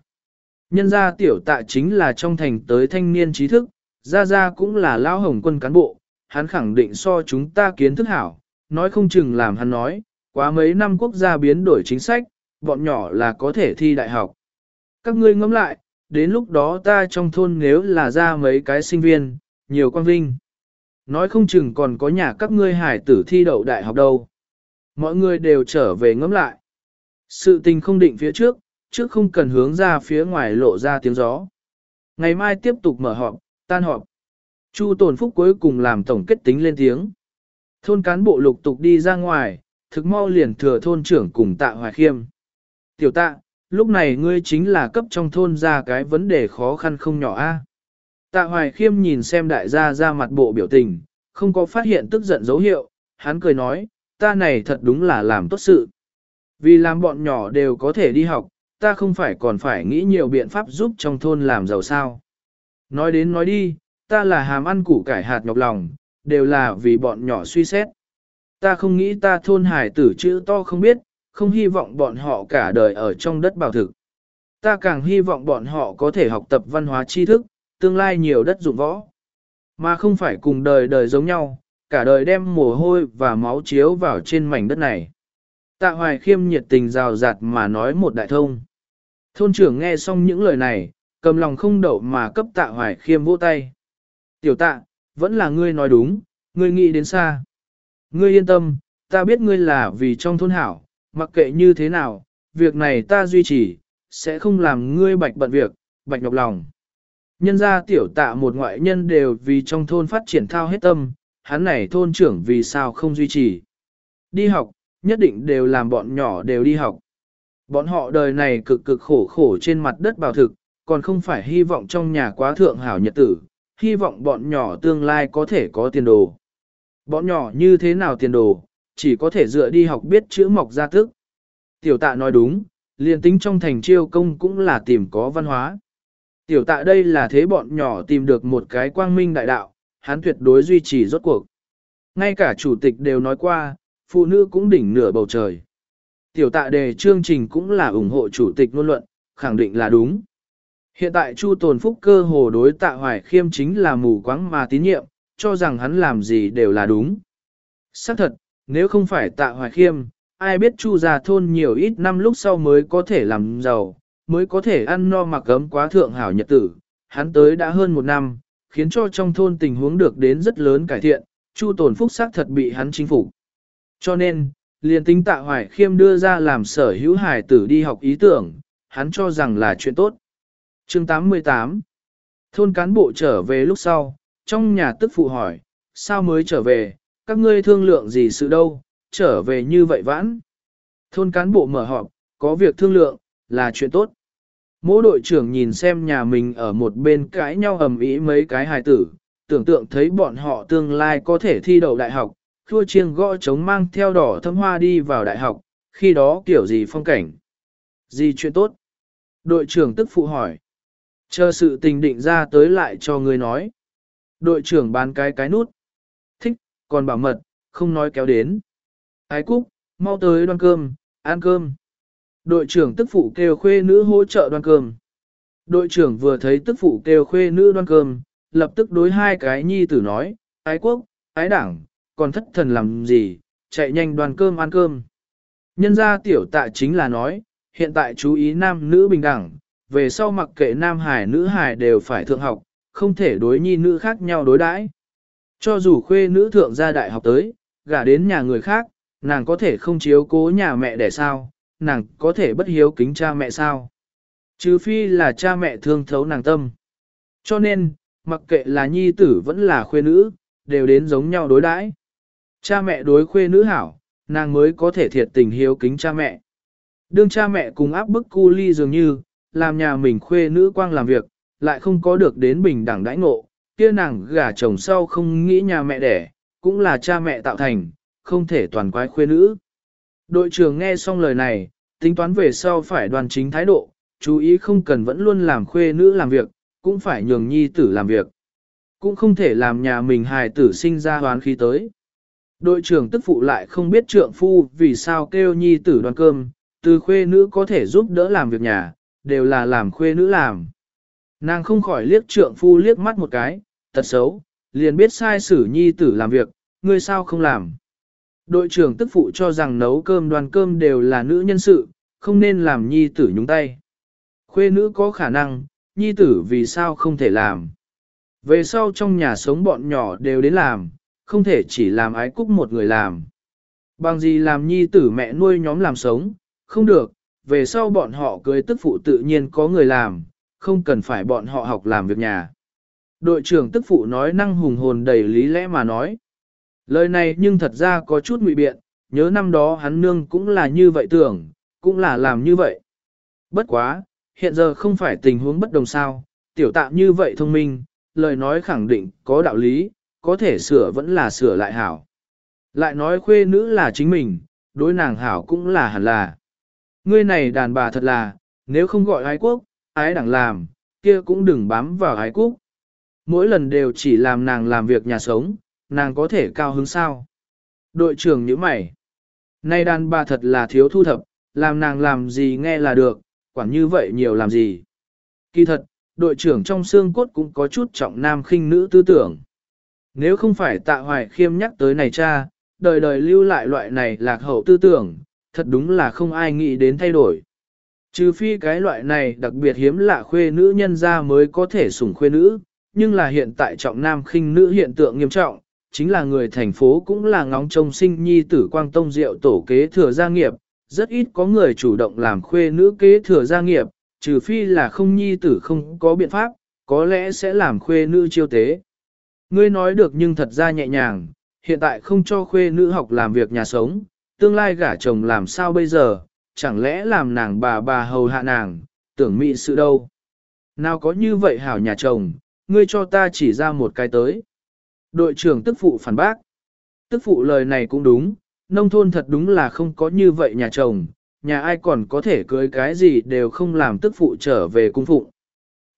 Nhân gia tiểu tạ chính là trong thành tới thanh niên trí thức, gia gia cũng là lao hồng quân cán bộ, hắn khẳng định so chúng ta kiến thức hảo, nói không chừng làm hắn nói, quá mấy năm quốc gia biến đổi chính sách, bọn nhỏ là có thể thi đại học. Các ngươi ngẫm lại, đến lúc đó ta trong thôn nếu là ra mấy cái sinh viên, nhiều quan vinh. Nói không chừng còn có nhà các ngươi hải tử thi đậu đại học đâu. Mọi người đều trở về ngẫm lại. Sự tình không định phía trước, trước không cần hướng ra phía ngoài lộ ra tiếng gió. Ngày mai tiếp tục mở họp, tan họp. Chu Tồn Phúc cuối cùng làm tổng kết tính lên tiếng. Thôn cán bộ lục tục đi ra ngoài, thực mau liền thừa thôn trưởng cùng tạ hoài khiêm. Tiểu tạ, lúc này ngươi chính là cấp trong thôn ra cái vấn đề khó khăn không nhỏ a. Tạ hoài khiêm nhìn xem đại gia ra mặt bộ biểu tình, không có phát hiện tức giận dấu hiệu, hắn cười nói, ta này thật đúng là làm tốt sự. Vì làm bọn nhỏ đều có thể đi học, ta không phải còn phải nghĩ nhiều biện pháp giúp trong thôn làm giàu sao. Nói đến nói đi, ta là hàm ăn củ cải hạt nhọc lòng, đều là vì bọn nhỏ suy xét. Ta không nghĩ ta thôn hải tử chữ to không biết, không hy vọng bọn họ cả đời ở trong đất bảo thực. Ta càng hy vọng bọn họ có thể học tập văn hóa tri thức, tương lai nhiều đất dụng võ. Mà không phải cùng đời đời giống nhau, cả đời đem mồ hôi và máu chiếu vào trên mảnh đất này. Tạ hoài khiêm nhiệt tình rào rạt mà nói một đại thông. Thôn trưởng nghe xong những lời này, cầm lòng không đậu mà cấp tạ hoài khiêm vỗ tay. Tiểu tạ, vẫn là ngươi nói đúng, ngươi nghĩ đến xa. Ngươi yên tâm, ta biết ngươi là vì trong thôn hảo, mặc kệ như thế nào, việc này ta duy trì, sẽ không làm ngươi bạch bận việc, bạch nhọc lòng. Nhân ra tiểu tạ một ngoại nhân đều vì trong thôn phát triển thao hết tâm, hắn này thôn trưởng vì sao không duy trì. Đi học, nhất định đều làm bọn nhỏ đều đi học. Bọn họ đời này cực cực khổ khổ trên mặt đất bào thực, còn không phải hy vọng trong nhà quá thượng hảo nhật tử, hy vọng bọn nhỏ tương lai có thể có tiền đồ. Bọn nhỏ như thế nào tiền đồ, chỉ có thể dựa đi học biết chữ mọc ra thức. Tiểu tạ nói đúng, liền tính trong thành chiêu công cũng là tìm có văn hóa. Tiểu tạ đây là thế bọn nhỏ tìm được một cái quang minh đại đạo, hắn tuyệt đối duy trì rốt cuộc. Ngay cả chủ tịch đều nói qua, phụ nữ cũng đỉnh nửa bầu trời. Tiểu tạ đề chương trình cũng là ủng hộ chủ tịch ngôn luận, khẳng định là đúng. Hiện tại Chu Tồn Phúc cơ hồ đối tạ hoài khiêm chính là mù quáng mà tín nhiệm, cho rằng hắn làm gì đều là đúng. Xác thật, nếu không phải tạ hoài khiêm, ai biết Chu già thôn nhiều ít năm lúc sau mới có thể làm giàu, mới có thể ăn no mặc ấm quá thượng hảo nhật tử. Hắn tới đã hơn một năm, khiến cho trong thôn tình huống được đến rất lớn cải thiện, Chu Tồn Phúc xác thật bị hắn chính phủ. Cho nên, liền tính tạ hoài khiêm đưa ra làm sở hữu hải tử đi học ý tưởng, hắn cho rằng là chuyện tốt. chương 88 Thôn cán bộ trở về lúc sau, trong nhà tức phụ hỏi, sao mới trở về, các ngươi thương lượng gì sự đâu, trở về như vậy vãn. Thôn cán bộ mở họp, có việc thương lượng, là chuyện tốt. Mỗi đội trưởng nhìn xem nhà mình ở một bên cãi nhau ầm ĩ mấy cái hài tử, tưởng tượng thấy bọn họ tương lai có thể thi đậu đại học, thua chiêng gõ chống mang theo đỏ thâm hoa đi vào đại học, khi đó kiểu gì phong cảnh. Gì chuyện tốt? Đội trưởng tức phụ hỏi. Chờ sự tình định ra tới lại cho người nói. Đội trưởng bán cái cái nút. Thích, còn bảo mật, không nói kéo đến. Ái cúc, mau tới đoan cơm, ăn cơm. Đội trưởng tức phụ kêu khuê nữ hỗ trợ đoan cơm. Đội trưởng vừa thấy tức phụ kêu khuê nữ đoan cơm, lập tức đối hai cái nhi tử nói, ái quốc, ái đảng, còn thất thần làm gì, chạy nhanh đoàn cơm ăn cơm. Nhân gia tiểu tạ chính là nói, hiện tại chú ý nam nữ bình đẳng, về sau mặc kệ nam hải nữ hải đều phải thượng học, không thể đối nhi nữ khác nhau đối đãi. Cho dù khuê nữ thượng gia đại học tới, gả đến nhà người khác, nàng có thể không chiếu cố nhà mẹ để sao, nàng có thể bất hiếu kính cha mẹ sao. Chứ phi là cha mẹ thương thấu nàng tâm. Cho nên, mặc kệ là nhi tử vẫn là khuê nữ, đều đến giống nhau đối đãi. Cha mẹ đối khuê nữ hảo, nàng mới có thể thiệt tình hiếu kính cha mẹ. Đương cha mẹ cùng áp bức cu ly dường như, làm nhà mình khuê nữ quang làm việc, lại không có được đến bình đẳng đãi ngộ, kia nàng gả chồng sau không nghĩ nhà mẹ đẻ, cũng là cha mẹ tạo thành, không thể toàn quái khuê nữ. Đội trưởng nghe xong lời này, tính toán về sau phải đoàn chính thái độ, chú ý không cần vẫn luôn làm khuê nữ làm việc, cũng phải nhường nhi tử làm việc. Cũng không thể làm nhà mình hài tử sinh ra hoán khí tới. Đội trưởng tức phụ lại không biết trượng phu vì sao kêu nhi tử đoàn cơm, từ khuê nữ có thể giúp đỡ làm việc nhà, đều là làm khuê nữ làm. Nàng không khỏi liếc trượng phu liếc mắt một cái, thật xấu, liền biết sai xử nhi tử làm việc, ngươi sao không làm. Đội trưởng tức phụ cho rằng nấu cơm đoàn cơm đều là nữ nhân sự, không nên làm nhi tử nhúng tay. Khuê nữ có khả năng, nhi tử vì sao không thể làm. Về sau trong nhà sống bọn nhỏ đều đến làm, không thể chỉ làm ái cúc một người làm. Bằng gì làm nhi tử mẹ nuôi nhóm làm sống, không được, về sau bọn họ cưới tức phụ tự nhiên có người làm, không cần phải bọn họ học làm việc nhà. Đội trưởng tức phụ nói năng hùng hồn đầy lý lẽ mà nói. Lời này nhưng thật ra có chút ngụy biện, nhớ năm đó hắn nương cũng là như vậy tưởng, cũng là làm như vậy. Bất quá, hiện giờ không phải tình huống bất đồng sao, tiểu tạm như vậy thông minh, lời nói khẳng định có đạo lý, có thể sửa vẫn là sửa lại hảo. Lại nói khuê nữ là chính mình, đối nàng hảo cũng là hẳn là. Ngươi này đàn bà thật là, nếu không gọi ái quốc, ái đẳng làm, kia cũng đừng bám vào ái quốc. Mỗi lần đều chỉ làm nàng làm việc nhà sống, nàng có thể cao hứng sao. Đội trưởng như mày. Nay đàn bà thật là thiếu thu thập, làm nàng làm gì nghe là được, quản như vậy nhiều làm gì. Kỳ thật, đội trưởng trong xương cốt cũng có chút trọng nam khinh nữ tư tưởng. Nếu không phải tạ hoài khiêm nhắc tới này cha, đời đời lưu lại loại này lạc hậu tư tưởng, thật đúng là không ai nghĩ đến thay đổi. Trừ phi cái loại này đặc biệt hiếm lạ khuê nữ nhân ra mới có thể sủng khuê nữ, nhưng là hiện tại trọng nam khinh nữ hiện tượng nghiêm trọng, chính là người thành phố cũng là ngóng trông sinh nhi tử quang tông diệu tổ kế thừa gia nghiệp, rất ít có người chủ động làm khuê nữ kế thừa gia nghiệp, trừ phi là không nhi tử không có biện pháp, có lẽ sẽ làm khuê nữ chiêu tế. Ngươi nói được nhưng thật ra nhẹ nhàng, hiện tại không cho khuê nữ học làm việc nhà sống, tương lai gả chồng làm sao bây giờ, chẳng lẽ làm nàng bà bà hầu hạ nàng, tưởng mị sự đâu. Nào có như vậy hảo nhà chồng, ngươi cho ta chỉ ra một cái tới. Đội trưởng tức phụ phản bác. Tức phụ lời này cũng đúng, nông thôn thật đúng là không có như vậy nhà chồng, nhà ai còn có thể cưới cái gì đều không làm tức phụ trở về cung phụ.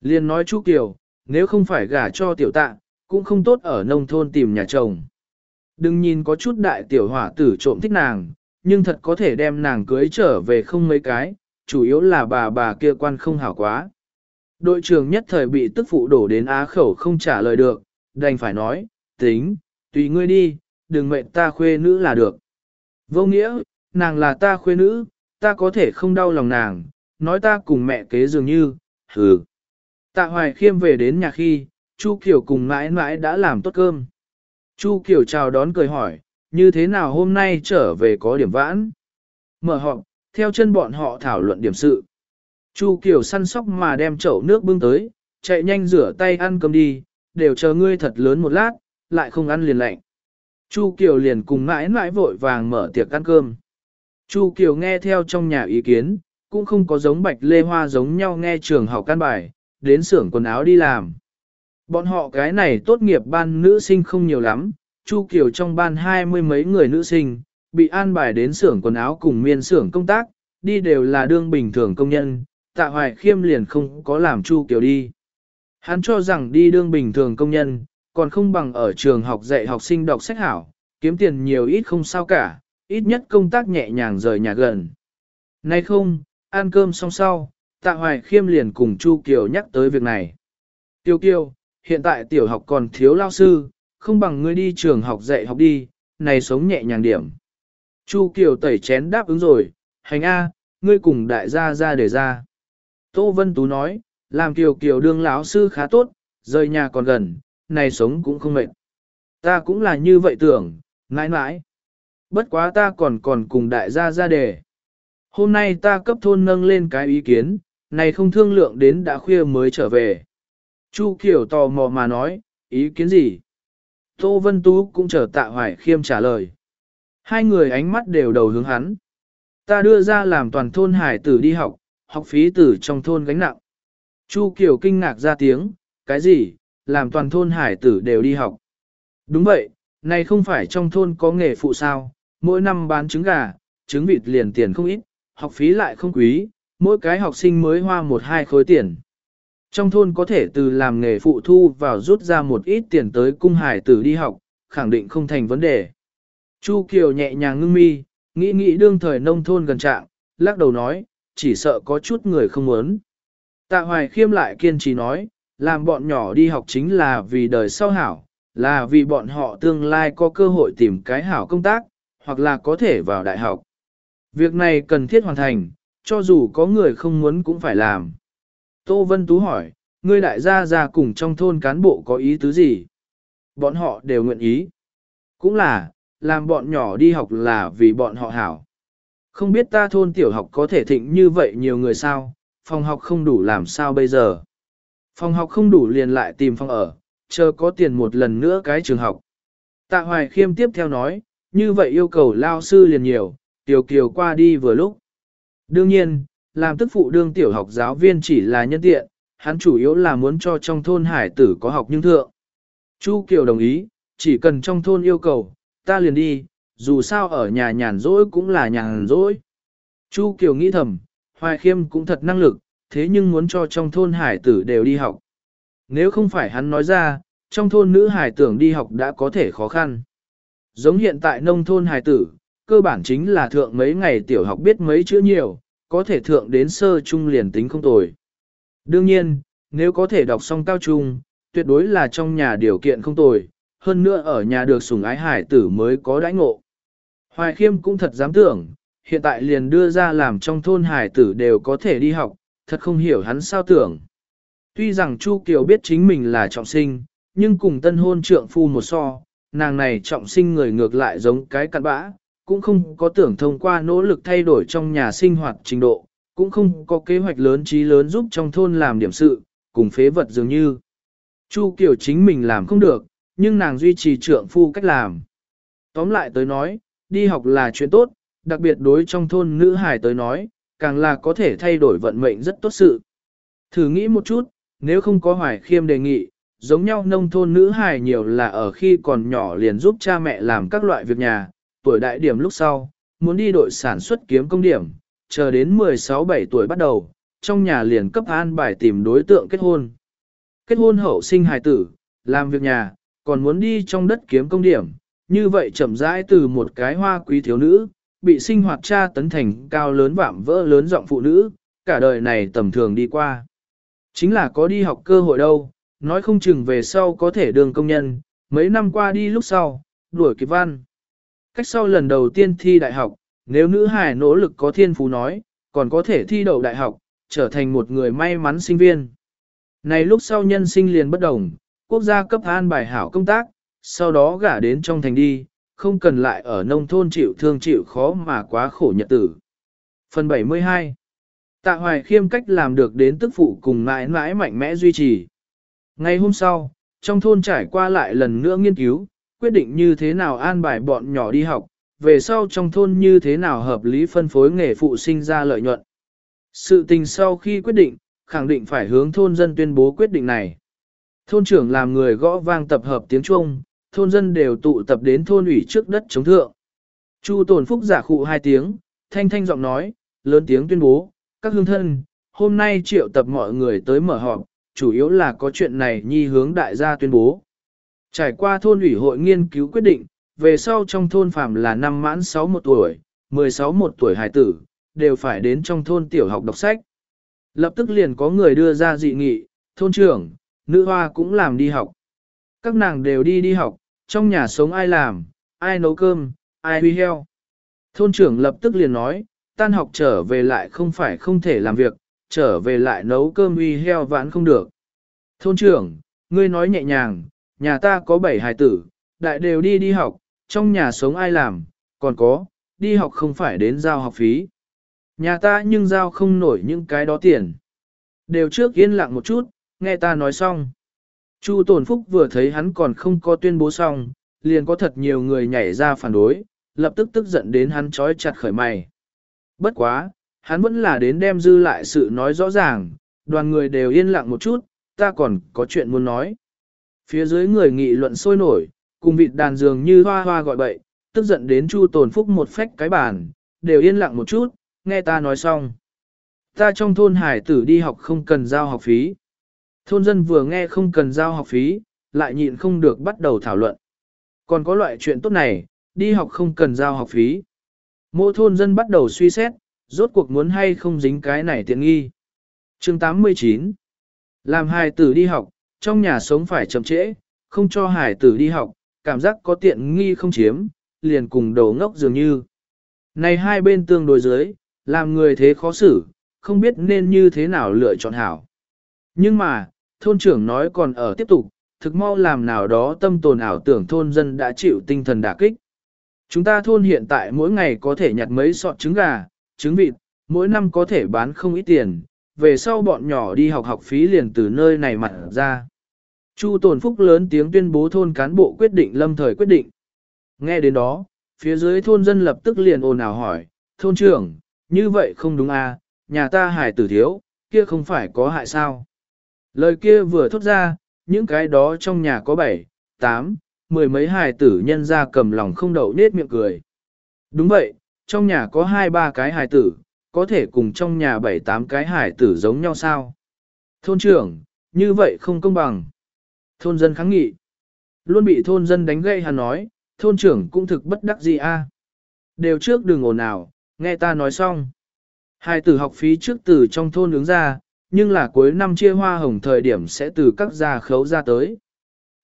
Liên nói chú Kiều, nếu không phải gả cho tiểu tạ, cũng không tốt ở nông thôn tìm nhà chồng. Đừng nhìn có chút đại tiểu hỏa tử trộm thích nàng, nhưng thật có thể đem nàng cưới trở về không mấy cái, chủ yếu là bà bà kia quan không hảo quá. Đội trưởng nhất thời bị tức phụ đổ đến á khẩu không trả lời được, đành phải nói, tính, tùy ngươi đi, đừng mệnh ta khuê nữ là được. Vô nghĩa, nàng là ta khuê nữ, ta có thể không đau lòng nàng, nói ta cùng mẹ kế dường như, hừ. Tạ hoài khiêm về đến nhà khi, Chu Kiều cùng mãi mãi đã làm tốt cơm. Chu Kiều chào đón cười hỏi, như thế nào hôm nay trở về có điểm vãn? Mở họp, theo chân bọn họ thảo luận điểm sự. Chu Kiều săn sóc mà đem chậu nước bưng tới, chạy nhanh rửa tay ăn cơm đi, đều chờ ngươi thật lớn một lát, lại không ăn liền lạnh. Chu Kiều liền cùng mãi mãi vội vàng mở tiệc ăn cơm. Chu Kiều nghe theo trong nhà ý kiến, cũng không có giống Bạch Lê Hoa giống nhau nghe trường học căn bài, đến xưởng quần áo đi làm. Bọn họ cái này tốt nghiệp ban nữ sinh không nhiều lắm, Chu Kiều trong ban hai mươi mấy người nữ sinh, bị an bài đến xưởng quần áo cùng miên xưởng công tác, đi đều là đương bình thường công nhân, tạ hoài khiêm liền không có làm Chu Kiều đi. Hắn cho rằng đi đương bình thường công nhân, còn không bằng ở trường học dạy học sinh đọc sách hảo, kiếm tiền nhiều ít không sao cả, ít nhất công tác nhẹ nhàng rời nhà gần. Nay không, ăn cơm xong sau, tạ hoài khiêm liền cùng Chu Kiều nhắc tới việc này. Tiêu Kiều, hiện tại tiểu học còn thiếu lao sư, không bằng ngươi đi trường học dạy học đi, này sống nhẹ nhàng điểm. Chu Kiều tẩy chén đáp ứng rồi, hành A, ngươi cùng đại gia ra để ra. Tô Vân Tú nói, làm Kiều Kiều đương lão sư khá tốt, rời nhà còn gần, này sống cũng không mệt. Ta cũng là như vậy tưởng, mãi mãi. Bất quá ta còn còn cùng đại gia ra đề. Hôm nay ta cấp thôn nâng lên cái ý kiến, này không thương lượng đến đã khuya mới trở về. Chu Kiều tò mò mà nói, ý kiến gì? Tô Vân Tú cũng chờ tạ hoài khiêm trả lời. Hai người ánh mắt đều đầu hướng hắn. Ta đưa ra làm toàn thôn hải tử đi học, học phí tử trong thôn gánh nặng. Chu Kiều kinh ngạc ra tiếng, cái gì, làm toàn thôn hải tử đều đi học. Đúng vậy, này không phải trong thôn có nghề phụ sao, mỗi năm bán trứng gà, trứng vịt liền tiền không ít, học phí lại không quý, mỗi cái học sinh mới hoa một hai khối tiền. Trong thôn có thể từ làm nghề phụ thu vào rút ra một ít tiền tới cung hải tử đi học, khẳng định không thành vấn đề. Chu Kiều nhẹ nhàng ngưng mi, nghĩ nghĩ đương thời nông thôn gần trạng, lắc đầu nói, chỉ sợ có chút người không muốn. Tạ Hoài Khiêm lại kiên trì nói, làm bọn nhỏ đi học chính là vì đời sau hảo, là vì bọn họ tương lai có cơ hội tìm cái hảo công tác, hoặc là có thể vào đại học. Việc này cần thiết hoàn thành, cho dù có người không muốn cũng phải làm. Tô Vân Tú hỏi, ngươi đại gia ra cùng trong thôn cán bộ có ý tứ gì? Bọn họ đều nguyện ý. Cũng là, làm bọn nhỏ đi học là vì bọn họ hảo. Không biết ta thôn tiểu học có thể thịnh như vậy nhiều người sao, phòng học không đủ làm sao bây giờ. Phòng học không đủ liền lại tìm phòng ở, chờ có tiền một lần nữa cái trường học. Tạ Hoài Khiêm tiếp theo nói, như vậy yêu cầu lao sư liền nhiều, tiểu kiều qua đi vừa lúc. Đương nhiên, làm tức phụ đương tiểu học giáo viên chỉ là nhân tiện, hắn chủ yếu là muốn cho trong thôn hải tử có học nhưng thượng. Chu Kiều đồng ý, chỉ cần trong thôn yêu cầu, ta liền đi, dù sao ở nhà nhàn rỗi cũng là nhàn rỗi. Chu Kiều nghĩ thầm, Hoài Khiêm cũng thật năng lực, thế nhưng muốn cho trong thôn hải tử đều đi học. Nếu không phải hắn nói ra, trong thôn nữ hải tưởng đi học đã có thể khó khăn. Giống hiện tại nông thôn hải tử, cơ bản chính là thượng mấy ngày tiểu học biết mấy chữ nhiều, có thể thượng đến sơ trung liền tính không tồi. Đương nhiên, nếu có thể đọc xong cao trung, tuyệt đối là trong nhà điều kiện không tồi, hơn nữa ở nhà được sủng ái hải tử mới có đãi ngộ. Hoài khiêm cũng thật dám tưởng, hiện tại liền đưa ra làm trong thôn hải tử đều có thể đi học, thật không hiểu hắn sao tưởng. Tuy rằng Chu Kiều biết chính mình là trọng sinh, nhưng cùng tân hôn trượng phu một so, nàng này trọng sinh người ngược lại giống cái cặn bã, cũng không có tưởng thông qua nỗ lực thay đổi trong nhà sinh hoạt trình độ, cũng không có kế hoạch lớn trí lớn giúp trong thôn làm điểm sự, cùng phế vật dường như. Chu Kiều chính mình làm không được, nhưng nàng duy trì trượng phu cách làm. Tóm lại tới nói, đi học là chuyện tốt, đặc biệt đối trong thôn nữ hải tới nói, càng là có thể thay đổi vận mệnh rất tốt sự. Thử nghĩ một chút, nếu không có hoài khiêm đề nghị, giống nhau nông thôn nữ hài nhiều là ở khi còn nhỏ liền giúp cha mẹ làm các loại việc nhà, tuổi đại điểm lúc sau, muốn đi đội sản xuất kiếm công điểm, chờ đến 16-17 tuổi bắt đầu, trong nhà liền cấp an bài tìm đối tượng kết hôn. Kết hôn hậu sinh hài tử, làm việc nhà, còn muốn đi trong đất kiếm công điểm, như vậy chậm rãi từ một cái hoa quý thiếu nữ, bị sinh hoạt cha tấn thành cao lớn vạm vỡ lớn giọng phụ nữ, cả đời này tầm thường đi qua. Chính là có đi học cơ hội đâu, nói không chừng về sau có thể đường công nhân, mấy năm qua đi lúc sau, đuổi kịp văn. Cách sau lần đầu tiên thi đại học, nếu nữ hài nỗ lực có thiên phú nói, còn có thể thi đậu đại học, trở thành một người may mắn sinh viên. Này lúc sau nhân sinh liền bất đồng, quốc gia cấp an bài hảo công tác, sau đó gả đến trong thành đi, không cần lại ở nông thôn chịu thương chịu khó mà quá khổ nhật tử. Phần 72 Tạ Hoài Khiêm cách làm được đến tức phụ cùng mãi mãi mạnh mẽ duy trì. Ngày hôm sau, trong thôn trải qua lại lần nữa nghiên cứu, quyết định như thế nào an bài bọn nhỏ đi học, về sau trong thôn như thế nào hợp lý phân phối nghề phụ sinh ra lợi nhuận. Sự tình sau khi quyết định, khẳng định phải hướng thôn dân tuyên bố quyết định này. Thôn trưởng làm người gõ vang tập hợp tiếng Trung, thôn dân đều tụ tập đến thôn ủy trước đất chống thượng. Chu tồn phúc giả khụ hai tiếng, thanh thanh giọng nói, lớn tiếng tuyên bố, các hương thân, hôm nay triệu tập mọi người tới mở họp, chủ yếu là có chuyện này nhi hướng đại gia tuyên bố. Trải qua thôn ủy hội nghiên cứu quyết định, về sau trong thôn phạm là năm mãn 61 tuổi, 16 một tuổi hải tử, đều phải đến trong thôn tiểu học đọc sách. Lập tức liền có người đưa ra dị nghị, thôn trưởng, nữ hoa cũng làm đi học. Các nàng đều đi đi học, trong nhà sống ai làm, ai nấu cơm, ai huy heo. Thôn trưởng lập tức liền nói, tan học trở về lại không phải không thể làm việc, trở về lại nấu cơm huy heo vãn không được. Thôn trưởng, ngươi nói nhẹ nhàng, nhà ta có bảy hài tử, đại đều đi đi học, trong nhà sống ai làm, còn có, đi học không phải đến giao học phí. Nhà ta nhưng giao không nổi những cái đó tiền. Đều trước yên lặng một chút, nghe ta nói xong. Chu Tồn Phúc vừa thấy hắn còn không có tuyên bố xong, liền có thật nhiều người nhảy ra phản đối, lập tức tức giận đến hắn trói chặt khởi mày. Bất quá, hắn vẫn là đến đem dư lại sự nói rõ ràng, đoàn người đều yên lặng một chút, ta còn có chuyện muốn nói. Phía dưới người nghị luận sôi nổi, cùng vịt đàn dường như hoa hoa gọi bậy, tức giận đến Chu Tồn Phúc một phách cái bàn, đều yên lặng một chút, nghe ta nói xong. Ta trong thôn hải tử đi học không cần giao học phí. Thôn dân vừa nghe không cần giao học phí, lại nhịn không được bắt đầu thảo luận. Còn có loại chuyện tốt này, đi học không cần giao học phí. Mỗi thôn dân bắt đầu suy xét, rốt cuộc muốn hay không dính cái này tiện nghi. chương 89 Làm hài tử đi học, trong nhà sống phải chậm trễ, không cho Hải tử đi học, cảm giác có tiện nghi không chiếm, liền cùng đầu ngốc dường như. Này hai bên tương đối dưới, làm người thế khó xử, không biết nên như thế nào lựa chọn hảo. Nhưng mà, thôn trưởng nói còn ở tiếp tục, thực mau làm nào đó tâm tồn ảo tưởng thôn dân đã chịu tinh thần đả kích. Chúng ta thôn hiện tại mỗi ngày có thể nhặt mấy sọt trứng gà, trứng vịt, mỗi năm có thể bán không ít tiền, về sau bọn nhỏ đi học học phí liền từ nơi này mặt ra. Chu Tồn Phúc lớn tiếng tuyên bố thôn cán bộ quyết định lâm thời quyết định. Nghe đến đó, phía dưới thôn dân lập tức liền ồn ào hỏi, thôn trưởng, như vậy không đúng à, nhà ta hải tử thiếu, kia không phải có hại sao. Lời kia vừa thốt ra, những cái đó trong nhà có bảy, tám, mười mấy hài tử nhân ra cầm lòng không đậu nết miệng cười. Đúng vậy, trong nhà có hai ba cái hài tử, có thể cùng trong nhà bảy tám cái hài tử giống nhau sao? Thôn trưởng, như vậy không công bằng. Thôn dân kháng nghị. Luôn bị thôn dân đánh gây hắn nói, thôn trưởng cũng thực bất đắc gì a. Đều trước đừng ồn nào, nghe ta nói xong. Hai tử học phí trước từ trong thôn ứng ra, nhưng là cuối năm chia hoa hồng thời điểm sẽ từ các gia khấu ra tới.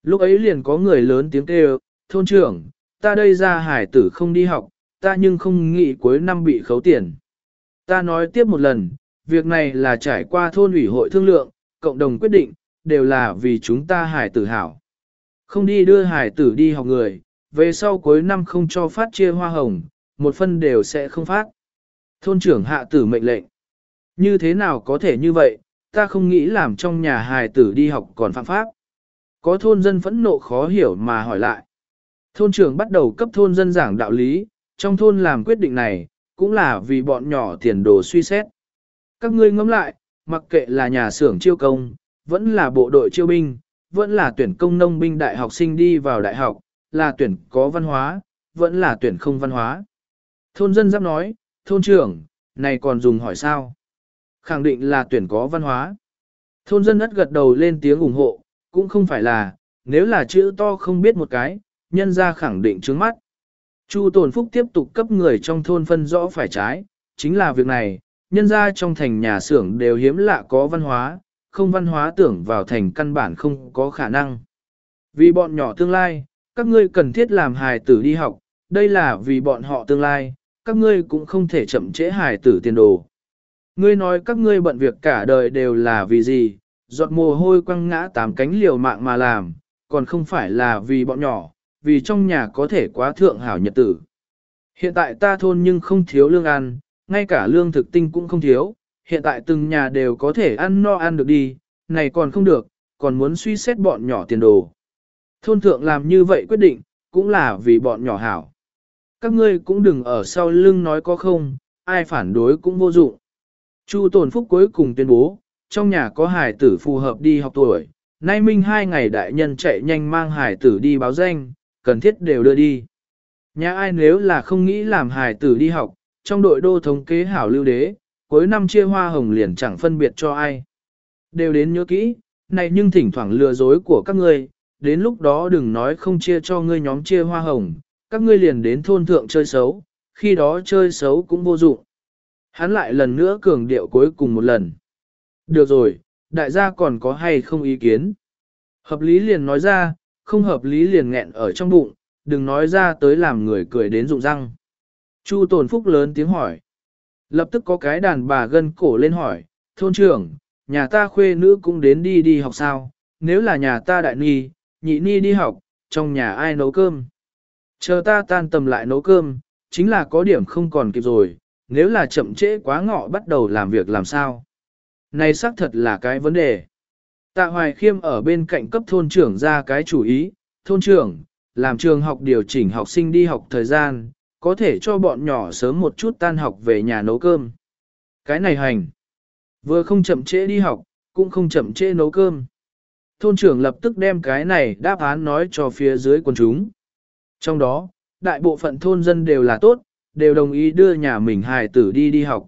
Lúc ấy liền có người lớn tiếng kêu, thôn trưởng, ta đây ra hải tử không đi học, ta nhưng không nghĩ cuối năm bị khấu tiền. Ta nói tiếp một lần, việc này là trải qua thôn ủy hội thương lượng, cộng đồng quyết định, đều là vì chúng ta hải tử hảo. Không đi đưa hải tử đi học người, về sau cuối năm không cho phát chia hoa hồng, một phân đều sẽ không phát. Thôn trưởng hạ tử mệnh lệnh. Như thế nào có thể như vậy, ta không nghĩ làm trong nhà hài tử đi học còn phạm pháp. Có thôn dân phẫn nộ khó hiểu mà hỏi lại. Thôn trưởng bắt đầu cấp thôn dân giảng đạo lý, trong thôn làm quyết định này, cũng là vì bọn nhỏ tiền đồ suy xét. Các ngươi ngẫm lại, mặc kệ là nhà xưởng chiêu công, vẫn là bộ đội chiêu binh, vẫn là tuyển công nông binh đại học sinh đi vào đại học, là tuyển có văn hóa, vẫn là tuyển không văn hóa. Thôn dân giáp nói, thôn trưởng, này còn dùng hỏi sao? Khẳng định là tuyển có văn hóa. Thôn dân ất gật đầu lên tiếng ủng hộ, cũng không phải là, nếu là chữ to không biết một cái, nhân ra khẳng định trướng mắt. Chu Tồn Phúc tiếp tục cấp người trong thôn phân rõ phải trái, chính là việc này, nhân ra trong thành nhà xưởng đều hiếm lạ có văn hóa, không văn hóa tưởng vào thành căn bản không có khả năng. Vì bọn nhỏ tương lai, các ngươi cần thiết làm hài tử đi học, đây là vì bọn họ tương lai, các ngươi cũng không thể chậm trễ hài tử tiền đồ. Ngươi nói các ngươi bận việc cả đời đều là vì gì, giọt mồ hôi quăng ngã tám cánh liều mạng mà làm, còn không phải là vì bọn nhỏ, vì trong nhà có thể quá thượng hảo nhật tử. Hiện tại ta thôn nhưng không thiếu lương ăn, ngay cả lương thực tinh cũng không thiếu, hiện tại từng nhà đều có thể ăn no ăn được đi, này còn không được, còn muốn suy xét bọn nhỏ tiền đồ. Thôn thượng làm như vậy quyết định, cũng là vì bọn nhỏ hảo. Các ngươi cũng đừng ở sau lưng nói có không, ai phản đối cũng vô dụng. Chu Tồn Phúc cuối cùng tuyên bố, trong nhà có hải tử phù hợp đi học tuổi, nay minh hai ngày đại nhân chạy nhanh mang hải tử đi báo danh, cần thiết đều đưa đi. Nhà ai nếu là không nghĩ làm hải tử đi học, trong đội đô thống kế hảo lưu đế, cuối năm chia hoa hồng liền chẳng phân biệt cho ai. Đều đến nhớ kỹ, này nhưng thỉnh thoảng lừa dối của các ngươi, đến lúc đó đừng nói không chia cho ngươi nhóm chia hoa hồng, các ngươi liền đến thôn thượng chơi xấu, khi đó chơi xấu cũng vô dụng. Hắn lại lần nữa cường điệu cuối cùng một lần. Được rồi, đại gia còn có hay không ý kiến? Hợp lý liền nói ra, không hợp lý liền nghẹn ở trong bụng, đừng nói ra tới làm người cười đến rụng răng. Chu Tồn Phúc lớn tiếng hỏi. Lập tức có cái đàn bà gân cổ lên hỏi, thôn trưởng, nhà ta khuê nữ cũng đến đi đi học sao, nếu là nhà ta đại ni, nhị ni đi học, trong nhà ai nấu cơm. Chờ ta tan tầm lại nấu cơm, chính là có điểm không còn kịp rồi, nếu là chậm trễ quá ngọ bắt đầu làm việc làm sao. Này xác thật là cái vấn đề. Tạ Hoài Khiêm ở bên cạnh cấp thôn trưởng ra cái chủ ý, thôn trưởng, làm trường học điều chỉnh học sinh đi học thời gian, có thể cho bọn nhỏ sớm một chút tan học về nhà nấu cơm. Cái này hành. Vừa không chậm trễ đi học, cũng không chậm trễ nấu cơm. Thôn trưởng lập tức đem cái này đáp án nói cho phía dưới quần chúng. Trong đó, đại bộ phận thôn dân đều là tốt, đều đồng ý đưa nhà mình hài tử đi đi học.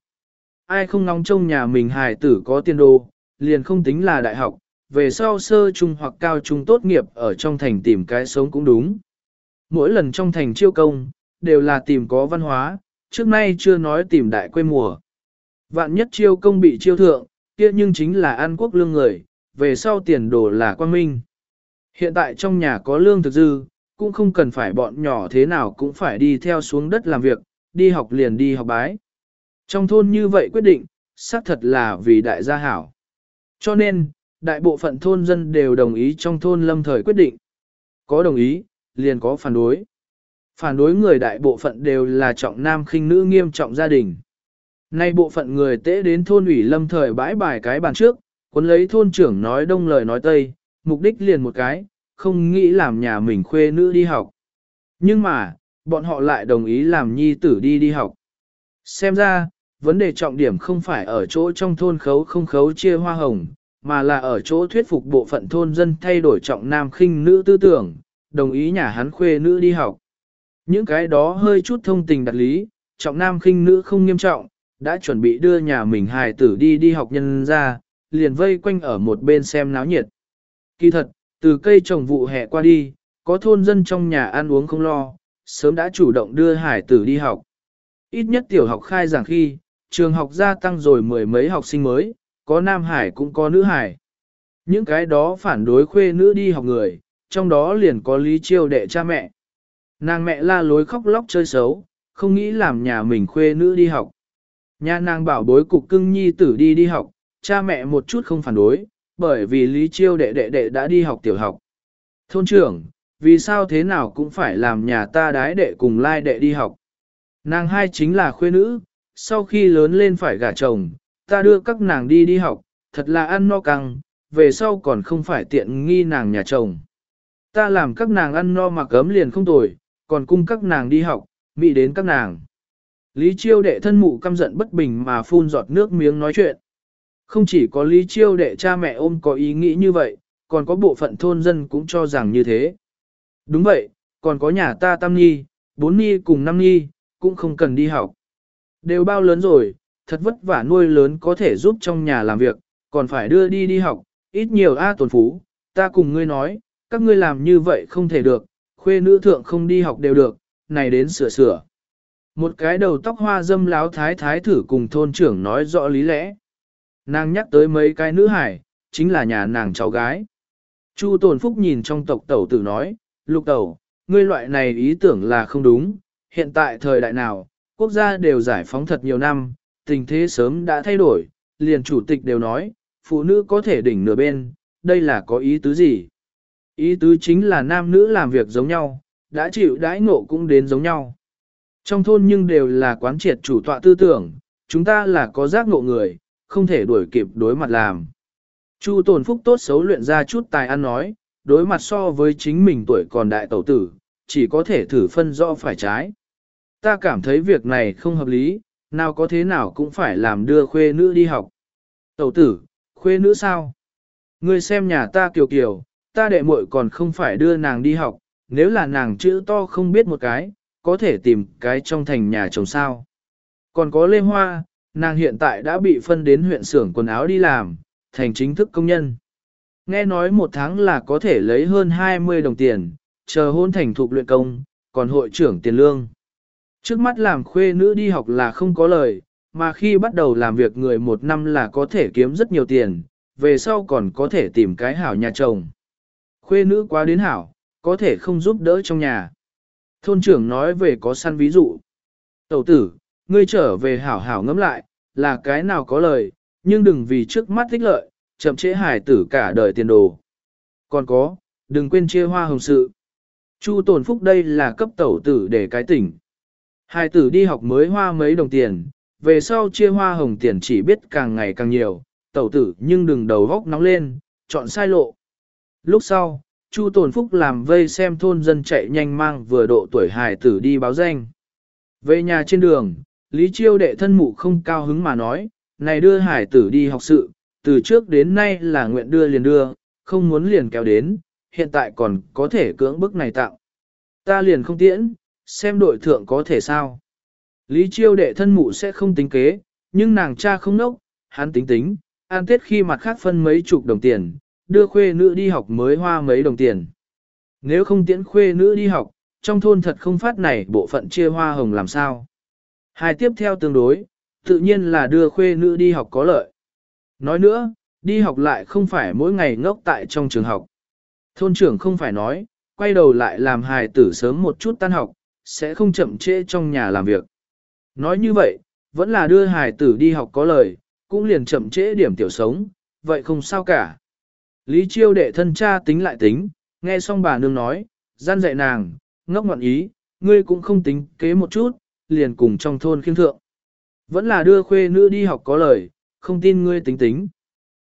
Ai không nóng trông nhà mình hài tử có tiền đồ, liền không tính là đại học, về sau sơ trung hoặc cao trung tốt nghiệp ở trong thành tìm cái sống cũng đúng. Mỗi lần trong thành chiêu công, đều là tìm có văn hóa, trước nay chưa nói tìm đại quê mùa. Vạn nhất chiêu công bị chiêu thượng, kia nhưng chính là an quốc lương người, về sau tiền đồ là quan minh. Hiện tại trong nhà có lương thực dư, cũng không cần phải bọn nhỏ thế nào cũng phải đi theo xuống đất làm việc, đi học liền đi học bái. Trong thôn như vậy quyết định, xác thật là vì đại gia hảo. Cho nên, đại bộ phận thôn dân đều đồng ý trong thôn lâm thời quyết định. Có đồng ý, liền có phản đối. Phản đối người đại bộ phận đều là trọng nam khinh nữ nghiêm trọng gia đình. Nay bộ phận người tế đến thôn ủy lâm thời bãi bài cái bàn trước, cuốn lấy thôn trưởng nói đông lời nói tây, mục đích liền một cái, không nghĩ làm nhà mình khuê nữ đi học. Nhưng mà, bọn họ lại đồng ý làm nhi tử đi đi học. Xem ra, vấn đề trọng điểm không phải ở chỗ trong thôn khấu không khấu chia hoa hồng, mà là ở chỗ thuyết phục bộ phận thôn dân thay đổi trọng nam khinh nữ tư tưởng, đồng ý nhà hắn khuê nữ đi học. Những cái đó hơi chút thông tình đặt lý, trọng nam khinh nữ không nghiêm trọng, đã chuẩn bị đưa nhà mình hài tử đi đi học nhân ra, liền vây quanh ở một bên xem náo nhiệt. Kỳ thật, từ cây trồng vụ hè qua đi, có thôn dân trong nhà ăn uống không lo, sớm đã chủ động đưa hải tử đi học. Ít nhất tiểu học khai giảng khi, trường học gia tăng rồi mười mấy học sinh mới, có nam hải cũng có nữ hải. Những cái đó phản đối khuê nữ đi học người, trong đó liền có lý chiêu đệ cha mẹ. Nàng mẹ la lối khóc lóc chơi xấu, không nghĩ làm nhà mình khuê nữ đi học. Nhà nàng bảo bối cục cưng nhi tử đi đi học, cha mẹ một chút không phản đối, bởi vì lý chiêu đệ đệ đệ đã đi học tiểu học. Thôn trưởng, vì sao thế nào cũng phải làm nhà ta đái đệ cùng lai đệ đi học. Nàng hai chính là khuê nữ, sau khi lớn lên phải gả chồng, ta đưa các nàng đi đi học, thật là ăn no căng, về sau còn không phải tiện nghi nàng nhà chồng. Ta làm các nàng ăn no mặc ấm liền không tồi, còn cung các nàng đi học, mị đến các nàng. Lý chiêu đệ thân mụ căm giận bất bình mà phun giọt nước miếng nói chuyện. Không chỉ có lý chiêu đệ cha mẹ ôm có ý nghĩ như vậy, còn có bộ phận thôn dân cũng cho rằng như thế. Đúng vậy, còn có nhà ta tam nhi, bốn nhi cùng năm nhi, cũng không cần đi học. Đều bao lớn rồi, thật vất vả nuôi lớn có thể giúp trong nhà làm việc, còn phải đưa đi đi học, ít nhiều A tồn phú, ta cùng ngươi nói, các ngươi làm như vậy không thể được, khuê nữ thượng không đi học đều được, này đến sửa sửa. Một cái đầu tóc hoa dâm láo thái thái thử cùng thôn trưởng nói rõ lý lẽ. Nàng nhắc tới mấy cái nữ hải, chính là nhà nàng cháu gái. Chu Tồn Phúc nhìn trong tộc tẩu tử nói, lục tẩu, ngươi loại này ý tưởng là không đúng, hiện tại thời đại nào, quốc gia đều giải phóng thật nhiều năm, tình thế sớm đã thay đổi, liền chủ tịch đều nói, phụ nữ có thể đỉnh nửa bên, đây là có ý tứ gì? Ý tứ chính là nam nữ làm việc giống nhau, đã chịu đãi ngộ cũng đến giống nhau. Trong thôn nhưng đều là quán triệt chủ tọa tư tưởng, chúng ta là có giác ngộ người, không thể đuổi kịp đối mặt làm. Chu tồn phúc tốt xấu luyện ra chút tài ăn nói, đối mặt so với chính mình tuổi còn đại tẩu tử, chỉ có thể thử phân rõ phải trái. Ta cảm thấy việc này không hợp lý, nào có thế nào cũng phải làm đưa khuê nữ đi học. Tẩu tử, khuê nữ sao? Ngươi xem nhà ta kiều kiều, ta đệ muội còn không phải đưa nàng đi học, nếu là nàng chữ to không biết một cái, có thể tìm cái trong thành nhà chồng sao. Còn có Lê Hoa, nàng hiện tại đã bị phân đến huyện xưởng quần áo đi làm, thành chính thức công nhân. Nghe nói một tháng là có thể lấy hơn 20 đồng tiền, chờ hôn thành thục luyện công, còn hội trưởng tiền lương. Trước mắt làm khuê nữ đi học là không có lời, mà khi bắt đầu làm việc người một năm là có thể kiếm rất nhiều tiền, về sau còn có thể tìm cái hảo nhà chồng. Khuê nữ quá đến hảo, có thể không giúp đỡ trong nhà. Thôn trưởng nói về có săn ví dụ. Tẩu tử, ngươi trở về hảo hảo ngẫm lại, là cái nào có lời, nhưng đừng vì trước mắt thích lợi, chậm trễ hải tử cả đời tiền đồ. Còn có, đừng quên chia hoa hồng sự. Chu tổn phúc đây là cấp tẩu tử để cái tỉnh. Hải tử đi học mới hoa mấy đồng tiền, về sau chia hoa hồng tiền chỉ biết càng ngày càng nhiều, tẩu tử nhưng đừng đầu góc nóng lên, chọn sai lộ. Lúc sau, Chu Tồn Phúc làm vây xem thôn dân chạy nhanh mang vừa độ tuổi hài tử đi báo danh. Về nhà trên đường, Lý Chiêu đệ thân mụ không cao hứng mà nói, này đưa hải tử đi học sự, từ trước đến nay là nguyện đưa liền đưa, không muốn liền kéo đến, hiện tại còn có thể cưỡng bức này tặng. Ta liền không tiễn, xem đội thượng có thể sao. Lý Chiêu đệ thân mụ sẽ không tính kế, nhưng nàng cha không nốc, hắn tính tính, an tết khi mặt khác phân mấy chục đồng tiền, đưa khuê nữ đi học mới hoa mấy đồng tiền. Nếu không tiễn khuê nữ đi học, trong thôn thật không phát này bộ phận chia hoa hồng làm sao. Hai tiếp theo tương đối, tự nhiên là đưa khuê nữ đi học có lợi. Nói nữa, đi học lại không phải mỗi ngày ngốc tại trong trường học. Thôn trưởng không phải nói, quay đầu lại làm hài tử sớm một chút tan học, sẽ không chậm trễ trong nhà làm việc. Nói như vậy, vẫn là đưa hài tử đi học có lời, cũng liền chậm trễ điểm tiểu sống, vậy không sao cả. Lý chiêu đệ thân cha tính lại tính, nghe xong bà nương nói, gian dạy nàng, ngốc ngọn ý, ngươi cũng không tính kế một chút, liền cùng trong thôn khiêm thượng. Vẫn là đưa khuê nữ đi học có lời, không tin ngươi tính tính.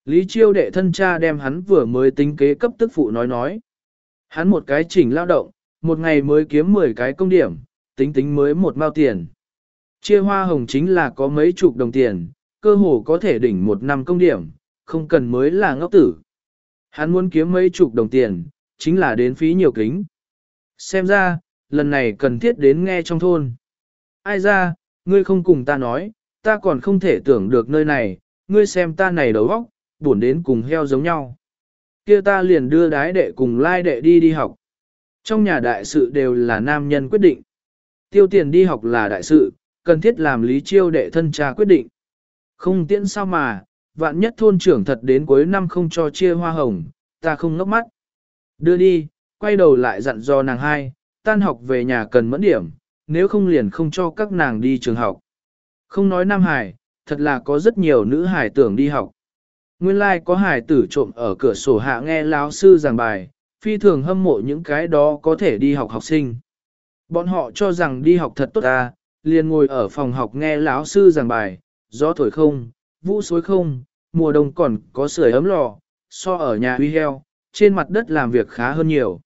Lý chiêu đệ thân cha đem hắn vừa mới tính kế cấp tức phụ nói nói. Hắn một cái chỉnh lao động, một ngày mới kiếm 10 cái công điểm, tính tính mới một mao tiền. Chia hoa hồng chính là có mấy chục đồng tiền, cơ hồ có thể đỉnh một năm công điểm, không cần mới là ngốc tử. Hắn muốn kiếm mấy chục đồng tiền, chính là đến phí nhiều kính. Xem ra, lần này cần thiết đến nghe trong thôn. Ai ra, ngươi không cùng ta nói, ta còn không thể tưởng được nơi này, ngươi xem ta này đầu óc, buồn đến cùng heo giống nhau. kia ta liền đưa đái đệ cùng lai đệ đi đi học. Trong nhà đại sự đều là nam nhân quyết định. Tiêu tiền đi học là đại sự, cần thiết làm lý chiêu đệ thân cha quyết định. Không tiễn sao mà, vạn nhất thôn trưởng thật đến cuối năm không cho chia hoa hồng, ta không ngốc mắt. Đưa đi, quay đầu lại dặn dò nàng hai, tan học về nhà cần mẫn điểm, nếu không liền không cho các nàng đi trường học. Không nói Nam Hải, thật là có rất nhiều nữ hải tưởng đi học. Nguyên lai like có hải tử trộm ở cửa sổ hạ nghe lão sư giảng bài, phi thường hâm mộ những cái đó có thể đi học học sinh. Bọn họ cho rằng đi học thật tốt ta, liền ngồi ở phòng học nghe lão sư giảng bài, gió thổi không, vũ xối không, mùa đông còn có sưởi ấm lò, so ở nhà huy heo, trên mặt đất làm việc khá hơn nhiều.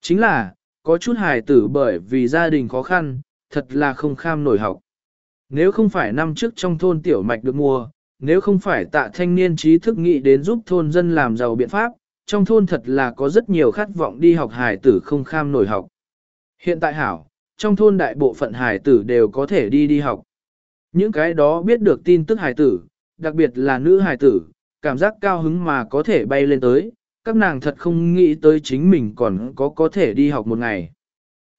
Chính là, có chút hài tử bởi vì gia đình khó khăn, thật là không kham nổi học. Nếu không phải năm trước trong thôn tiểu mạch được mua, nếu không phải tạ thanh niên trí thức nghĩ đến giúp thôn dân làm giàu biện pháp, trong thôn thật là có rất nhiều khát vọng đi học hài tử không kham nổi học. Hiện tại hảo, trong thôn đại bộ phận hài tử đều có thể đi đi học. Những cái đó biết được tin tức hài tử, đặc biệt là nữ hài tử, cảm giác cao hứng mà có thể bay lên tới, các nàng thật không nghĩ tới chính mình còn có có thể đi học một ngày.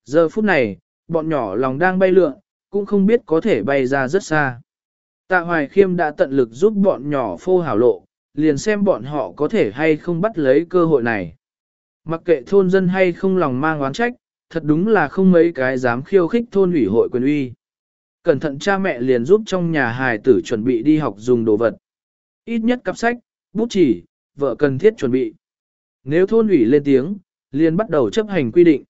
Giờ phút này, bọn nhỏ lòng đang bay lượn, cũng không biết có thể bay ra rất xa. Tạ Hoài Khiêm đã tận lực giúp bọn nhỏ phô hảo lộ, liền xem bọn họ có thể hay không bắt lấy cơ hội này. Mặc kệ thôn dân hay không lòng mang oán trách, thật đúng là không mấy cái dám khiêu khích thôn ủy hội quyền uy. Cẩn thận cha mẹ liền giúp trong nhà hài tử chuẩn bị đi học dùng đồ vật. Ít nhất cặp sách, bút chỉ, vợ cần thiết chuẩn bị. Nếu thôn ủy lên tiếng, liền bắt đầu chấp hành quy định.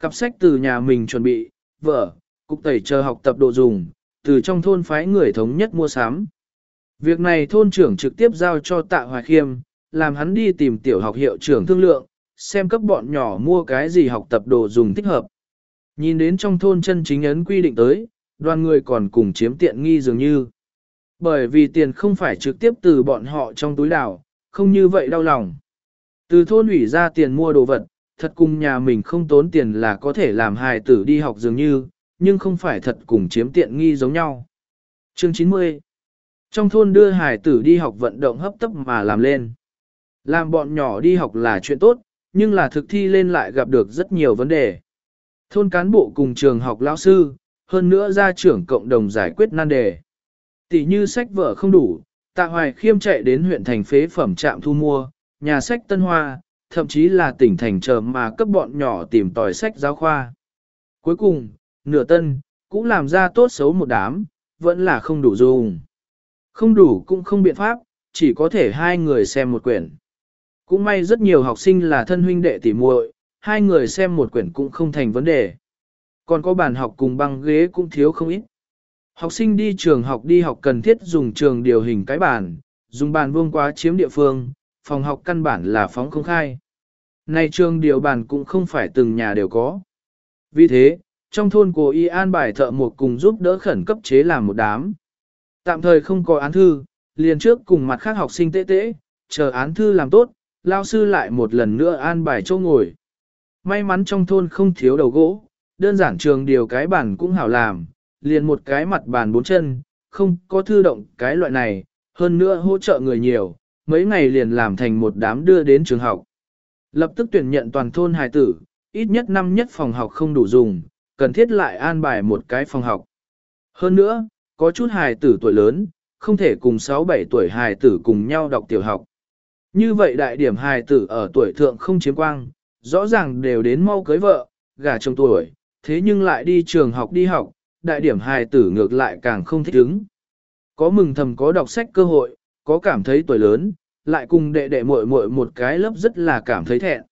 Cặp sách từ nhà mình chuẩn bị, vợ, cục tẩy chờ học tập đồ dùng, từ trong thôn phái người thống nhất mua sắm. Việc này thôn trưởng trực tiếp giao cho tạ hoài khiêm, làm hắn đi tìm tiểu học hiệu trưởng thương lượng, xem cấp bọn nhỏ mua cái gì học tập đồ dùng thích hợp. Nhìn đến trong thôn chân chính ấn quy định tới, đoàn người còn cùng chiếm tiện nghi dường như. Bởi vì tiền không phải trực tiếp từ bọn họ trong túi đảo, không như vậy đau lòng. Từ thôn ủy ra tiền mua đồ vật, thật cùng nhà mình không tốn tiền là có thể làm hài tử đi học dường như, nhưng không phải thật cùng chiếm tiện nghi giống nhau. Chương 90 Trong thôn đưa hài tử đi học vận động hấp tấp mà làm lên. Làm bọn nhỏ đi học là chuyện tốt, nhưng là thực thi lên lại gặp được rất nhiều vấn đề. Thôn cán bộ cùng trường học lão sư, hơn nữa gia trưởng cộng đồng giải quyết nan đề. Tỷ như sách vở không đủ, tạ hoài khiêm chạy đến huyện thành phế phẩm trạm thu mua, nhà sách Tân Hoa, thậm chí là tỉnh thành chờ mà cấp bọn nhỏ tìm tòi sách giáo khoa. Cuối cùng, nửa tân, cũng làm ra tốt xấu một đám, vẫn là không đủ dùng. Không đủ cũng không biện pháp, chỉ có thể hai người xem một quyển. Cũng may rất nhiều học sinh là thân huynh đệ tỉ muội, hai người xem một quyển cũng không thành vấn đề. Còn có bàn học cùng băng ghế cũng thiếu không ít. Học sinh đi trường học đi học cần thiết dùng trường điều hình cái bàn, dùng bàn vuông quá chiếm địa phương, phòng học căn bản là phóng không khai. Này trường điều bàn cũng không phải từng nhà đều có. Vì thế, trong thôn của y an bài thợ một cùng giúp đỡ khẩn cấp chế làm một đám. Tạm thời không có án thư, liền trước cùng mặt khác học sinh tế tế, chờ án thư làm tốt, lao sư lại một lần nữa an bài chỗ ngồi. May mắn trong thôn không thiếu đầu gỗ, đơn giản trường điều cái bàn cũng hảo làm, liền một cái mặt bàn bốn chân, không có thư động cái loại này, hơn nữa hỗ trợ người nhiều, mấy ngày liền làm thành một đám đưa đến trường học. Lập tức tuyển nhận toàn thôn hài tử, ít nhất năm nhất phòng học không đủ dùng, cần thiết lại an bài một cái phòng học. Hơn nữa, có chút hài tử tuổi lớn, không thể cùng 6-7 tuổi hài tử cùng nhau đọc tiểu học. Như vậy đại điểm hài tử ở tuổi thượng không chiếm quang, rõ ràng đều đến mau cưới vợ, gả chồng tuổi, thế nhưng lại đi trường học đi học, đại điểm hài tử ngược lại càng không thích ứng. Có mừng thầm có đọc sách cơ hội, có cảm thấy tuổi lớn, lại cùng đệ đệ muội muội một cái lớp rất là cảm thấy thẹn.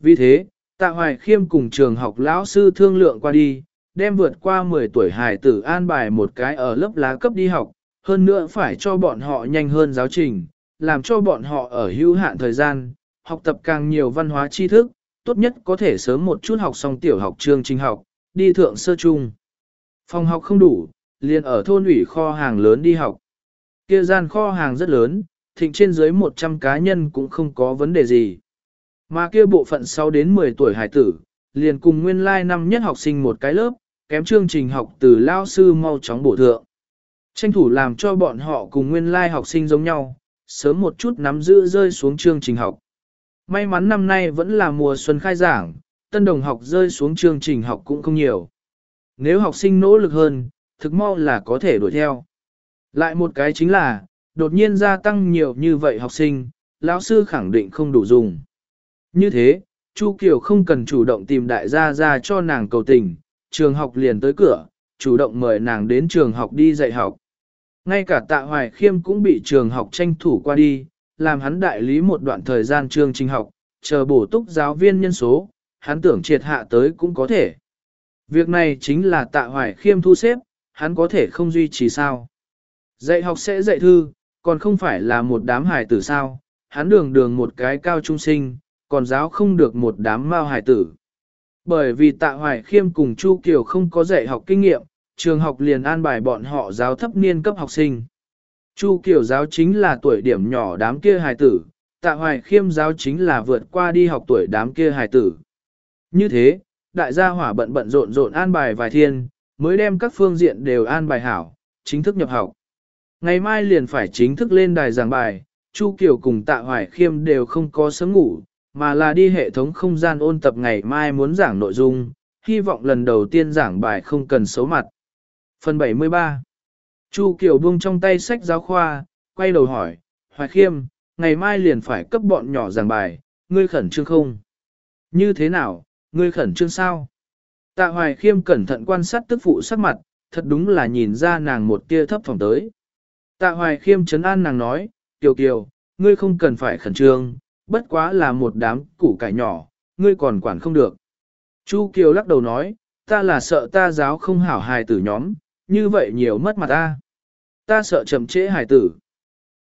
Vì thế, Tạ Hoài Khiêm cùng trường học lão sư thương lượng qua đi, đem vượt qua 10 tuổi hài tử an bài một cái ở lớp lá cấp đi học, hơn nữa phải cho bọn họ nhanh hơn giáo trình, làm cho bọn họ ở hữu hạn thời gian, học tập càng nhiều văn hóa tri thức, tốt nhất có thể sớm một chút học xong tiểu học chương trình học, đi thượng sơ trung. Phòng học không đủ, liền ở thôn ủy kho hàng lớn đi học. Kia gian kho hàng rất lớn, thịnh trên dưới 100 cá nhân cũng không có vấn đề gì. Mà kia bộ phận 6 đến 10 tuổi hải tử, liền cùng nguyên lai năm nhất học sinh một cái lớp, kém chương trình học từ lao sư mau chóng bổ thượng. Tranh thủ làm cho bọn họ cùng nguyên lai học sinh giống nhau, sớm một chút nắm giữ rơi xuống chương trình học. May mắn năm nay vẫn là mùa xuân khai giảng, tân đồng học rơi xuống chương trình học cũng không nhiều. Nếu học sinh nỗ lực hơn, thực mau là có thể đuổi theo. Lại một cái chính là, đột nhiên gia tăng nhiều như vậy học sinh, lão sư khẳng định không đủ dùng. Như thế, Chu Kiều không cần chủ động tìm đại gia ra cho nàng cầu tình, trường học liền tới cửa, chủ động mời nàng đến trường học đi dạy học. Ngay cả tạ hoài khiêm cũng bị trường học tranh thủ qua đi, làm hắn đại lý một đoạn thời gian chương trình học, chờ bổ túc giáo viên nhân số, hắn tưởng triệt hạ tới cũng có thể. Việc này chính là tạ hoài khiêm thu xếp, hắn có thể không duy trì sao. Dạy học sẽ dạy thư, còn không phải là một đám hài tử sao, hắn đường đường một cái cao trung sinh, còn giáo không được một đám mao hài tử. Bởi vì tạ hoài khiêm cùng Chu Kiều không có dạy học kinh nghiệm, trường học liền an bài bọn họ giáo thấp niên cấp học sinh. Chu Kiều giáo chính là tuổi điểm nhỏ đám kia hài tử, tạ hoài khiêm giáo chính là vượt qua đi học tuổi đám kia hài tử. Như thế, đại gia hỏa bận bận rộn rộn an bài vài thiên, mới đem các phương diện đều an bài hảo, chính thức nhập học. Ngày mai liền phải chính thức lên đài giảng bài, Chu Kiều cùng Tạ Hoài Khiêm đều không có sớm ngủ, mà là đi hệ thống không gian ôn tập ngày mai muốn giảng nội dung, hy vọng lần đầu tiên giảng bài không cần xấu mặt. Phần 73 Chu Kiều buông trong tay sách giáo khoa, quay đầu hỏi, Hoài Khiêm, ngày mai liền phải cấp bọn nhỏ giảng bài, ngươi khẩn trương không? Như thế nào, ngươi khẩn trương sao? Tạ Hoài Khiêm cẩn thận quan sát tức phụ sắc mặt, thật đúng là nhìn ra nàng một tia thấp phòng tới. Tạ Hoài Khiêm chấn an nàng nói, Kiều Kiều, ngươi không cần phải khẩn trương, bất quá là một đám củ cải nhỏ, ngươi còn quản không được. Chu Kiều lắc đầu nói, ta là sợ ta giáo không hảo hài tử nhóm, như vậy nhiều mất mặt ta. Ta sợ chậm trễ hải tử.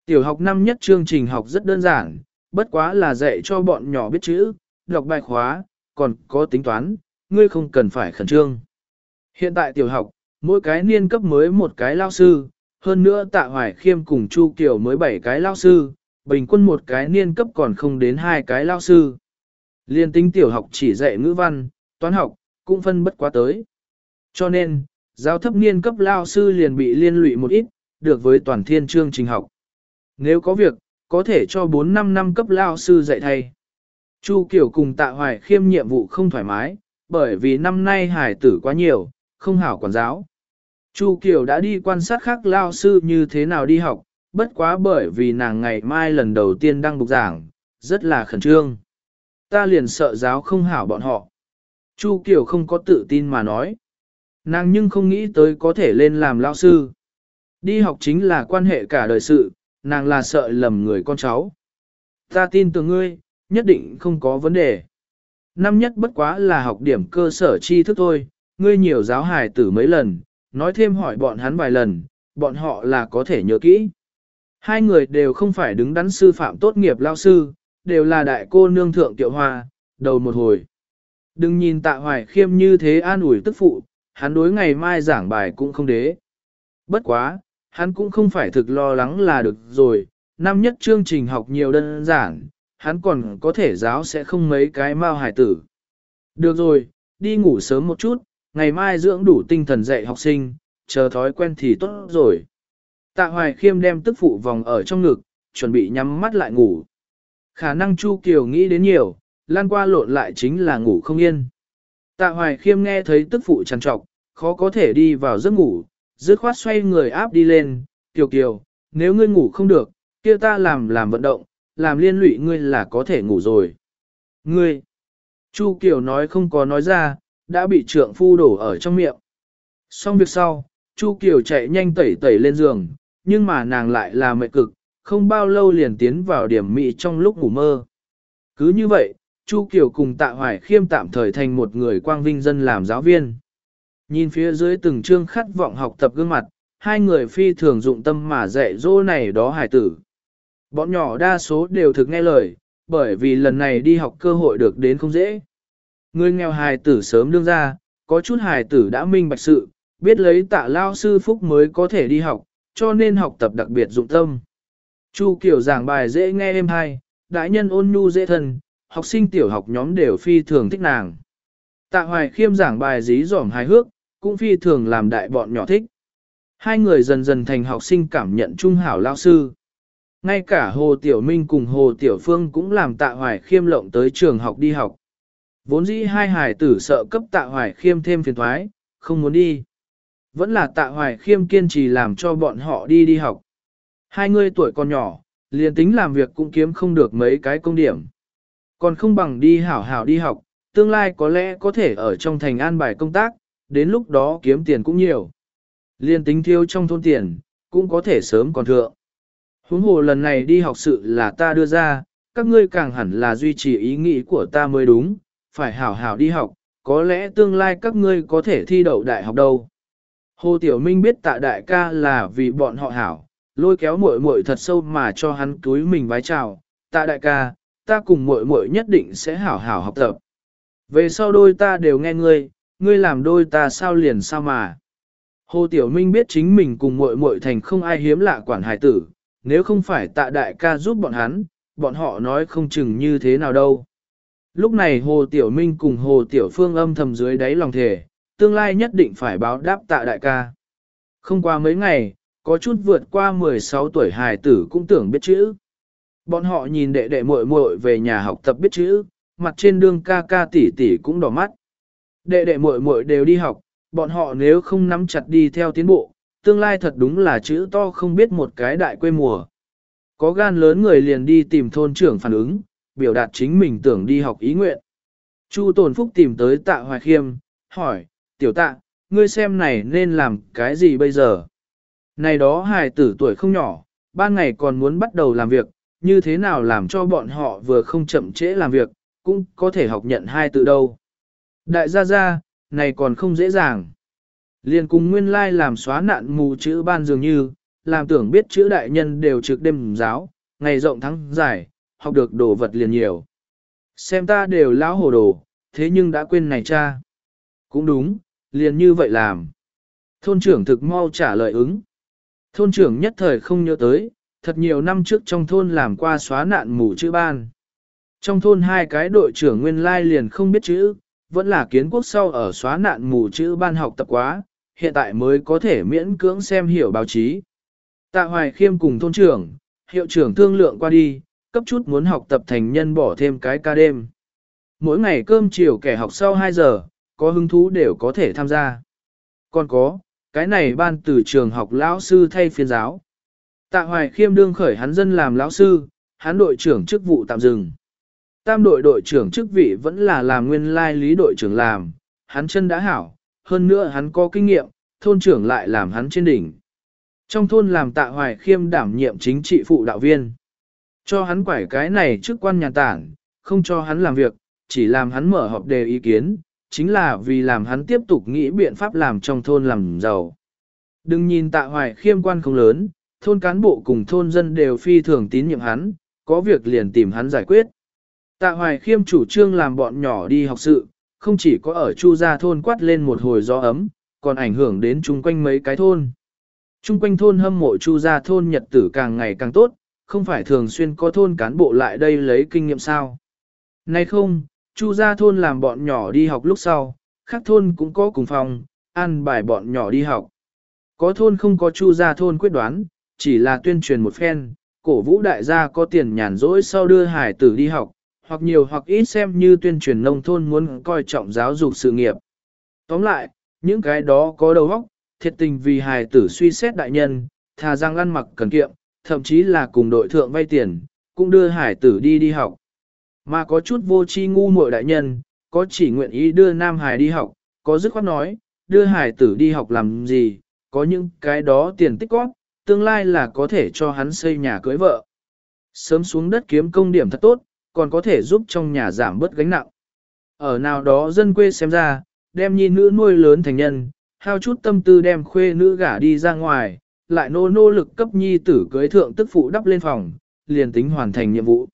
Tiểu học năm nhất chương trình học rất đơn giản, bất quá là dạy cho bọn nhỏ biết chữ, đọc bài khóa, còn có tính toán, ngươi không cần phải khẩn trương. Hiện tại tiểu học, mỗi cái niên cấp mới một cái lao sư, hơn nữa tạ hoài khiêm cùng Chu kiểu mới bảy cái lao sư, bình quân một cái niên cấp còn không đến hai cái lao sư. Liên tính tiểu học chỉ dạy ngữ văn, toán học, cũng phân bất quá tới. Cho nên, giáo thấp niên cấp lao sư liền bị liên lụy một ít, được với toàn thiên chương trình học. Nếu có việc, có thể cho 4-5 năm cấp lao sư dạy thay. Chu Kiều cùng tạ hoài khiêm nhiệm vụ không thoải mái, bởi vì năm nay hải tử quá nhiều, không hảo quản giáo. Chu Kiều đã đi quan sát khác lao sư như thế nào đi học, bất quá bởi vì nàng ngày mai lần đầu tiên đăng bục giảng, rất là khẩn trương. Ta liền sợ giáo không hảo bọn họ. Chu Kiều không có tự tin mà nói. Nàng nhưng không nghĩ tới có thể lên làm lao sư. Đi học chính là quan hệ cả đời sự, nàng là sợ lầm người con cháu. Ta tin tưởng ngươi, nhất định không có vấn đề. Năm nhất bất quá là học điểm cơ sở tri thức thôi, ngươi nhiều giáo hài tử mấy lần, nói thêm hỏi bọn hắn vài lần, bọn họ là có thể nhớ kỹ. Hai người đều không phải đứng đắn sư phạm tốt nghiệp lao sư, đều là đại cô nương thượng tiệu hoa, đầu một hồi. Đừng nhìn tạ hoài khiêm như thế an ủi tức phụ, hắn đối ngày mai giảng bài cũng không đế. Bất quá, hắn cũng không phải thực lo lắng là được rồi, năm nhất chương trình học nhiều đơn giản, hắn còn có thể giáo sẽ không mấy cái mao hải tử. Được rồi, đi ngủ sớm một chút, ngày mai dưỡng đủ tinh thần dạy học sinh, chờ thói quen thì tốt rồi. Tạ Hoài Khiêm đem tức phụ vòng ở trong ngực, chuẩn bị nhắm mắt lại ngủ. Khả năng Chu Kiều nghĩ đến nhiều, lan qua lộn lại chính là ngủ không yên. Tạ Hoài Khiêm nghe thấy tức phụ trằn trọc, khó có thể đi vào giấc ngủ, dứt khoát xoay người áp đi lên, Kiều Kiều, nếu ngươi ngủ không được, kia ta làm làm vận động, làm liên lụy ngươi là có thể ngủ rồi. Ngươi, Chu Kiều nói không có nói ra, đã bị trượng phu đổ ở trong miệng. Xong việc sau, Chu Kiều chạy nhanh tẩy tẩy lên giường, nhưng mà nàng lại là mệt cực, không bao lâu liền tiến vào điểm mị trong lúc ngủ mơ. Cứ như vậy, Chu Kiều cùng Tạ Hoài Khiêm tạm thời thành một người quang vinh dân làm giáo viên. Nhìn phía dưới từng chương khát vọng học tập gương mặt, hai người phi thường dụng tâm mà dạy dỗ này đó Hải tử. Bọn nhỏ đa số đều thực nghe lời, bởi vì lần này đi học cơ hội được đến không dễ. Người nghèo hài tử sớm đương ra, có chút hài tử đã minh bạch sự, biết lấy tạ lao sư phúc mới có thể đi học, cho nên học tập đặc biệt dụng tâm. Chu Kiều giảng bài dễ nghe êm hay, đại nhân ôn nhu dễ thân, học sinh tiểu học nhóm đều phi thường thích nàng. Tạ Hoài Khiêm giảng bài dí dỏm hài hước, cũng phi thường làm đại bọn nhỏ thích. Hai người dần dần thành học sinh cảm nhận trung hảo lao sư. Ngay cả Hồ Tiểu Minh cùng Hồ Tiểu Phương cũng làm tạ hoài khiêm lộng tới trường học đi học. Vốn dĩ hai hải tử sợ cấp tạ hoài khiêm thêm phiền thoái, không muốn đi. Vẫn là tạ hoài khiêm kiên trì làm cho bọn họ đi đi học. Hai người tuổi còn nhỏ, liền tính làm việc cũng kiếm không được mấy cái công điểm. Còn không bằng đi hảo hảo đi học, tương lai có lẽ có thể ở trong thành an bài công tác, đến lúc đó kiếm tiền cũng nhiều. Liên tính thiếu trong thôn tiền, cũng có thể sớm còn thượng. Huống hồ lần này đi học sự là ta đưa ra, các ngươi càng hẳn là duy trì ý nghĩ của ta mới đúng, phải hảo hảo đi học, có lẽ tương lai các ngươi có thể thi đậu đại học đâu. Hồ Tiểu Minh biết tạ đại ca là vì bọn họ hảo, lôi kéo muội muội thật sâu mà cho hắn túi mình vái chào, tạ đại ca, ta cùng muội muội nhất định sẽ hảo hảo học tập. Về sau đôi ta đều nghe ngươi, ngươi làm đôi ta sao liền sao mà. Hồ Tiểu Minh biết chính mình cùng muội muội thành không ai hiếm lạ quản hài tử, nếu không phải tạ đại ca giúp bọn hắn, bọn họ nói không chừng như thế nào đâu. Lúc này Hồ Tiểu Minh cùng Hồ Tiểu Phương âm thầm dưới đáy lòng thể, tương lai nhất định phải báo đáp tạ đại ca. Không qua mấy ngày, có chút vượt qua 16 tuổi hài tử cũng tưởng biết chữ. Bọn họ nhìn đệ đệ muội muội về nhà học tập biết chữ, mặt trên đương ca ca tỷ tỷ cũng đỏ mắt. Đệ đệ muội muội đều đi học, bọn họ nếu không nắm chặt đi theo tiến bộ, tương lai thật đúng là chữ to không biết một cái đại quê mùa. Có gan lớn người liền đi tìm thôn trưởng phản ứng, biểu đạt chính mình tưởng đi học ý nguyện. Chu Tồn Phúc tìm tới tạ Hoài Khiêm, hỏi, tiểu tạ, ngươi xem này nên làm cái gì bây giờ? Này đó hài tử tuổi không nhỏ, ba ngày còn muốn bắt đầu làm việc, như thế nào làm cho bọn họ vừa không chậm trễ làm việc, cũng có thể học nhận hai từ đâu. Đại gia gia, này còn không dễ dàng. Liên cùng nguyên lai làm xóa nạn mù chữ ban dường như, làm tưởng biết chữ đại nhân đều trực đêm giáo, ngày rộng thắng dài, học được đồ vật liền nhiều. Xem ta đều lão hồ đồ, thế nhưng đã quên này cha. Cũng đúng, liền như vậy làm. Thôn trưởng thực mau trả lời ứng. Thôn trưởng nhất thời không nhớ tới, thật nhiều năm trước trong thôn làm qua xóa nạn mù chữ ban. Trong thôn hai cái đội trưởng nguyên lai liền không biết chữ, vẫn là kiến quốc sau ở xóa nạn mù chữ ban học tập quá, hiện tại mới có thể miễn cưỡng xem hiểu báo chí. Tạ Hoài Khiêm cùng thôn trưởng, hiệu trưởng thương lượng qua đi, cấp chút muốn học tập thành nhân bỏ thêm cái ca đêm. Mỗi ngày cơm chiều kẻ học sau 2 giờ, có hứng thú đều có thể tham gia. Còn có, cái này ban từ trường học lão sư thay phiên giáo. Tạ Hoài Khiêm đương khởi hắn dân làm lão sư, hắn đội trưởng chức vụ tạm dừng. Tam đội đội trưởng chức vị vẫn là làm nguyên lai lý đội trưởng làm, hắn chân đã hảo, hơn nữa hắn có kinh nghiệm, thôn trưởng lại làm hắn trên đỉnh. Trong thôn làm tạ hoài khiêm đảm nhiệm chính trị phụ đạo viên. Cho hắn quải cái này chức quan nhà tản, không cho hắn làm việc, chỉ làm hắn mở họp đề ý kiến, chính là vì làm hắn tiếp tục nghĩ biện pháp làm trong thôn làm giàu. Đừng nhìn tạ hoài khiêm quan không lớn, thôn cán bộ cùng thôn dân đều phi thường tín nhiệm hắn, có việc liền tìm hắn giải quyết. Tạ hoài khiêm chủ trương làm bọn nhỏ đi học sự, không chỉ có ở chu gia thôn quát lên một hồi gió ấm, còn ảnh hưởng đến chung quanh mấy cái thôn. Chung quanh thôn hâm mộ chu gia thôn nhật tử càng ngày càng tốt, không phải thường xuyên có thôn cán bộ lại đây lấy kinh nghiệm sao. Nay không, chu gia thôn làm bọn nhỏ đi học lúc sau, khác thôn cũng có cùng phòng, ăn bài bọn nhỏ đi học. Có thôn không có chu gia thôn quyết đoán, chỉ là tuyên truyền một phen, cổ vũ đại gia có tiền nhàn rỗi sau đưa hải tử đi học, hoặc nhiều hoặc ít xem như tuyên truyền nông thôn muốn coi trọng giáo dục sự nghiệp. Tóm lại, những cái đó có đầu óc, thiệt tình vì hài tử suy xét đại nhân, thà rằng ăn mặc cần kiệm, thậm chí là cùng đội thượng vay tiền, cũng đưa hải tử đi đi học. Mà có chút vô tri ngu muội đại nhân, có chỉ nguyện ý đưa nam hải đi học, có dứt khoát nói, đưa hải tử đi học làm gì, có những cái đó tiền tích góp, tương lai là có thể cho hắn xây nhà cưới vợ. Sớm xuống đất kiếm công điểm thật tốt, còn có thể giúp trong nhà giảm bớt gánh nặng. Ở nào đó dân quê xem ra, đem nhi nữ nuôi lớn thành nhân, hao chút tâm tư đem khuê nữ gả đi ra ngoài, lại nô nô lực cấp nhi tử cưới thượng tức phụ đắp lên phòng, liền tính hoàn thành nhiệm vụ.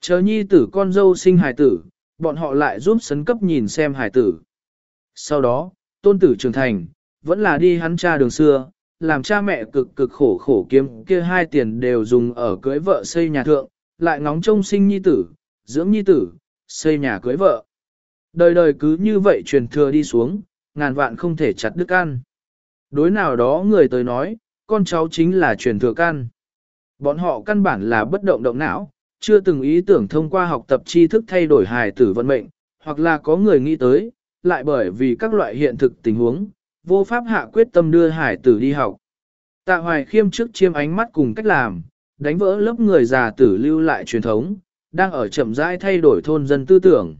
Chờ nhi tử con dâu sinh hài tử, bọn họ lại giúp sấn cấp nhìn xem hài tử. Sau đó, tôn tử trưởng thành, vẫn là đi hắn cha đường xưa, làm cha mẹ cực cực khổ khổ kiếm kia hai tiền đều dùng ở cưới vợ xây nhà thượng, lại ngóng trông sinh nhi tử, dưỡng nhi tử, xây nhà cưới vợ. Đời đời cứ như vậy truyền thừa đi xuống, ngàn vạn không thể chặt đứt ăn. Đối nào đó người tới nói, con cháu chính là truyền thừa căn. Bọn họ căn bản là bất động động não, chưa từng ý tưởng thông qua học tập tri thức thay đổi hài tử vận mệnh, hoặc là có người nghĩ tới, lại bởi vì các loại hiện thực tình huống, vô pháp hạ quyết tâm đưa hải tử đi học. Tạ hoài khiêm trước chiêm ánh mắt cùng cách làm, đánh vỡ lớp người già tử lưu lại truyền thống, đang ở chậm rãi thay đổi thôn dân tư tưởng.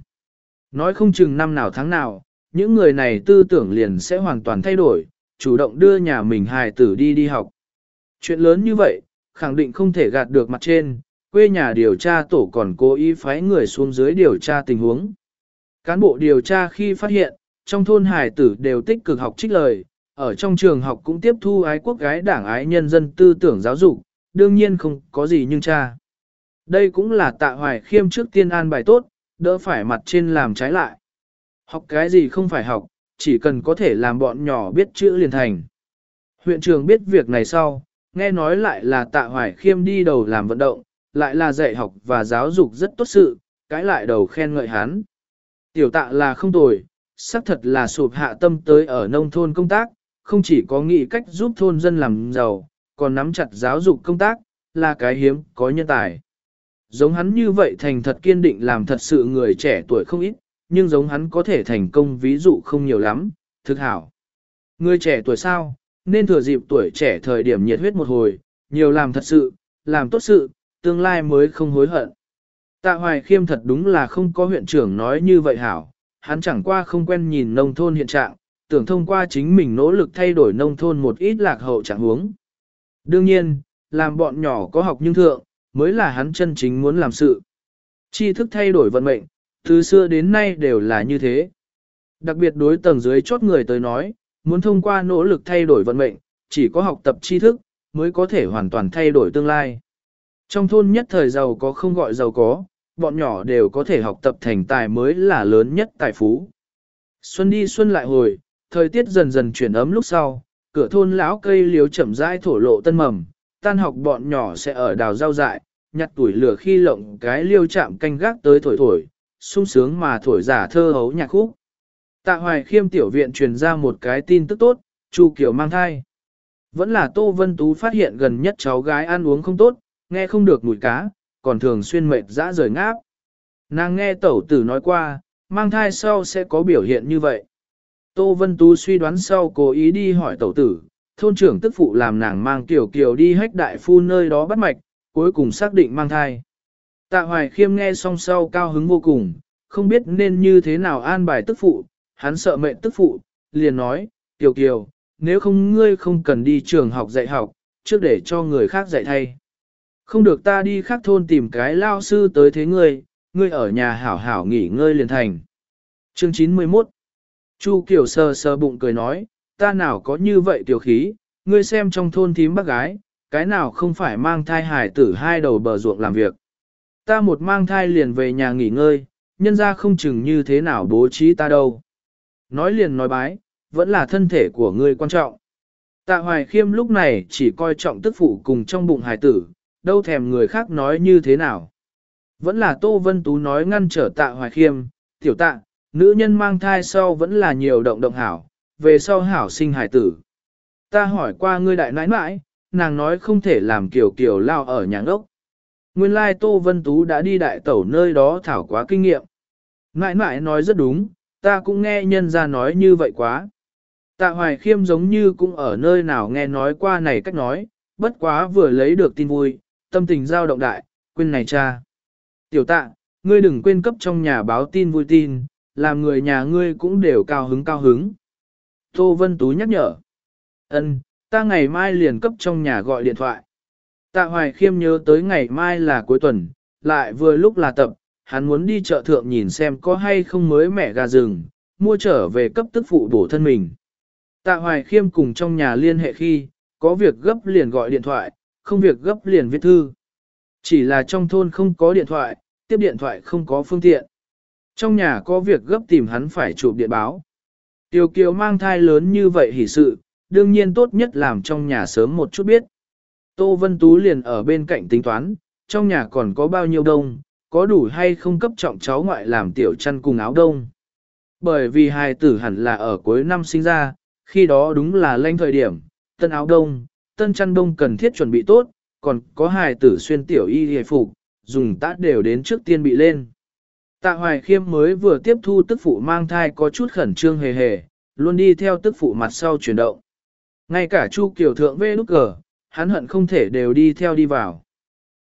Nói không chừng năm nào tháng nào, những người này tư tưởng liền sẽ hoàn toàn thay đổi, chủ động đưa nhà mình hài tử đi đi học. Chuyện lớn như vậy, khẳng định không thể gạt được mặt trên, quê nhà điều tra tổ còn cố ý phái người xuống dưới điều tra tình huống. Cán bộ điều tra khi phát hiện, trong thôn Hải tử đều tích cực học trích lời, ở trong trường học cũng tiếp thu ái quốc gái đảng ái nhân dân tư tưởng giáo dục, đương nhiên không có gì nhưng cha. Đây cũng là tạ hoài khiêm trước tiên an bài tốt, đỡ phải mặt trên làm trái lại. Học cái gì không phải học, chỉ cần có thể làm bọn nhỏ biết chữ liền thành. Huyện trường biết việc này sau, nghe nói lại là tạ hoài khiêm đi đầu làm vận động, lại là dạy học và giáo dục rất tốt sự, cái lại đầu khen ngợi hắn. Tiểu tạ là không tồi, xác thật là sụp hạ tâm tới ở nông thôn công tác, không chỉ có nghĩ cách giúp thôn dân làm giàu, còn nắm chặt giáo dục công tác, là cái hiếm, có nhân tài. Giống hắn như vậy thành thật kiên định làm thật sự người trẻ tuổi không ít, nhưng giống hắn có thể thành công ví dụ không nhiều lắm, thực hảo. Người trẻ tuổi sao, nên thừa dịp tuổi trẻ thời điểm nhiệt huyết một hồi, nhiều làm thật sự, làm tốt sự, tương lai mới không hối hận. Tạ Hoài Khiêm thật đúng là không có huyện trưởng nói như vậy hảo, hắn chẳng qua không quen nhìn nông thôn hiện trạng, tưởng thông qua chính mình nỗ lực thay đổi nông thôn một ít lạc hậu trạng huống. Đương nhiên, làm bọn nhỏ có học nhưng thượng, mới là hắn chân chính muốn làm sự. Tri thức thay đổi vận mệnh, từ xưa đến nay đều là như thế. Đặc biệt đối tầng dưới chốt người tới nói, muốn thông qua nỗ lực thay đổi vận mệnh, chỉ có học tập tri thức, mới có thể hoàn toàn thay đổi tương lai. Trong thôn nhất thời giàu có không gọi giàu có, bọn nhỏ đều có thể học tập thành tài mới là lớn nhất tài phú. Xuân đi xuân lại hồi, thời tiết dần dần chuyển ấm lúc sau, cửa thôn lão cây liếu chậm rãi thổ lộ tân mầm, tan học bọn nhỏ sẽ ở đào rau dại, nhặt tuổi lửa khi lộng cái liêu chạm canh gác tới thổi thổi, sung sướng mà thổi giả thơ hấu nhạc khúc. Tạ hoài khiêm tiểu viện truyền ra một cái tin tức tốt, Chu Kiều mang thai. Vẫn là Tô Vân Tú phát hiện gần nhất cháu gái ăn uống không tốt, nghe không được mùi cá, còn thường xuyên mệt dã rời ngáp. Nàng nghe tẩu tử nói qua, mang thai sau sẽ có biểu hiện như vậy. Tô Vân Tú suy đoán sau cố ý đi hỏi tẩu tử, thôn trưởng tức phụ làm nàng mang tiểu kiều đi hách đại phu nơi đó bắt mạch, cuối cùng xác định mang thai. Tạ Hoài Khiêm nghe xong sau cao hứng vô cùng, không biết nên như thế nào an bài tức phụ, hắn sợ mệnh tức phụ, liền nói, Kiều Kiều, nếu không ngươi không cần đi trường học dạy học, trước để cho người khác dạy thay. Không được ta đi khác thôn tìm cái lao sư tới thế ngươi, ngươi ở nhà hảo hảo nghỉ ngơi liền thành. Chương 91 Chu Kiều sờ sờ bụng cười nói, ta nào có như vậy tiểu khí, ngươi xem trong thôn thím bác gái, cái nào không phải mang thai hải tử hai đầu bờ ruộng làm việc. Ta một mang thai liền về nhà nghỉ ngơi, nhân ra không chừng như thế nào bố trí ta đâu. Nói liền nói bái, vẫn là thân thể của ngươi quan trọng. Tạ Hoài Khiêm lúc này chỉ coi trọng tức phụ cùng trong bụng hải tử, đâu thèm người khác nói như thế nào. Vẫn là Tô Vân Tú nói ngăn trở Tạ Hoài Khiêm, tiểu tạ, nữ nhân mang thai sau vẫn là nhiều động động hảo, về sau hảo sinh hải tử. Ta hỏi qua ngươi đại nãi nãi, nàng nói không thể làm kiểu kiểu lao ở nhà ốc. Nguyên lai Tô Vân Tú đã đi đại tẩu nơi đó thảo quá kinh nghiệm. Nãi nãi nói rất đúng, ta cũng nghe nhân ra nói như vậy quá. Tạ Hoài Khiêm giống như cũng ở nơi nào nghe nói qua này cách nói, bất quá vừa lấy được tin vui, tâm tình giao động đại, quên này cha. Tiểu tạ, ngươi đừng quên cấp trong nhà báo tin vui tin, làm người nhà ngươi cũng đều cao hứng cao hứng. Tô Vân Tú nhắc nhở. Ân, ta ngày mai liền cấp trong nhà gọi điện thoại. Tạ Hoài Khiêm nhớ tới ngày mai là cuối tuần, lại vừa lúc là tập, hắn muốn đi chợ thượng nhìn xem có hay không mới mẻ gà rừng, mua trở về cấp tức phụ bổ thân mình. Tạ Hoài Khiêm cùng trong nhà liên hệ khi, có việc gấp liền gọi điện thoại, không việc gấp liền viết thư. Chỉ là trong thôn không có điện thoại, tiếp điện thoại không có phương tiện. Trong nhà có việc gấp tìm hắn phải chụp điện báo. Tiêu Kiều mang thai lớn như vậy hỉ sự, đương nhiên tốt nhất làm trong nhà sớm một chút biết. Tô Vân Tú liền ở bên cạnh tính toán, trong nhà còn có bao nhiêu đông, có đủ hay không cấp trọng cháu ngoại làm tiểu chăn cùng áo đông. Bởi vì hài tử hẳn là ở cuối năm sinh ra, khi đó đúng là lanh thời điểm, tân áo đông, tân chăn đông cần thiết chuẩn bị tốt, còn có hài tử xuyên tiểu y hề phục, dùng tát đều đến trước tiên bị lên. Tạ Hoài Khiêm mới vừa tiếp thu tức phụ mang thai có chút khẩn trương hề hề, luôn đi theo tức phụ mặt sau chuyển động. Ngay cả Chu Kiều thượng vê nút cờ, hắn hận không thể đều đi theo đi vào.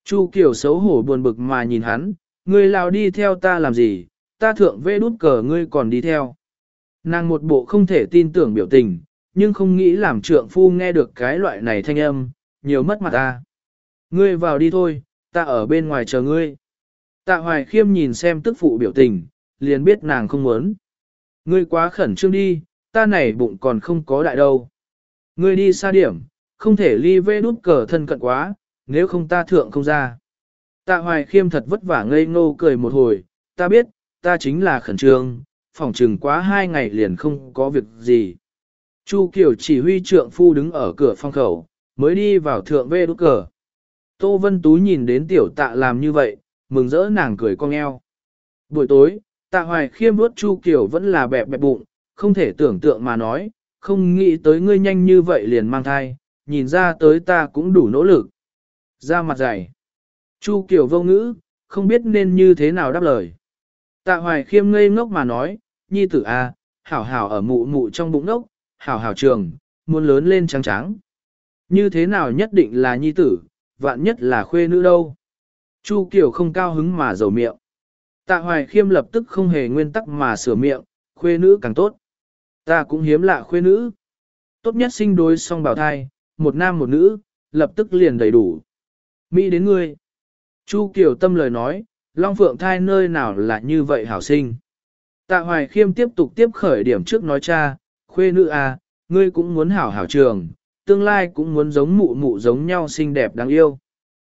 Chu Kiều xấu hổ buồn bực mà nhìn hắn, ngươi lao đi theo ta làm gì, ta thượng vê nút cờ ngươi còn đi theo. Nàng một bộ không thể tin tưởng biểu tình, nhưng không nghĩ làm trượng phu nghe được cái loại này thanh âm, nhiều mất mặt ta. Ngươi vào đi thôi, ta ở bên ngoài chờ ngươi. Tạ hoài khiêm nhìn xem tức phụ biểu tình, liền biết nàng không muốn. Ngươi quá khẩn trương đi, ta này bụng còn không có đại đâu. Ngươi đi xa điểm, không thể ly vê đút cờ thân cận quá, nếu không ta thượng không ra. Tạ hoài khiêm thật vất vả ngây ngô cười một hồi, ta biết, ta chính là khẩn trương, phòng trừng quá hai ngày liền không có việc gì. Chu Kiều chỉ huy trượng phu đứng ở cửa phong khẩu, mới đi vào thượng vê đút cờ. Tô Vân Tú nhìn đến tiểu tạ làm như vậy, mừng rỡ nàng cười cong eo. Buổi tối, tạ hoài khiêm vuốt Chu Kiều vẫn là bẹp bẹp bụng, không thể tưởng tượng mà nói, không nghĩ tới ngươi nhanh như vậy liền mang thai, nhìn ra tới ta cũng đủ nỗ lực. Ra mặt dày. Chu Kiều vô ngữ, không biết nên như thế nào đáp lời. Tạ hoài khiêm ngây ngốc mà nói, nhi tử a, à, hảo hảo ở mụ mụ trong bụng ngốc, hảo hảo trường, muốn lớn lên trắng trắng. Như thế nào nhất định là nhi tử, vạn nhất là khuê nữ đâu. Chu Kiều không cao hứng mà dầu miệng. Tạ hoài khiêm lập tức không hề nguyên tắc mà sửa miệng, khuê nữ càng tốt. Ta cũng hiếm lạ khuê nữ. Tốt nhất sinh đôi song bào thai, một nam một nữ, lập tức liền đầy đủ. Mỹ đến ngươi. Chu Kiều tâm lời nói, Long Phượng thai nơi nào là như vậy hảo sinh. Tạ Hoài Khiêm tiếp tục tiếp khởi điểm trước nói cha, khuê nữ à, ngươi cũng muốn hảo hảo trường, tương lai cũng muốn giống mụ mụ giống nhau xinh đẹp đáng yêu.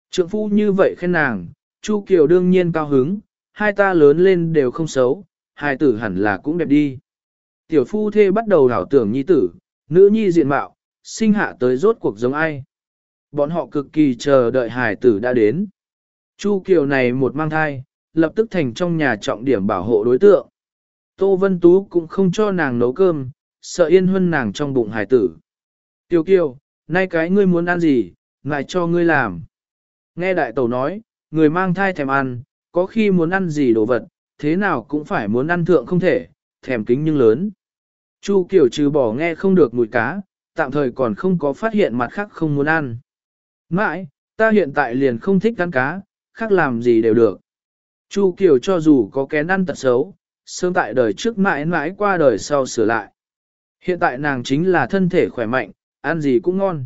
Trượng phu như vậy khen nàng, Chu Kiều đương nhiên cao hứng, hai ta lớn lên đều không xấu, hai tử hẳn là cũng đẹp đi. Tiểu phu thê bắt đầu đảo tưởng nhi tử, nữ nhi diện mạo, sinh hạ tới rốt cuộc giống ai. Bọn họ cực kỳ chờ đợi hải tử đã đến. Chu Kiều này một mang thai, lập tức thành trong nhà trọng điểm bảo hộ đối tượng. Tô Vân Tú cũng không cho nàng nấu cơm, sợ yên huân nàng trong bụng hải tử. Tiểu Kiều, nay cái ngươi muốn ăn gì, ngại cho ngươi làm. Nghe đại tẩu nói, người mang thai thèm ăn, có khi muốn ăn gì đồ vật, thế nào cũng phải muốn ăn thượng không thể, thèm kính nhưng lớn. Chu Kiều trừ bỏ nghe không được mùi cá, tạm thời còn không có phát hiện mặt khác không muốn ăn. Mãi, ta hiện tại liền không thích ăn cá, khác làm gì đều được. Chu Kiều cho dù có kén ăn tật xấu, sớm tại đời trước mãi mãi qua đời sau sửa lại. Hiện tại nàng chính là thân thể khỏe mạnh, ăn gì cũng ngon.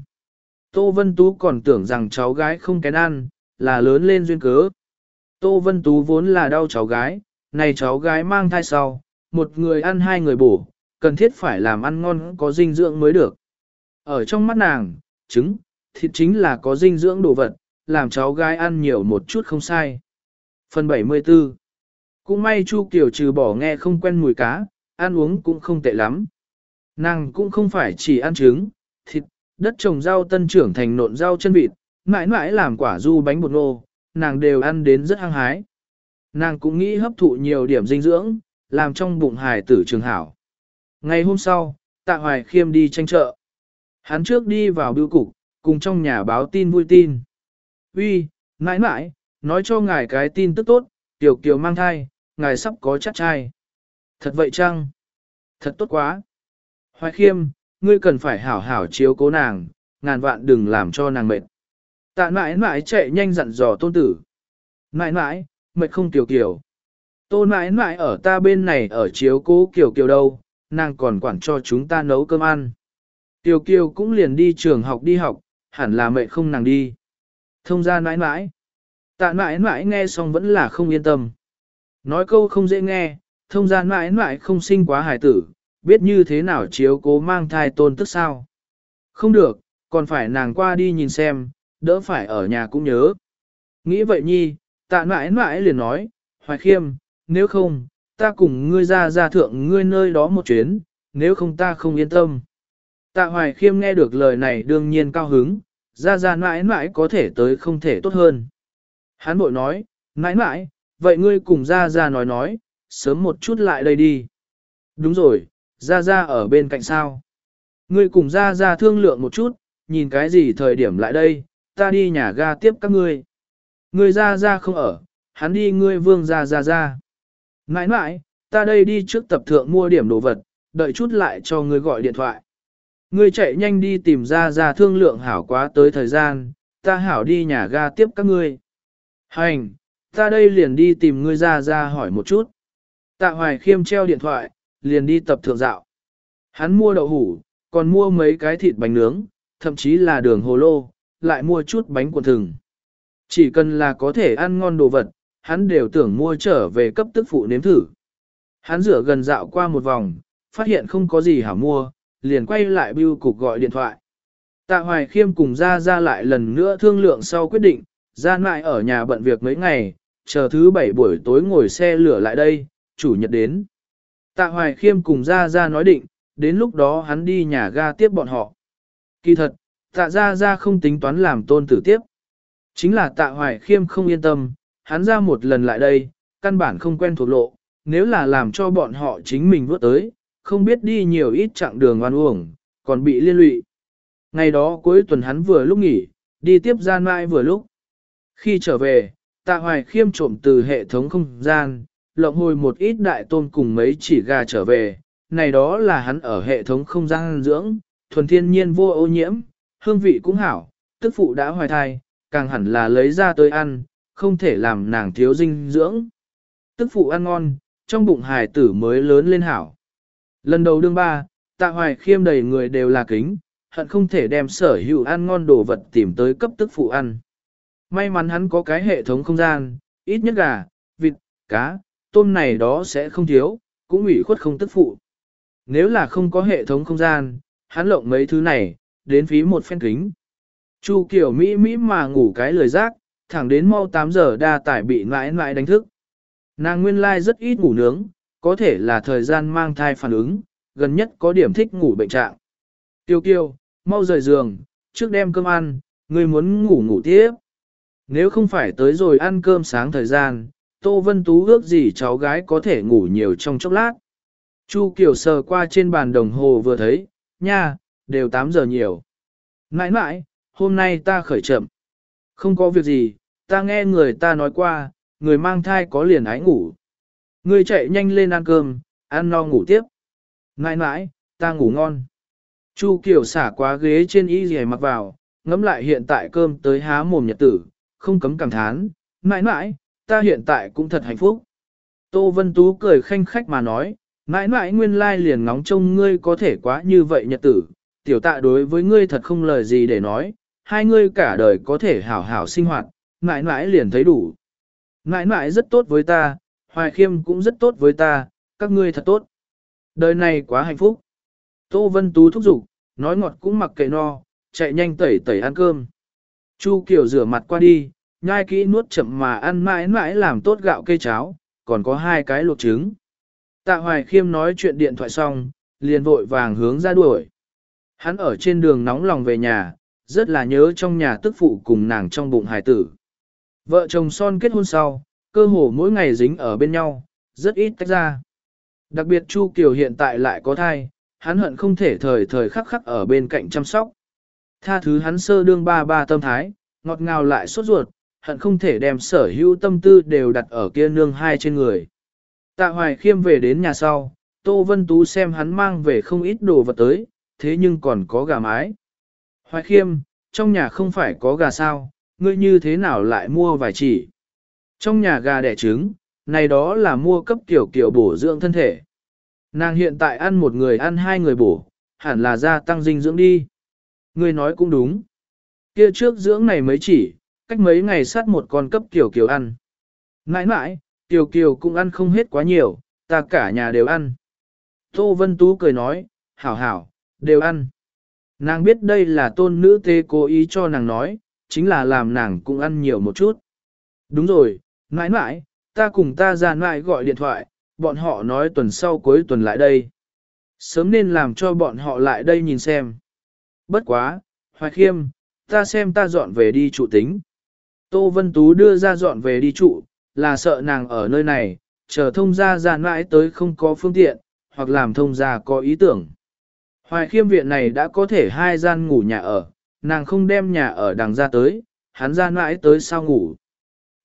Tô Vân Tú còn tưởng rằng cháu gái không kén ăn, là lớn lên duyên cớ. Tô Vân Tú vốn là đau cháu gái, này cháu gái mang thai sau, một người ăn hai người bổ, cần thiết phải làm ăn ngon có dinh dưỡng mới được. Ở trong mắt nàng, trứng, thịt chính là có dinh dưỡng đồ vật, làm cháu gái ăn nhiều một chút không sai. Phần 74 Cũng may Chu Kiều trừ bỏ nghe không quen mùi cá, ăn uống cũng không tệ lắm. Nàng cũng không phải chỉ ăn trứng, thịt, đất trồng rau tân trưởng thành nộn rau chân vịt, mãi mãi làm quả du bánh bột nô, nàng đều ăn đến rất hăng hái. Nàng cũng nghĩ hấp thụ nhiều điểm dinh dưỡng, làm trong bụng hài tử trường hảo. Ngày hôm sau, tạ hoài khiêm đi tranh chợ. Hắn trước đi vào bưu cục, cùng trong nhà báo tin vui tin. Uy, mãi mãi, nói cho ngài cái tin tức tốt, tiểu kiều mang thai, ngài sắp có chắc trai. Thật vậy chăng? Thật tốt quá. Hoài khiêm, ngươi cần phải hảo hảo chiếu cố nàng, ngàn vạn đừng làm cho nàng mệt. Tạ mãi mãi chạy nhanh dặn dò tôn tử. Mãi mãi, mệt không tiểu kiều. Tôn mãi mãi ở ta bên này ở chiếu cố kiều kiều đâu, nàng còn quản cho chúng ta nấu cơm ăn. Tiểu kiều cũng liền đi trường học đi học, hẳn là mệt không nàng đi. Thông ra mãi mãi. Tạ mãi mãi nghe xong vẫn là không yên tâm. Nói câu không dễ nghe, thông ra mãi mãi không sinh quá hài tử, biết như thế nào chiếu cố mang thai tôn tức sao. Không được, còn phải nàng qua đi nhìn xem, đỡ phải ở nhà cũng nhớ. Nghĩ vậy nhi, tạ mãi mãi liền nói, hoài khiêm, nếu không, ta cùng ngươi ra ra thượng ngươi nơi đó một chuyến, nếu không ta không yên tâm. Tạ hoài khiêm nghe được lời này đương nhiên cao hứng, ra ra mãi mãi có thể tới không thể tốt hơn. Hắn bội nói, mãi mãi, vậy ngươi cùng ra ra nói nói, sớm một chút lại đây đi. Đúng rồi, Gia Gia ở bên cạnh sao. Ngươi cùng Gia Gia thương lượng một chút, nhìn cái gì thời điểm lại đây, ta đi nhà ga tiếp các ngươi. Ngươi Gia Gia không ở, hắn đi ngươi vương Gia Gia Gia. Nãi nãi, ta đây đi trước tập thượng mua điểm đồ vật, đợi chút lại cho ngươi gọi điện thoại. Ngươi chạy nhanh đi tìm Gia Gia thương lượng hảo quá tới thời gian, ta hảo đi nhà ga tiếp các ngươi. Hành, ta đây liền đi tìm ngươi Gia Gia hỏi một chút. Tạ hoài khiêm treo điện thoại, liền đi tập thượng dạo. Hắn mua đậu hủ, còn mua mấy cái thịt bánh nướng, thậm chí là đường hồ lô, lại mua chút bánh cuộn thừng. Chỉ cần là có thể ăn ngon đồ vật, hắn đều tưởng mua trở về cấp tức phụ nếm thử. Hắn rửa gần dạo qua một vòng, phát hiện không có gì hảo mua, liền quay lại bưu cục gọi điện thoại. Tạ Hoài Khiêm cùng ra ra lại lần nữa thương lượng sau quyết định, ra lại ở nhà bận việc mấy ngày, chờ thứ bảy buổi tối ngồi xe lửa lại đây, chủ nhật đến. Tạ Hoài Khiêm cùng ra ra nói định, đến lúc đó hắn đi nhà ga tiếp bọn họ. Kỳ thật, tạ ra ra không tính toán làm tôn tử tiếp. Chính là tạ Hoài Khiêm không yên tâm, hắn ra một lần lại đây, căn bản không quen thuộc lộ, nếu là làm cho bọn họ chính mình vớt tới, không biết đi nhiều ít chặng đường oan uổng, còn bị liên lụy. Ngày đó cuối tuần hắn vừa lúc nghỉ, đi tiếp gian mai vừa lúc. Khi trở về, tạ hoài khiêm trộm từ hệ thống không gian, lộng hồi một ít đại tôn cùng mấy chỉ gà trở về, này đó là hắn ở hệ thống không gian dưỡng, thuần thiên nhiên vô ô nhiễm, hương vị cũng hảo, tức phụ đã hoài thai, càng hẳn là lấy ra tới ăn, không thể làm nàng thiếu dinh dưỡng. Tức phụ ăn ngon, trong bụng hài tử mới lớn lên hảo. Lần đầu đương ba, tạ hoài khiêm đầy người đều là kính, hận không thể đem sở hữu ăn ngon đồ vật tìm tới cấp tức phụ ăn. May mắn hắn có cái hệ thống không gian, ít nhất gà, vịt, cá, tôm này đó sẽ không thiếu, cũng ủy khuất không tức phụ. Nếu là không có hệ thống không gian, hắn lộng mấy thứ này, đến phí một phen kính. Chu kiểu Mỹ Mỹ mà ngủ cái lời rác, thẳng đến mau 8 giờ đa tải bị mãi mãi đánh thức. Nàng nguyên lai like rất ít ngủ nướng, có thể là thời gian mang thai phản ứng, gần nhất có điểm thích ngủ bệnh trạng. Tiêu kiêu, mau rời giường, trước đem cơm ăn, ngươi muốn ngủ ngủ tiếp. Nếu không phải tới rồi ăn cơm sáng thời gian, Tô Vân Tú ước gì cháu gái có thể ngủ nhiều trong chốc lát. Chu Kiều sờ qua trên bàn đồng hồ vừa thấy, nha, đều 8 giờ nhiều. Nãi nãi, hôm nay ta khởi chậm. Không có việc gì, ta nghe người ta nói qua, người mang thai có liền ái ngủ. Người chạy nhanh lên ăn cơm, ăn no ngủ tiếp. Nãi nãi, ta ngủ ngon. Chu Kiều xả quá ghế trên y rìa mặc vào, ngắm lại hiện tại cơm tới há mồm nhật tử, không cấm cảm thán, nãi nãi ta hiện tại cũng thật hạnh phúc. Tô Vân Tú cười khanh khách mà nói, mãi mãi nguyên lai liền ngóng trông ngươi có thể quá như vậy nhật tử, tiểu tạ đối với ngươi thật không lời gì để nói, hai ngươi cả đời có thể hảo hảo sinh hoạt, mãi mãi liền thấy đủ. Mãi mãi rất tốt với ta, Hoài Khiêm cũng rất tốt với ta, các ngươi thật tốt. Đời này quá hạnh phúc. Tô Vân Tú thúc giục, nói ngọt cũng mặc kệ no, chạy nhanh tẩy tẩy ăn cơm. Chu Kiều rửa mặt qua đi, nhai kỹ nuốt chậm mà ăn mãi mãi làm tốt gạo cây cháo, còn có hai cái luộc trứng. Tạ Hoài Khiêm nói chuyện điện thoại xong, liền vội vàng hướng ra đuổi. Hắn ở trên đường nóng lòng về nhà, rất là nhớ trong nhà tức phụ cùng nàng trong bụng hài tử. Vợ chồng son kết hôn sau, cơ hồ mỗi ngày dính ở bên nhau, rất ít tách ra. Đặc biệt Chu Kiều hiện tại lại có thai, hắn hận không thể thời thời khắc khắc ở bên cạnh chăm sóc. Tha thứ hắn sơ đương ba ba tâm thái, ngọt ngào lại sốt ruột, hận không thể đem sở hữu tâm tư đều đặt ở kia nương hai trên người. Tạ hoài khiêm về đến nhà sau, Tô Vân Tú xem hắn mang về không ít đồ vật tới, thế nhưng còn có gà mái. Hoài khiêm, trong nhà không phải có gà sao, ngươi như thế nào lại mua vài chỉ. Trong nhà gà đẻ trứng, này đó là mua cấp tiểu kiểu bổ dưỡng thân thể. Nàng hiện tại ăn một người ăn hai người bổ, hẳn là gia tăng dinh dưỡng đi. Ngươi nói cũng đúng. Kia trước dưỡng này mới chỉ, cách mấy ngày sát một con cấp kiểu kiểu ăn. Mãi mãi, tiểu kiều cũng ăn không hết quá nhiều, ta cả nhà đều ăn. Tô Vân Tú cười nói, hảo hảo, đều ăn. Nàng biết đây là tôn nữ tê cố ý cho nàng nói, chính là làm nàng cũng ăn nhiều một chút. Đúng rồi, mãi mãi, ta cùng ta ra nãi gọi điện thoại, bọn họ nói tuần sau cuối tuần lại đây. Sớm nên làm cho bọn họ lại đây nhìn xem. Bất quá, Hoài Khiêm, ta xem ta dọn về đi trụ tính. Tô Vân Tú đưa ra dọn về đi trụ, là sợ nàng ở nơi này, chờ thông gia ra mãi tới không có phương tiện, hoặc làm thông gia có ý tưởng. Hoài khiêm viện này đã có thể hai gian ngủ nhà ở, nàng không đem nhà ở đằng ra tới, hắn ra mãi tới sao ngủ.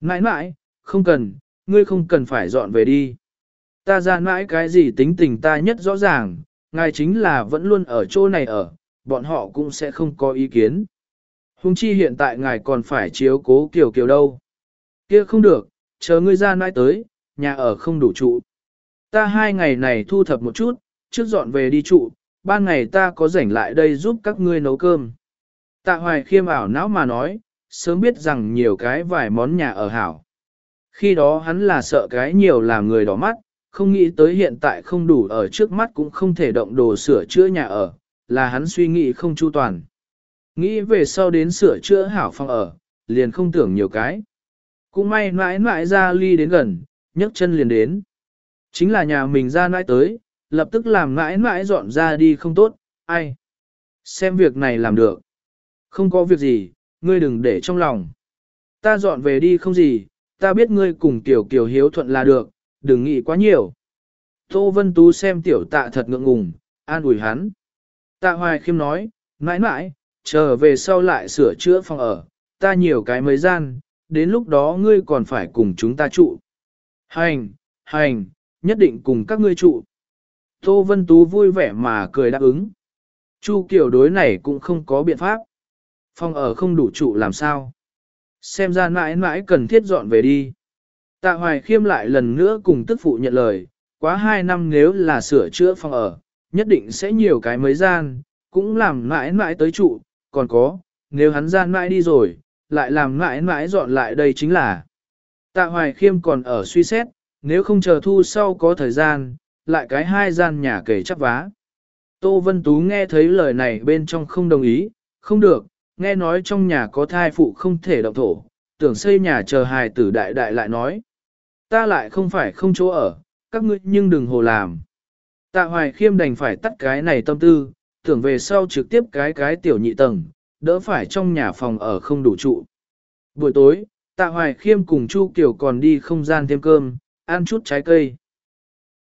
Mãi mãi, không cần, ngươi không cần phải dọn về đi. Ta ra mãi cái gì tính tình ta nhất rõ ràng, ngài chính là vẫn luôn ở chỗ này ở, bọn họ cũng sẽ không có ý kiến. Hùng chi hiện tại ngài còn phải chiếu cố kiểu kiểu đâu. Kia không được, chờ ngươi ra nãi tới, nhà ở không đủ trụ. Ta hai ngày này thu thập một chút, trước dọn về đi trụ, ban ngày ta có rảnh lại đây giúp các ngươi nấu cơm. Tạ hoài khiêm ảo não mà nói, sớm biết rằng nhiều cái vài món nhà ở hảo. Khi đó hắn là sợ cái nhiều làm người đỏ mắt, không nghĩ tới hiện tại không đủ ở trước mắt cũng không thể động đồ sửa chữa nhà ở, là hắn suy nghĩ không chu toàn. Nghĩ về sau đến sửa chữa hảo phòng ở, liền không tưởng nhiều cái. Cũng may mãi mãi ra ly đến gần, nhấc chân liền đến. Chính là nhà mình ra mãi tới, lập tức làm mãi mãi dọn ra đi không tốt, ai. Xem việc này làm được. Không có việc gì, ngươi đừng để trong lòng. Ta dọn về đi không gì, ta biết ngươi cùng tiểu kiều hiếu thuận là được, đừng nghĩ quá nhiều. Tô Vân Tú xem tiểu tạ thật ngượng ngùng, an ủi hắn. Tạ Hoài Khiêm nói, mãi mãi, chờ về sau lại sửa chữa phòng ở, ta nhiều cái mới gian, đến lúc đó ngươi còn phải cùng chúng ta trụ. Hành, hành, nhất định cùng các ngươi trụ. Tô Vân Tú vui vẻ mà cười đáp ứng. Chu kiểu đối này cũng không có biện pháp. Phòng ở không đủ trụ làm sao. Xem ra mãi mãi cần thiết dọn về đi. Tạ Hoài Khiêm lại lần nữa cùng tức phụ nhận lời, quá hai năm nếu là sửa chữa phòng ở, nhất định sẽ nhiều cái mới gian, cũng làm mãi mãi tới trụ, còn có, nếu hắn gian mãi đi rồi, lại làm mãi mãi dọn lại đây chính là. Tạ Hoài Khiêm còn ở suy xét, nếu không chờ thu sau có thời gian, lại cái hai gian nhà kể chắp vá. Tô Vân Tú nghe thấy lời này bên trong không đồng ý, không được, nghe nói trong nhà có thai phụ không thể động thổ, tưởng xây nhà chờ hài tử đại đại lại nói. Ta lại không phải không chỗ ở, các ngươi nhưng đừng hồ làm. Tạ hoài khiêm đành phải tắt cái này tâm tư, tưởng về sau trực tiếp cái cái tiểu nhị tầng, đỡ phải trong nhà phòng ở không đủ trụ. Buổi tối, tạ hoài khiêm cùng Chu Kiều còn đi không gian thêm cơm, ăn chút trái cây.